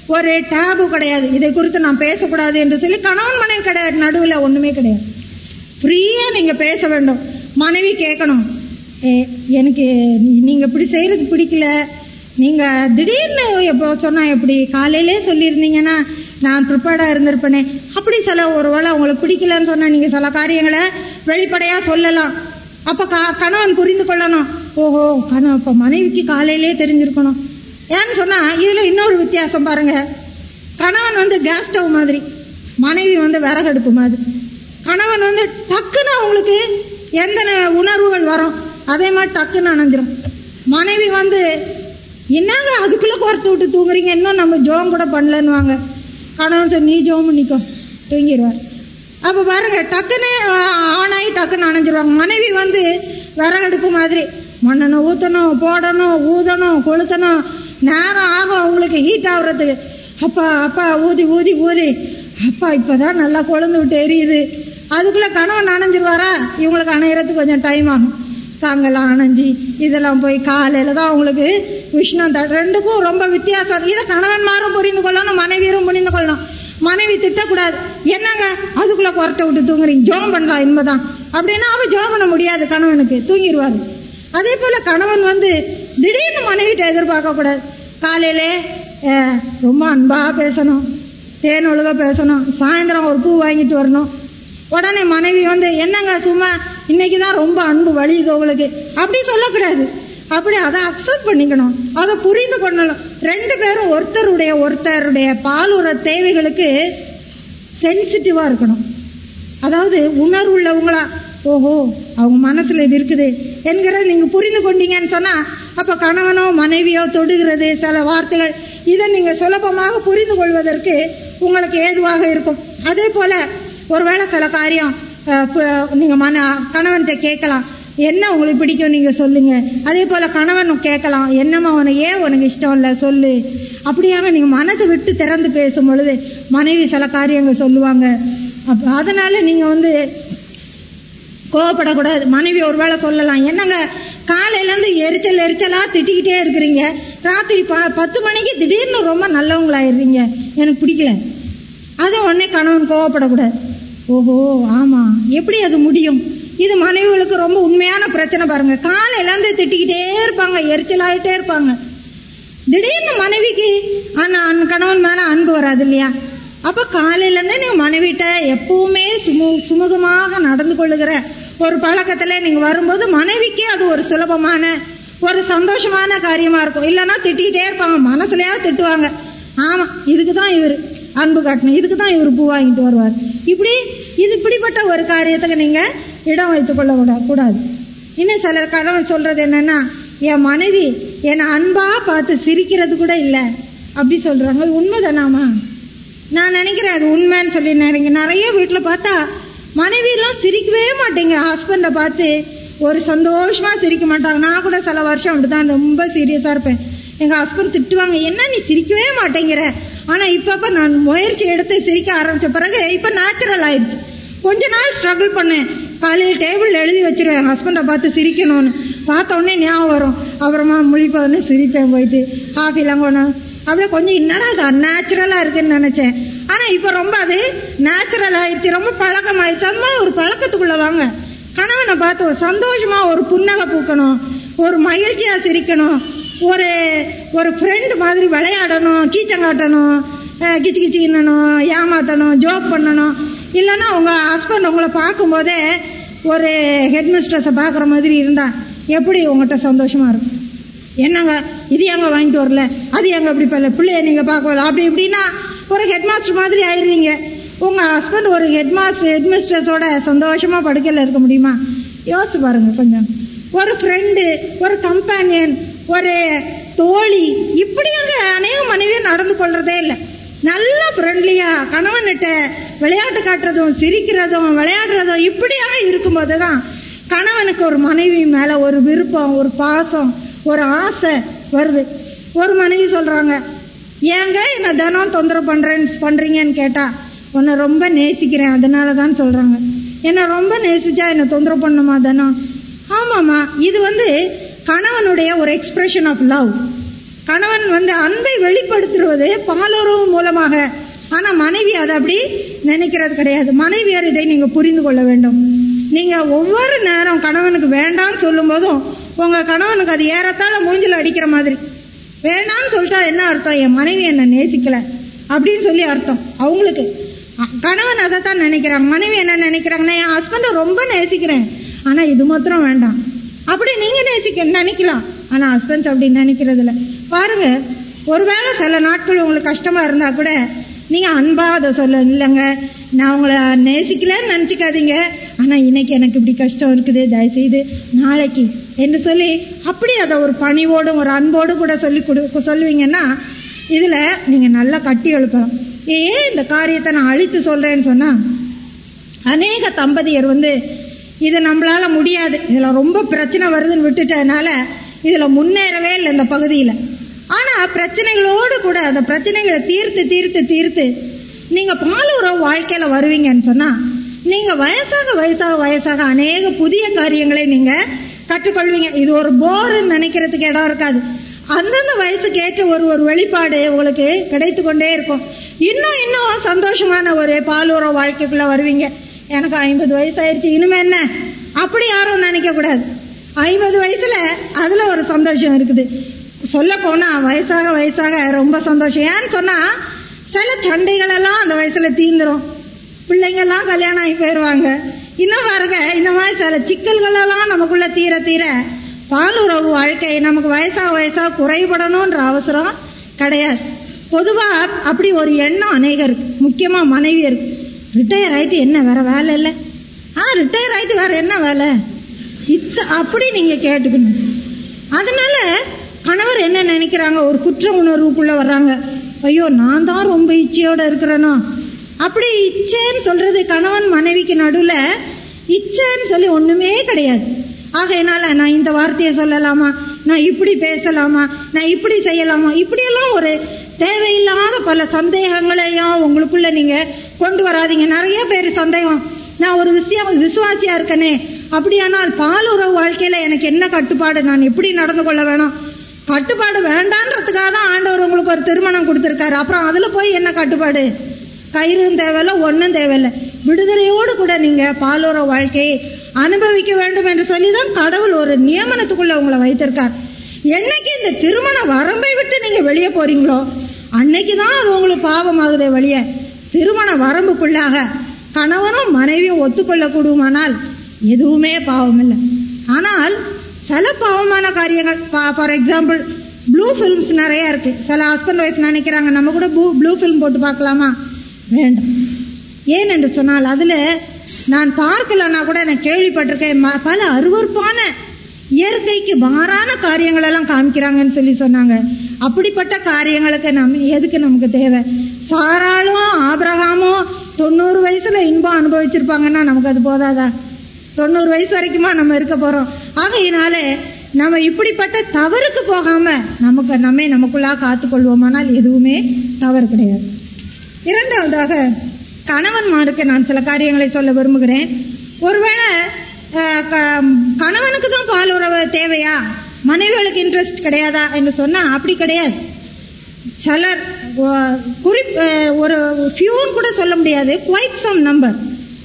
ஒரு டேபு கிடையாது. இதை குறித்து நான் பேசக்கூடாது என்று சொல்லி கணவன் மனைவி கிடையாது. நடுவில் ஒண்ணுமே கிடையாது. ஃப்ரீயா நீங்க பேச வேண்டும். மனைவி கேட்கணும். "ஏ, எனக்கு நீங்கள் நீங்க இப்படி செய்யறது பிடிக்கல. நீங்க திடீர்னு எப்போ சொன்னா எப்படி? காலையிலே சொல்லியிருந்தீங்கன்னா நான் ப்ரிப்பேர்டா இருந்திருப்பேனே. அப்படி சில ஒருவேளை உங்களுக்கு பிடிக்கலன்னு சொன்னா நீங்க சில காரியங்களை வெளிப்படையா சொல்லலாம். அப்ப கணவன் புரிந்து கொள்ளணும். ஓஹோ கணவன் இப்ப மனைவிக்கு காலையிலே தெரிஞ்சிருக்கணும். ஏன்னு சொன்னா இதுல இன்னொரு வித்தியாசம் பாருங்க. கணவன் வந்து கேஸ் ஸ்டவ் மாதிரி மனைவி வந்து விறகடுப்பு மாதிரி. கணவன் வந்து டக்குன்னு அவங்களுக்கு எந்த உணர்வுகள் வரும் அதே மாதிரி டக்குன்னு அணைஞ்சிரும். மனைவி வந்து என்னங்க அதுக்குள்ள கோர்த்து விட்டு தூங்குறீங்க? இன்னும் நம்ம ஜோம் கூட பண்ணலன்னுவாங்க. கணவன் சொல்லி நீ ஜோம் பண்ணிக்கோ. தூங்கிடுவார் அப்போ பாருங்க டக்குன்னு ஆன் ஆகி டக்குன்னு அணைஞ்சிருவாங்க. மனைவி வந்து விறகடுப்பு மாதிரி மண்ணெண்ணெய் ஊத்தணும் போடணும் ஊதணும் கொளுத்தணும் நேரம் ஆகும் அவங்களுக்கு ஹீட் ஆகுறதுக்கு. அப்பா அப்பா ஊதி ஊதி ஊதி. அப்பா இப்போதான் நல்லா கொழுந்து விட்டு எரியுது. அதுக்குள்ளே கணவன் அணைஞ்சிருவாரா? இவங்களுக்கு அணையிறதுக்கு கொஞ்சம் டைம் ஆகும். தாங்கெல்லாம் அணைஞ்சி இதெல்லாம் போய் காலையில் தான் அவங்களுக்கு உஷ்ணம் த- ரெண்டுக்கும் ரொம்ப வித்தியாசம். இதை கணவன்மாரும் புரிந்து கொள்ளணும் மனைவியரும் புரிந்து கொள்ளணும். மனைவி திட்டக்கூடாது. என்னங்க? அதுக்குள்ளே குரட்டை விட்டு தூங்குறீங்க. ஜோம் பண்ணலாம் இனிமேதான். அப்படின்னா அவள் ஜோம் பண்ண முடியாது கணவனுக்கு. தூங்கிடுவாரு அதே போல் கணவன் வந்து திடீர்னு மனைவிட்ட எதிர்பார்க்கக்கூடாது காலையிலே காலையில ரொம்ப அன்பாக பேசணும். தேன் ஒழுங்காக பேசணும். சாயந்தரம் ஒரு பூ வாங்கிட்டு வரணும். உடனே மனைவி வந்து என்னங்க சும்மா இன்னைக்கு தான் ரொம்ப அன்பு வலியுது உங்களுக்கு. அப்படி சொல்லக்கூடாது. அப்படி அதை அக்செப்ட் பண்ணிக்கணும். அதை புரிந்து கொள்ளணும் ரெண்டு பேரும் ஒருத்தருடைய ஒருத்தருடைய பாலுற தேவைகளுக்கு சென்சிட்டிவாக இருக்கணும். அதாவது உணர்வுள்ளவங்களா ஓஹோ அவங்க மனசில் இது இருக்குது. என்கிறத நீங்கள் புரிந்து கொண்டீங்கன்னு சொன்னால் அப்ப கணவனோ மனைவியோ தொடுகிறது சில வார்த்தைகள். இதை நீங்க சுலபமாக புரிந்து கொள்வதற்கு உங்களுக்கு ஏதுவாக இருக்கும். அதே போல ஒருவேளை சில காரியம் நீங்க மன கணவன்கிட்ட கேட்கலாம். என்ன உங்களுக்கு பிடிக்கும் நீங்க சொல்லுங்க. அதே போல கணவன் கேட்கலாம். என்னம்மா உனக்கு ஏன் உனக்கு இஷ்டம் இல்லை? சொல்லு. அப்படியாக நீங்க மனதை விட்டு திறந்து பேசும் பொழுது மனைவி சில காரியங்கள் சொல்லுவாங்க. அப்ப அதனால நீங்க வந்து கோவப்படக்கூடாது. மனைவி ஒருவேளை சொல்லலாம். என்னங்க? காலையில இருந்து எரிச்சல் எரிச்சலா திட்டிக்கிட்டே இருக்கிறீங்க. ராத்திரி ப- பத்து மணிக்கு திடீர்னு ரொம்ப நல்லவங்களாயிடுறீங்க எனக்கு பிடிக்கல. அது உடனே கணவன் கோவப்படக்கூடாது. ஓஹோ ஆமா. எப்படி அது முடியும்? இது மனைவிகளுக்கு ரொம்ப உண்மையான பிரச்சனை பாருங்க. காலையில இருந்து திட்டிக்கிட்டே இருப்பாங்க எரிச்சலாயிட்டே இருப்பாங்க. திடீர்னு மனைவிக்கு ஆனா கணவன் மேல அன்பு வராது இல்லையா? அப்ப காலையில இருந்தே நீங்க மனைவிட்ட எப்பவுமே சுமு சுமூகமாக நடந்து கொள்ளுகிற ஒரு பழக்கத்துல நீங்க வரும்போது மனைவிக்கே அது ஒரு சுலபமான ஒரு சந்தோஷமான காரியமா இருக்கும். இல்லைன்னா திட்டிகிட்டே இருப்பாங்க. மனசுலயா திட்டுவாங்க. ஆமா இதுக்கு தான் இவர் அன்பு காட்டணும் இதுக்கு தான் இவர் பூ வாங்கிட்டு வருவார். இப்படி இது இப்படிப்பட்ட ஒரு காரியத்துக்கு நீங்க இடம் வைத்துக் கொள்ள கூடாது. இன்னும் சிலர் கணவன் சொல்றது என்னன்னா என் மனைவி என்னை அன்பா பார்த்து சிரிக்கிறது கூட இல்லை. அப்படி சொல்றாங்க. அது உண்மைதானாமா? நான் நினைக்கிறேன் அது உண்மைன்னு சொல்லி நினைக்க நிறைய வீட்டில் பார்த்தா மனைவியெல்லாம் சிரிக்கவே மாட்டேங்க ஹஸ்பண்டை பார்த்து ஒரு சந்தோஷமா சிரிக்க மாட்டாங்க. நான் கூட சில வருஷம் அப்படிதான் ரொம்ப சீரியஸா இருப்பேன். எங்க ஹஸ்பண்ட் திட்டுவாங்க என்ன நீ சிரிக்கவே மாட்டேங்கிற? ஆனா இப்ப நான் முயற்சி எடுத்து சிரிக்க ஆரம்பிச்ச பிறகு இப்ப நேச்சுரல் ஆயிடுச்சு. கொஞ்ச நாள் ஸ்ட்ரகிள் பண்ணேன். காலையில் டேபிள் எழுதி வச்சிருவேன். ஹஸ்பண்டை பார்த்து சிரிக்கணும்னு. பார்த்த உடனே ஞாபகம் வரும். அப்புறமா முழிப்பவனே சிரிப்பேன் போயிட்டு. காஃபிலாம் கொண்டு அப்படியே கொஞ்சம் என்னடா அது அந்நேச்சுரலா இருக்குன்னு நினைச்சேன். ஆனா இப்ப ரொம்ப அது நேச்சுரல் ஆயிடுச்சு. ரொம்ப பழக்கம் ஆயிடுச்சு. அந்த மாதிரி ஒரு பழக்கத்துக்குள்ள வாங்க. கணவனை பார்த்து ஒரு சந்தோஷமா ஒரு புன்னகை பூக்கணும். ஒரு மகிழ்ச்சியா சிரிக்கணும். ஒரு ஒரு ஃப்ரெண்ட் மாதிரி விளையாடணும். கீச்சங்காட்டணும் அஹ் கிச்சு கிச்சிக்கணும் ஏமாத்தணும். ஜோக் பண்ணணும். இல்லைன்னா உங்க ஹஸ்பண்ட் உங்களை பார்க்கும்போதே ஒரு ஹெட் மிஸ்ட்ரஸை பார்க்குற மாதிரி இருந்தா எப்படி உங்கள்கிட்ட சந்தோஷமா இருக்கும்? என்னங்க? இது எங்க வாங்கிட்டு வரல? அது எங்க இப்படி பண்ணல? பிள்ளைய நீங்க பார்க்கல அப்படி இப்படின்னா ஒரு ஹெட் மாஸ்டர் மாதிரி ஆயிடுவீங்க உங்க ஹஸ்பண்ட் ஒரு ஹெட் மாஸ்டர் ஹெட் மிஸ்ட்ரஸோட சந்தோஷமா படுக்கையில் இருக்க முடியுமா? யோசிச்சு பாருங்க கொஞ்சம். ஒரு ஃப்ரெண்டு ஒரு கம்பேனியன் ஒரு தோழி இப்படியாக அநேக மனைவியும் நடந்து கொள்றதே இல்லை. நல்ல ஃப்ரெண்ட்லியா கணவன்கிட்ட விளையாட்டு காட்டுறதும் சிரிக்கிறதும் விளையாடுறதும் இப்படியாக இருக்கும்போது தான் கணவனுக்கு ஒரு மனைவி மேல ஒரு விருப்பம் ஒரு பாசம் ஒரு ஆசை வருது. ஒரு மனைவி சொல்றாங்க ஏங்க என்ன தினம் தொந்தரவு பண்றேன்னு பண்றீங்கன்னு கேட்டா உன்னை ரொம்ப நேசிக்கிறேன் அதனால தான் சொல்றாங்க. என்ன ரொம்ப நேசிச்சா என்ன தொந்தரவு பண்ணுமா தினம்? ஆமாமா இது வந்து கணவனுடைய ஒரு எக்ஸ்பிரஷன் ஆஃப் லவ் கணவன் வந்து அன்பை வெளிப்படுத்துவது பாலுறவு மூலமாக. ஆனா மனைவி அதை அப்படி நினைக்கிறது கிடையாது. மனைவியார் இதை நீங்க புரிந்து கொள்ள வேண்டும். நீங்க ஒவ்வொரு நேரம் கணவனுக்கு வேண்டாம்னு சொல்லும் போதும் உங்க கணவனுக்கு அது ஏறத்தாழ மூஞ்சில அடிக்கிற மாதிரி. வேணாம்னு சொல்லிட்டா என்ன அர்த்தம்? என் மனைவி என்ன நேசிக்கல. அப்படின்னு சொல்லி அர்த்தம். அவங்களுக்கு கணவன் அதை தான் நினைக்கிறாங்க. மனைவி என்ன நினைக்கிறாங்கன்னா என் ஹஸ்பண்டை ரொம்ப நேசிக்கிறேன். ஆனா இது மாத்திரம் வேண்டாம். அப்படி நீங்க நேசிக்க நினைக்கலாம். ஆனா ஹஸ்பண்ட்ஸ் அப்படி நினைக்கிறது இல்ல பாருங்க ஒருவேளை சில நாட்கள் உங்களுக்கு கஷ்டமா இருந்தா கூட நீங்க அன்பா அதை சொல்ல இல்லைங்க நான் உங்களை நேசிக்கலன்னு நினைச்சுக்காதீங்க. ஆனா இன்னைக்கு எனக்கு இப்படி கஷ்டம் இருக்குது. தயவுசெய்து நாளைக்கு என்று சொல்லி அப்படி அதை ஒரு பணிவோடும் ஒரு அன்போடும் கூட சொல்லி கொடு சொல்லுவீங்கன்னா இதில் நீங்கள் நல்லா கட்டி எழுப்பலாம் ஏன் இந்த காரியத்தை நான் அழித்து சொல்கிறேன்னு சொன்னால் அநேக தம்பதியர் வந்து இது நம்மளால முடியாது இதில் ரொம்ப பிரச்சனை வருதுன்னு விட்டுட்டதுனால இதில் முன்னேறவே இல்லை இந்த பகுதியில். ஆனால் பிரச்சனைகளோடு கூட அந்த பிரச்சனைகளை தீர்த்து தீர்த்து தீர்த்து நீங்கள் பாலுறவு வாழ்க்கையில் வருவீங்கன்னு சொன்னால் நீங்கள் வயசாக வயசாக வயசாக அநேக புதிய காரியங்களை நீங்கள் கற்றுக்கொள்வீங்க இது ஒரு போர்ன்னு நினைக்கிறதுக்கு இடம் இருக்காது. அந்தந்த வயசுக்கு ஏற்ற ஒரு ஒரு வெளிப்பாடு உங்களுக்கு கிடைத்து கொண்டே இருக்கும். இன்னும் இன்னும் சந்தோஷமான ஒரு பாலூர வாழ்க்கைக்குள்ள வருவீங்க. எனக்கு ஐம்பது வயசு ஆயிடுச்சு இனிமே என்ன? அப்படி யாரும் நினைக்க கூடாது ஐம்பது வயசுல அதுல ஒரு சந்தோஷம் இருக்குது. சொல்ல போனா வயசாக வயசாக ரொம்ப சந்தோஷம். ஏன்னு சொன்னா சில சண்டைகள் எல்லாம் அந்த வயசுல தீந்துரும். பிள்ளைங்க எல்லாம் கல்யாணம் ஆகி போயிடுவாங்க இன்னும் பாருங்க இந்த மாதிரி சில சிக்கல்களெல்லாம் நமக்குள்ள தீர தீர பாலுறவு வாழ்க்கை நமக்கு வயசாக வயசாக குறைபடணும்ன்ற அவசரம் கிடையாது. பொதுவாக அப்படி ஒரு எண்ணம் அநேகருக்கு முக்கியமாக மனைவியருக்கு ரிட்டையர் ஆகிட்டு என்ன வேற வேலை இல்லை? ஆ ரிட்டையர் ஆகிட்டு வேற என்ன வேலை? இத்த அப்படி நீங்கள் கேட்டுக்கணும். அதனால கணவர் என்ன நினைக்கிறாங்க? ஒரு குற்ற உணர்வுக்குள்ளே வர்றாங்க. ஐயோ நான் தான் ரொம்ப இச்சையோடு இருக்கிறேனோ? அப்படி இச்சைன்னு சொல்றது கணவன் மனைவிக்கு நடுவில் இச்சைன்னு சொல்லி ஒண்ணுமே கிடையாது. ஆகையினால நான் இந்த வார்த்தையை சொல்லலாமா? நான் இப்படி பேசலாமா? நான் இப்படி செய்யலாமா? இப்படியெல்லாம் ஒரு தேவையில்லாத பல சந்தேகங்களையும் உங்களுக்குள்ள நீங்க கொண்டு வராதீங்க. நிறைய பேர் சந்தேகம் நான் ஒரு விஷயம் விசுவாசியா இருக்கனே அப்படியானால் பாலுறவு வாழ்க்கையில எனக்கு என்ன கட்டுப்பாடு? நான் எப்படி நடந்து கொள்ள வேணும். கட்டுப்பாடு வேண்டான்றதுக்காக தான் ஆண்டவர் உங்களுக்கு ஒரு திருமணம் கொடுத்துருக்காரு. அப்புறம் அதுல போய் என்ன கட்டுப்பாடு? கயிறும் தேவையில்ல ஒன்றும் தேவையில்லை. விடுதலையோடு கூட நீங்கள் பாலோர வாழ்க்கையை அனுபவிக்க வேண்டும் என்று சொல்லி தான் கடவுள் ஒரு நியமனத்துக்குள்ளே உங்களை வைத்திருக்கார். என்னைக்கு இந்த திருமண வரம்பை விட்டு நீங்கள் வெளியே போகிறீங்களோ அன்னைக்கு தான் அது உங்களுக்கு பாவமாகுதே வெளியே திருமண வரம்புக்குள்ளாக கணவனும் மனைவியும் ஒத்துக்கொள்ளக்கூடுமானால் எதுவுமே பாவம் இல்லை ஆனால் சில பாவமான காரியங்கள் ஃபார் எக்ஸாம்பிள் ப்ளூ ஃபிலிம்ஸ் நிறைய இருக்கு. சில ஹஸ்பண்ட் ஒய்ஃப் நினைக்கிறாங்க நம்ம கூட ப்ளூ ஃபிலிம் போட்டு பார்க்கலாமா? வேண்டாம். ஏன் என்று சொன்னால் அதில் நான் பார்க்கலன்னா கூட நான் கேள்விப்பட்டிருக்கேன். ம- பல அருவருப்பான இயற்கைக்கு மாறான காரியங்கள் எல்லாம் காமிக்கிறாங்கன்னு சொல்லி சொன்னாங்க. அப்படிப்பட்ட காரியங்களுக்கு நம் எதுக்கு நமக்கு தேவை? சாராலும் ஆபிரகாமும் தொண்ணூறு வயசுல இன்பம் அனுபவிச்சிருப்பாங்கன்னா நமக்கு அது போதாதா? தொண்ணூறு வயசு வரைக்குமா நம்ம இருக்க போறோம். ஆகையினால நம்ம இப்படிப்பட்ட தவறுக்கு போகாம நமக்கு நம்மை நமக்குள்ளா காத்துக்கொள்வோமானால் எதுவுமே தவறு கிடையாது. இரண்டாவதாக கணவன்மாருக்கு நான் சில காரியங்களை சொல்ல விரும்புகிறேன். ஒருவேளை க- கணவனுக்கு தான் பால் உறவு தேவையா? மனைவிகளுக்கு இன்ட்ரெஸ்ட் கிடையாதா என்று சொன்னா அப்படி கிடையாது. சிலர் குறிப்பு ஒரு ஃபியூன் கூட சொல்ல முடியாது. குவைட் சம் நம்பர்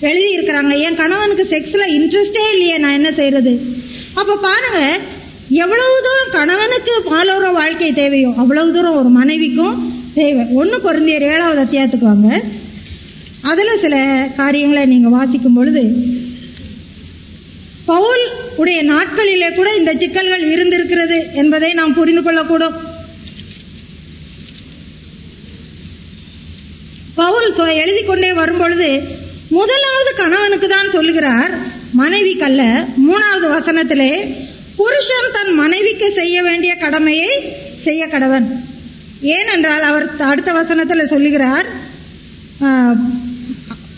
எழுதி இருக்கிறாங்க. என் கணவனுக்கு செக்ஸ்ல இன்ட்ரெஸ்டே இல்லையே நான் என்ன செய்யறது அப்ப பாருங்க எவ்வளவு தூரம் கணவனுக்கு பாலோர வாழ்க்கை தேவையோ அவ்வளவு தூரம் ஒரு மனைவிக்கும் செய்வேன் ஒன்று குறைந்தியர் ஏழாவது அத்தியாயத்துக்கு வாங்க. அதில் சில காரியங்களை நீங்கள் வாசிக்கும் பொழுது பவுல் உடைய நாட்களிலே கூட இந்த சிக்கல்கள் இருந்திருக்கிறது என்பதை நாம் புரிந்து கொள்ளக்கூடும். பவுல் எழுதி கொண்டே வரும்பொழுது முதலாவது கணவனுக்கு தான் சொல்லுகிறார் மனைவி கல்ல மூணாவது வசனத்திலே புருஷன் தன் மனைவிக்கு செய்ய வேண்டிய கடமையை செய்ய கடவன். ஏனென்றால் அவர் அடுத்த வசனத்தில் சொல்லுகிறார்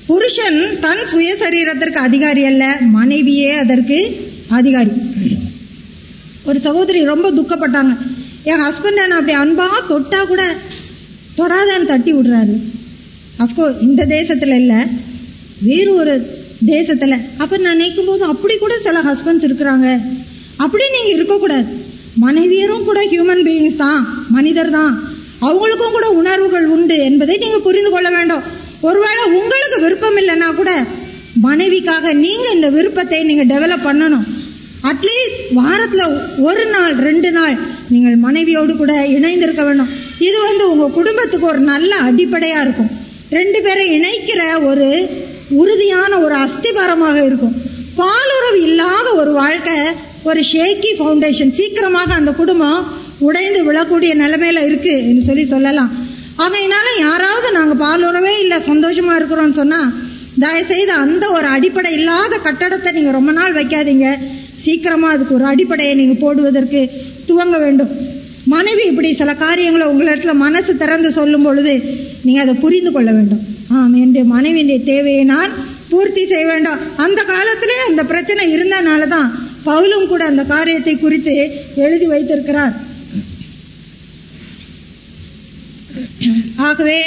புருஷன் தன் சுயசரீரத்திற்கு அதிகாரி அல்ல மனைவியே அதற்கு அதிகாரி. ஒரு சகோதரி ரொம்ப துக்கப்பட்டாங்க. என் ஹஸ்பண்ட் நான் அப்படி அன்பா தொட்டா கூட தொடாதன்னு தட்டி விடுறாரு. அப்கோர்ஸ் இந்த தேசத்துல இல்லை வேறு ஒரு தேசத்துல. அப்ப நான் நினைக்கும் போது அப்படி கூட சில ஹஸ்பண்ட்ஸ் இருக்கிறாங்க. அப்படி நீங்க இருக்கக்கூடாது. மனைவியரும் கூட ஹியூமன் பீயிங்ஸ் தான் மனிதர் தான். அவங்களுக்கும் கூட உணர்வுகள் உண்டு என்பதை நீங்க புரிந்து கொள்ள வேண்டும். ஒருவேளை உங்களுக்கு விருப்பம் இல்லைன்னா கூட மனைவிக்காக நீங்க இந்த விருப்பத்தை நீங்க டெவலப் பண்ணணும். அட்லீஸ்ட் வாரத்துல ஒரு நாள் ரெண்டு நாள் நீங்கள் மனைவியோடு கூட இணைந்திருக்க வேண்டும். இது வந்து உங்க குடும்பத்துக்கு ஒரு நல்ல அடிப்படையா இருக்கும். ரெண்டு பேரை இணைக்கிற ஒரு உறுதியான ஒரு அஸ்திபாரமாக இருக்கும். பாலுறவு இல்லாத ஒரு வாழ்க்கை ஒரு ஷேக்கி ஃபவுண்டேஷன் சீக்கிரமாக அந்த குடும்பம் உடைந்து விழக்கூடிய நிலைமையில இருக்குன்னு சொல்லி சொல்லலாம். ஆகையினால யாராவது நாங்க பாலுறவே இல்ல சந்தோஷமா இருக்கிறோம்னு சொன்னா தயவுசெய்து அந்த ஒரு அடிப்படை இல்லாத கட்டடத்தை நீங்க ரொம்ப நாள் வைக்காதீங்க. சீக்கிரமா அதுக்கு ஒரு அடிப்படையை நீங்க போடுவதற்கு துவங்க வேண்டும். மனைவி இப்படி சில காரியங்களை உங்களிடத்துல மனசு திறந்து சொல்லும் பொழுது நீங்க அதை புரிந்து கொள்ள வேண்டும். ஆம் என்று மனைவியுடைய தேவையை நான் பூர்த்தி செய்ய வேண்டும். அந்த காலத்திலே அந்த பிரச்சனை இருந்தனால தான் பவுலும் கூட அந்த காரியத்தை குறித்து எழுதி வைத்திருக்கிறார். ஆகவே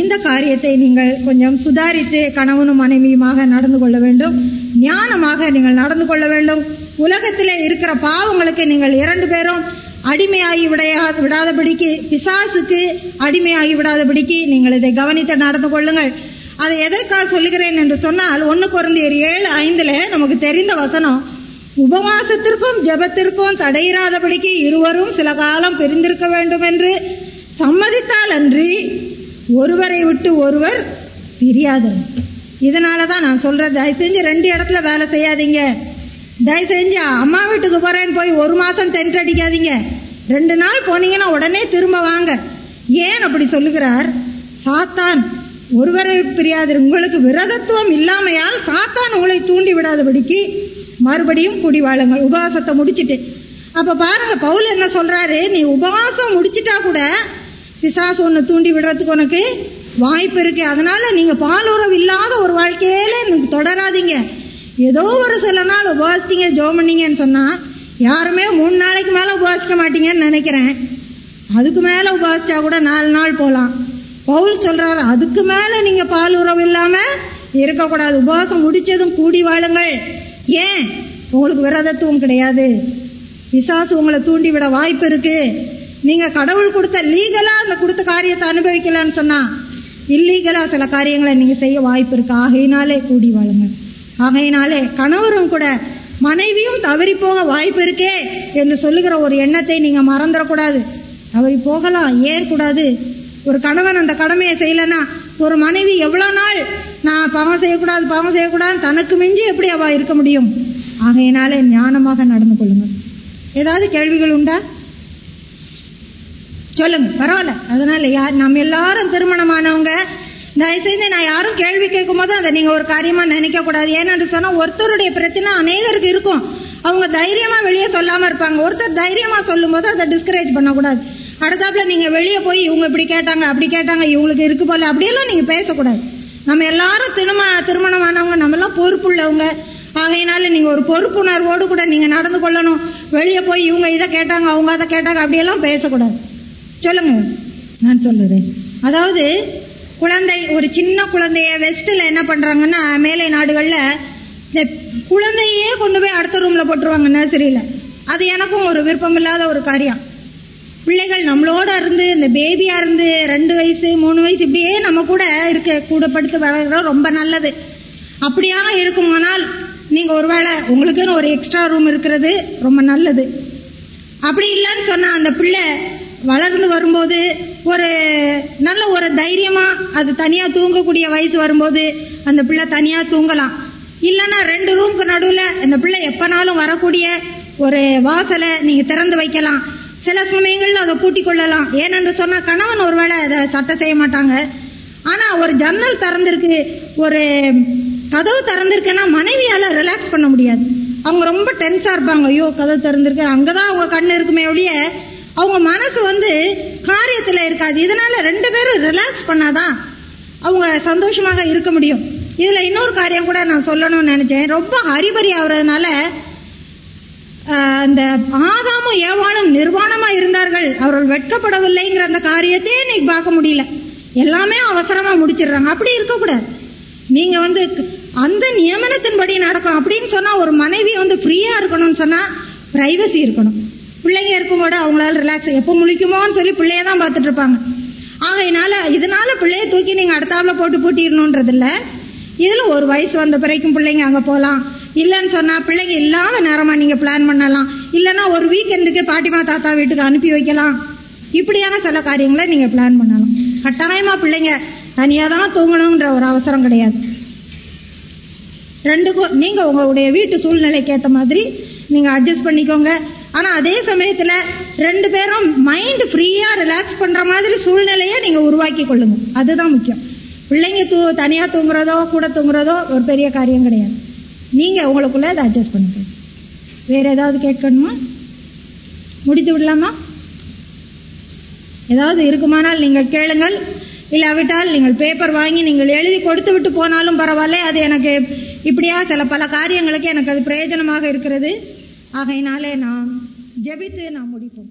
இந்த காரியத்தை நீங்கள் கொஞ்சம் சுதாரித்து கணவனும் மனைவியுமாக நடந்து கொள்ள வேண்டும். ஞானமாக நீங்கள் நடந்து கொள்ள வேண்டும். உலகத்தில் இருக்கிற பாவங்களுக்கு நீங்கள் இரண்டு பேரும் அடிமையாகி விடையா விடாதபடிக்கு பிசாசுக்கு அடிமையாகி விடாதபடிக்கு நீங்கள் இதை கவனித்து நடந்து கொள்ளுங்கள். அதை எதற்காக சொல்லுகிறேன் என்று சொன்னால் ஒன்னு குறைந்தர் ஏழு ஐந்துல நமக்கு தெரிந்த வசனம் உபவாசத்திற்கும் ஜெபத்திற்கும் தடையிடாதபடிக்கு இருவரும் சில காலம் பிரிந்திருக்க வேண்டும் என்று சம்மதித்தால் அன்றி ஒருவரை விட்டு ஒருவர் பிரியாது இதனால தான் நான் சொல்றேன் தயவு செஞ்சு ரெண்டு இடத்துல வேலை செய்யாதீங்க. தயவு செஞ்சு அம்மா வீட்டுக்கு போறேன்னு போய் ஒரு மாதம் டென்ட் அடிக்காதீங்க. ரெண்டு நாள் போனீங்கன்னா உடனே திரும்ப வாங்க. ஏன் அப்படி சொல்லுகிறார்? சாத்தான் ஒருவரை பிரியாது உங்களுக்கு விரதத்துவம் இல்லாமையால் சாத்தான் உங்களை தூண்டி விடாதபடிக்கு மறுபடியும் குடி வாழுங்கள். உபவாசத்தை முடிச்சிட்டு. அப்ப பாருங்க பவுல் என்ன சொல்றாரு? நீ உபவாசம் முடிச்சிட்டா கூட பிசாசு ஒன்று தூண்டி விடுறதுக்கு உனக்கு வாய்ப்பு இருக்கு. அதனால நீங்க பாலுறவு இல்லாத ஒரு வாழ்க்கையில எனக்கு தொடராதீங்க. ஏதோ ஒரு சில நாள் உபவாசித்தீங்க ஜோம் பண்ணீங்கன்னு சொன்னா யாருமே மூணு நாளைக்கு மேல உபவாசிக்க மாட்டீங்கன்னு நினைக்கிறேன். அதுக்கு மேல உபவாசிச்சா கூட நாலு நாள் போலாம். பவுல் சொல்றாரு அதுக்கு மேல நீங்க பால் உறவு இல்லாம இருக்கக்கூடாது. உபவாசம் முடிச்சதும் கூடி வாழுங்கள். ஏன்? உங்களுக்கு விரதத்துவம் கிடையாது. பிசாசு உங்களை தூண்டி விட வாய்ப்பு இருக்கு. நீங்க கடவுள் கொடுத்த லீகலா அந்த கொடுத்த காரியத்தை அனுபவிக்கலான்னு சொன்னா இல்லீகலா சில காரியங்களை நீங்க செய்ய வாய்ப்பு இருக்கு. ஆகையினாலே கூடி வாழுங்க ஆகையினாலே கணவரும் கூட மனைவியும் தவறி போக வாய்ப்பு இருக்கே என்று சொல்லுகிற ஒரு எண்ணத்தை நீங்க மறந்துடக்கூடாது. தவறி போகலாம் ஏற்கூடாது ஒரு கணவன் அந்த கடமையை செய்யலன்னா ஒரு மனைவி எவ்வளவு நாள் நான் பாவம் செய்யக்கூடாது பாவம் செய்யக்கூடாது தனக்கு மிஞ்சி எப்படி அவ இருக்க முடியும்? ஆகையினாலே ஞானமாக நடந்து கொள்ளுங்க ஏதாவது கேள்விகள் உண்டா? சொல்லுங்க. பரவாயில்ல. அதனால யார் நம்ம எல்லாரும் திருமணமானவங்க தயவுசெய்து நான் யாரும் கேள்வி கேட்கும் போது அதை நீங்க ஒரு காரியமா நினைக்க கூடாது ஏன்னு சொன்னா ஒருத்தருடைய பிரச்சனை அநேகருக்கு இருக்கும். அவங்க தைரியமா வெளியே சொல்லாம இருப்பாங்க. ஒருத்தர் தைரியமா சொல்லும் போது அதை டிஸ்கரேஜ் பண்ணக்கூடாது. அடுத்தாப்புல நீங்க வெளியே போய் இவங்க இப்படி கேட்டாங்க அப்படி கேட்டாங்க இவங்களுக்கு இருக்கு போல அப்படியெல்லாம் நீங்க பேசக்கூடாது. நம்ம எல்லாரும் திருமண திருமணமானவங்க நம்ம எல்லாம் பொறுப்புள்ளவங்க. ஆகையினால நீங்க ஒரு பொறுப்புணர்வோடு கூட நீங்க நடந்து கொள்ளணும். வெளியே போய் இவங்க இதை கேட்டாங்க அவங்க அதை கேட்டாங்க அப்படியெல்லாம் பேசக்கூடாது. சொல்லுங்க. நான் சொல்லுறேன். அதாவது குழந்தை ஒரு சின்ன குழந்தைய வெஸ்ட்ல என்ன பண்றாங்கன்னா மேலை நாடுகள்ல இந்த குழந்தையே கொண்டு போய் அடுத்த ரூம்ல போட்டுருவாங்க நர்சரியில அது எனக்கும் ஒரு விருப்பம் இல்லாத ஒரு காரியம். பிள்ளைகள் நம்மளோட இருந்து இந்த பேபியா இருந்து ரெண்டு வயசு மூணு வயசு இப்படியே நம்ம கூட இருக்க கூட படுத்து வளர்கிறோம் ரொம்ப நல்லது. அப்படியாக இருக்குமானால் நீங்க ஒருவேளை உங்களுக்குன்னு ஒரு எக்ஸ்ட்ரா ரூம் இருக்கிறது ரொம்ப நல்லது. அப்படி இல்லைன்னு சொன்னா அந்த பிள்ளை வளர்ந்து வரும்போது ஒரு நல்ல ஒரு தைரியமா அது தனியா தூங்கக்கூடிய வயசு வரும்போது அந்த பிள்ளை தனியா தூங்கலாம். இல்லைன்னா ரெண்டு ரூமுக்கு நடுவில் அந்த பிள்ளை எப்பனாலும் வரக்கூடிய ஒரு வாசலை நீங்க திறந்து வைக்கலாம். சில சமயங்கள்ல அதை பூட்டிக் கொள்ளலாம். ஏனென்று சொன்னா கணவன் ஒருவேளை அதை சட்டை செய்ய மாட்டாங்க. ஆனா ஒரு ஜன்னல் திறந்திருக்கு ஒரு கதவு திறந்திருக்குன்னா மனைவியால ரிலாக்ஸ் பண்ண முடியாது. அவங்க ரொம்ப டென்ஸா இருப்பாங்க. ஐயோ கதவு திறந்திருக்கு. அங்கதான் அவங்க கண்ணு இருக்குமே ஒழிய அவங்க மனசு வந்து காரியத்துல இருக்காது. இதனால ரெண்டு பேரும் ரிலாக்ஸ் பண்ணாதான் அவங்க சந்தோஷமாக இருக்க முடியும். இதுல இன்னொரு காரியம் கூட நான் சொல்லணும்னு நினைச்சேன். ரொம்ப ஹரிபரி ஆகுறதுனால அந்த ஆதாமும் ஏவானும் நிர்வாணமா இருந்தார்கள். அவர்கள் வெட்கப்படவில்லைங்கிற அந்த காரியத்தையே இன்னைக்கு பார்க்க முடியல. எல்லாமே அவசரமா முடிச்சிடுறாங்க. அப்படி இருக்கக்கூடாது. நீங்க வந்து அந்த நியமனத்தின்படி நடக்கணும் அப்படின்னு சொன்னா ஒரு மனைவி வந்து ஃப்ரீயா இருக்கணும்னு சொன்னா பிரைவசி இருக்கணும். பிள்ளைங்க இருக்கும்போது அவங்களால ரிலாக்ஸ் எப்போ முழிக்குமோன்னு சொல்லி பிள்ளைய தான் பார்த்துட்டு இருப்பாங்க. ஆகையினால இதனால பிள்ளைய தூக்கி நீங்க அடுத்தாப்புல போட்டு பூட்டிடணுன்றது இல்ல. இதுல ஒரு வயசு வந்த பிறக்கும் பிள்ளைங்க அங்க போலாம். இல்லைன்னு சொன்னா பிள்ளைங்க இல்லாத நேரமா நீங்க பிளான் பண்ணலாம். இல்லைன்னா ஒரு வீக்கெண்டுக்கு பாட்டிமா தாத்தா வீட்டுக்கு அனுப்பி வைக்கலாம். இப்படியான சில காரியங்களை நீங்க பிளான் பண்ணலாம். கட்டாயமா பிள்ளைங்க தனியா தான் தூங்கணுன்ற ஒரு அவசரம் கிடையாது. ரெண்டுக்கும் நீங்க உங்களுடைய வீட்டு சூழ்நிலைக்கு ஏற்ற மாதிரி நீங்க அட்ஜஸ்ட் பண்ணிக்கோங்க. ஆனா அதே சமயத்துல ரெண்டு பேரும் மைண்ட் ஃப்ரீயா ரிலாக்ஸ் பண்ற மாதிரி சூழ்நிலையை நீங்க உருவாக்கி கொள்ளுங்க. அதுதான் முக்கியம். பிள்ளைங்க தூ தனியா தூங்குறதோ கூட தூங்குறதோ ஒரு பெரிய காரியம் கிடையாது. நீங்க உங்களுக்குள்ள அதை அட்ஜஸ்ட் பண்ணிக்கோங்க வேற ஏதாவது கேட்கணுமா? முடித்து விடலாமா? ஏதாவது இருக்குமானால் நீங்கள் கேளுங்கள். இல்லாவிட்டால் நீங்கள் பேப்பர் வாங்கி நீங்கள் எழுதி கொடுத்து விட்டு போனாலும் பரவாயில்ல. அது எனக்கு இப்படியா சில பல காரியங்களுக்கு எனக்கு அது பிரயோஜனமாக இருக்கிறது. ஆகையினாலே நான் Jebite namuripo.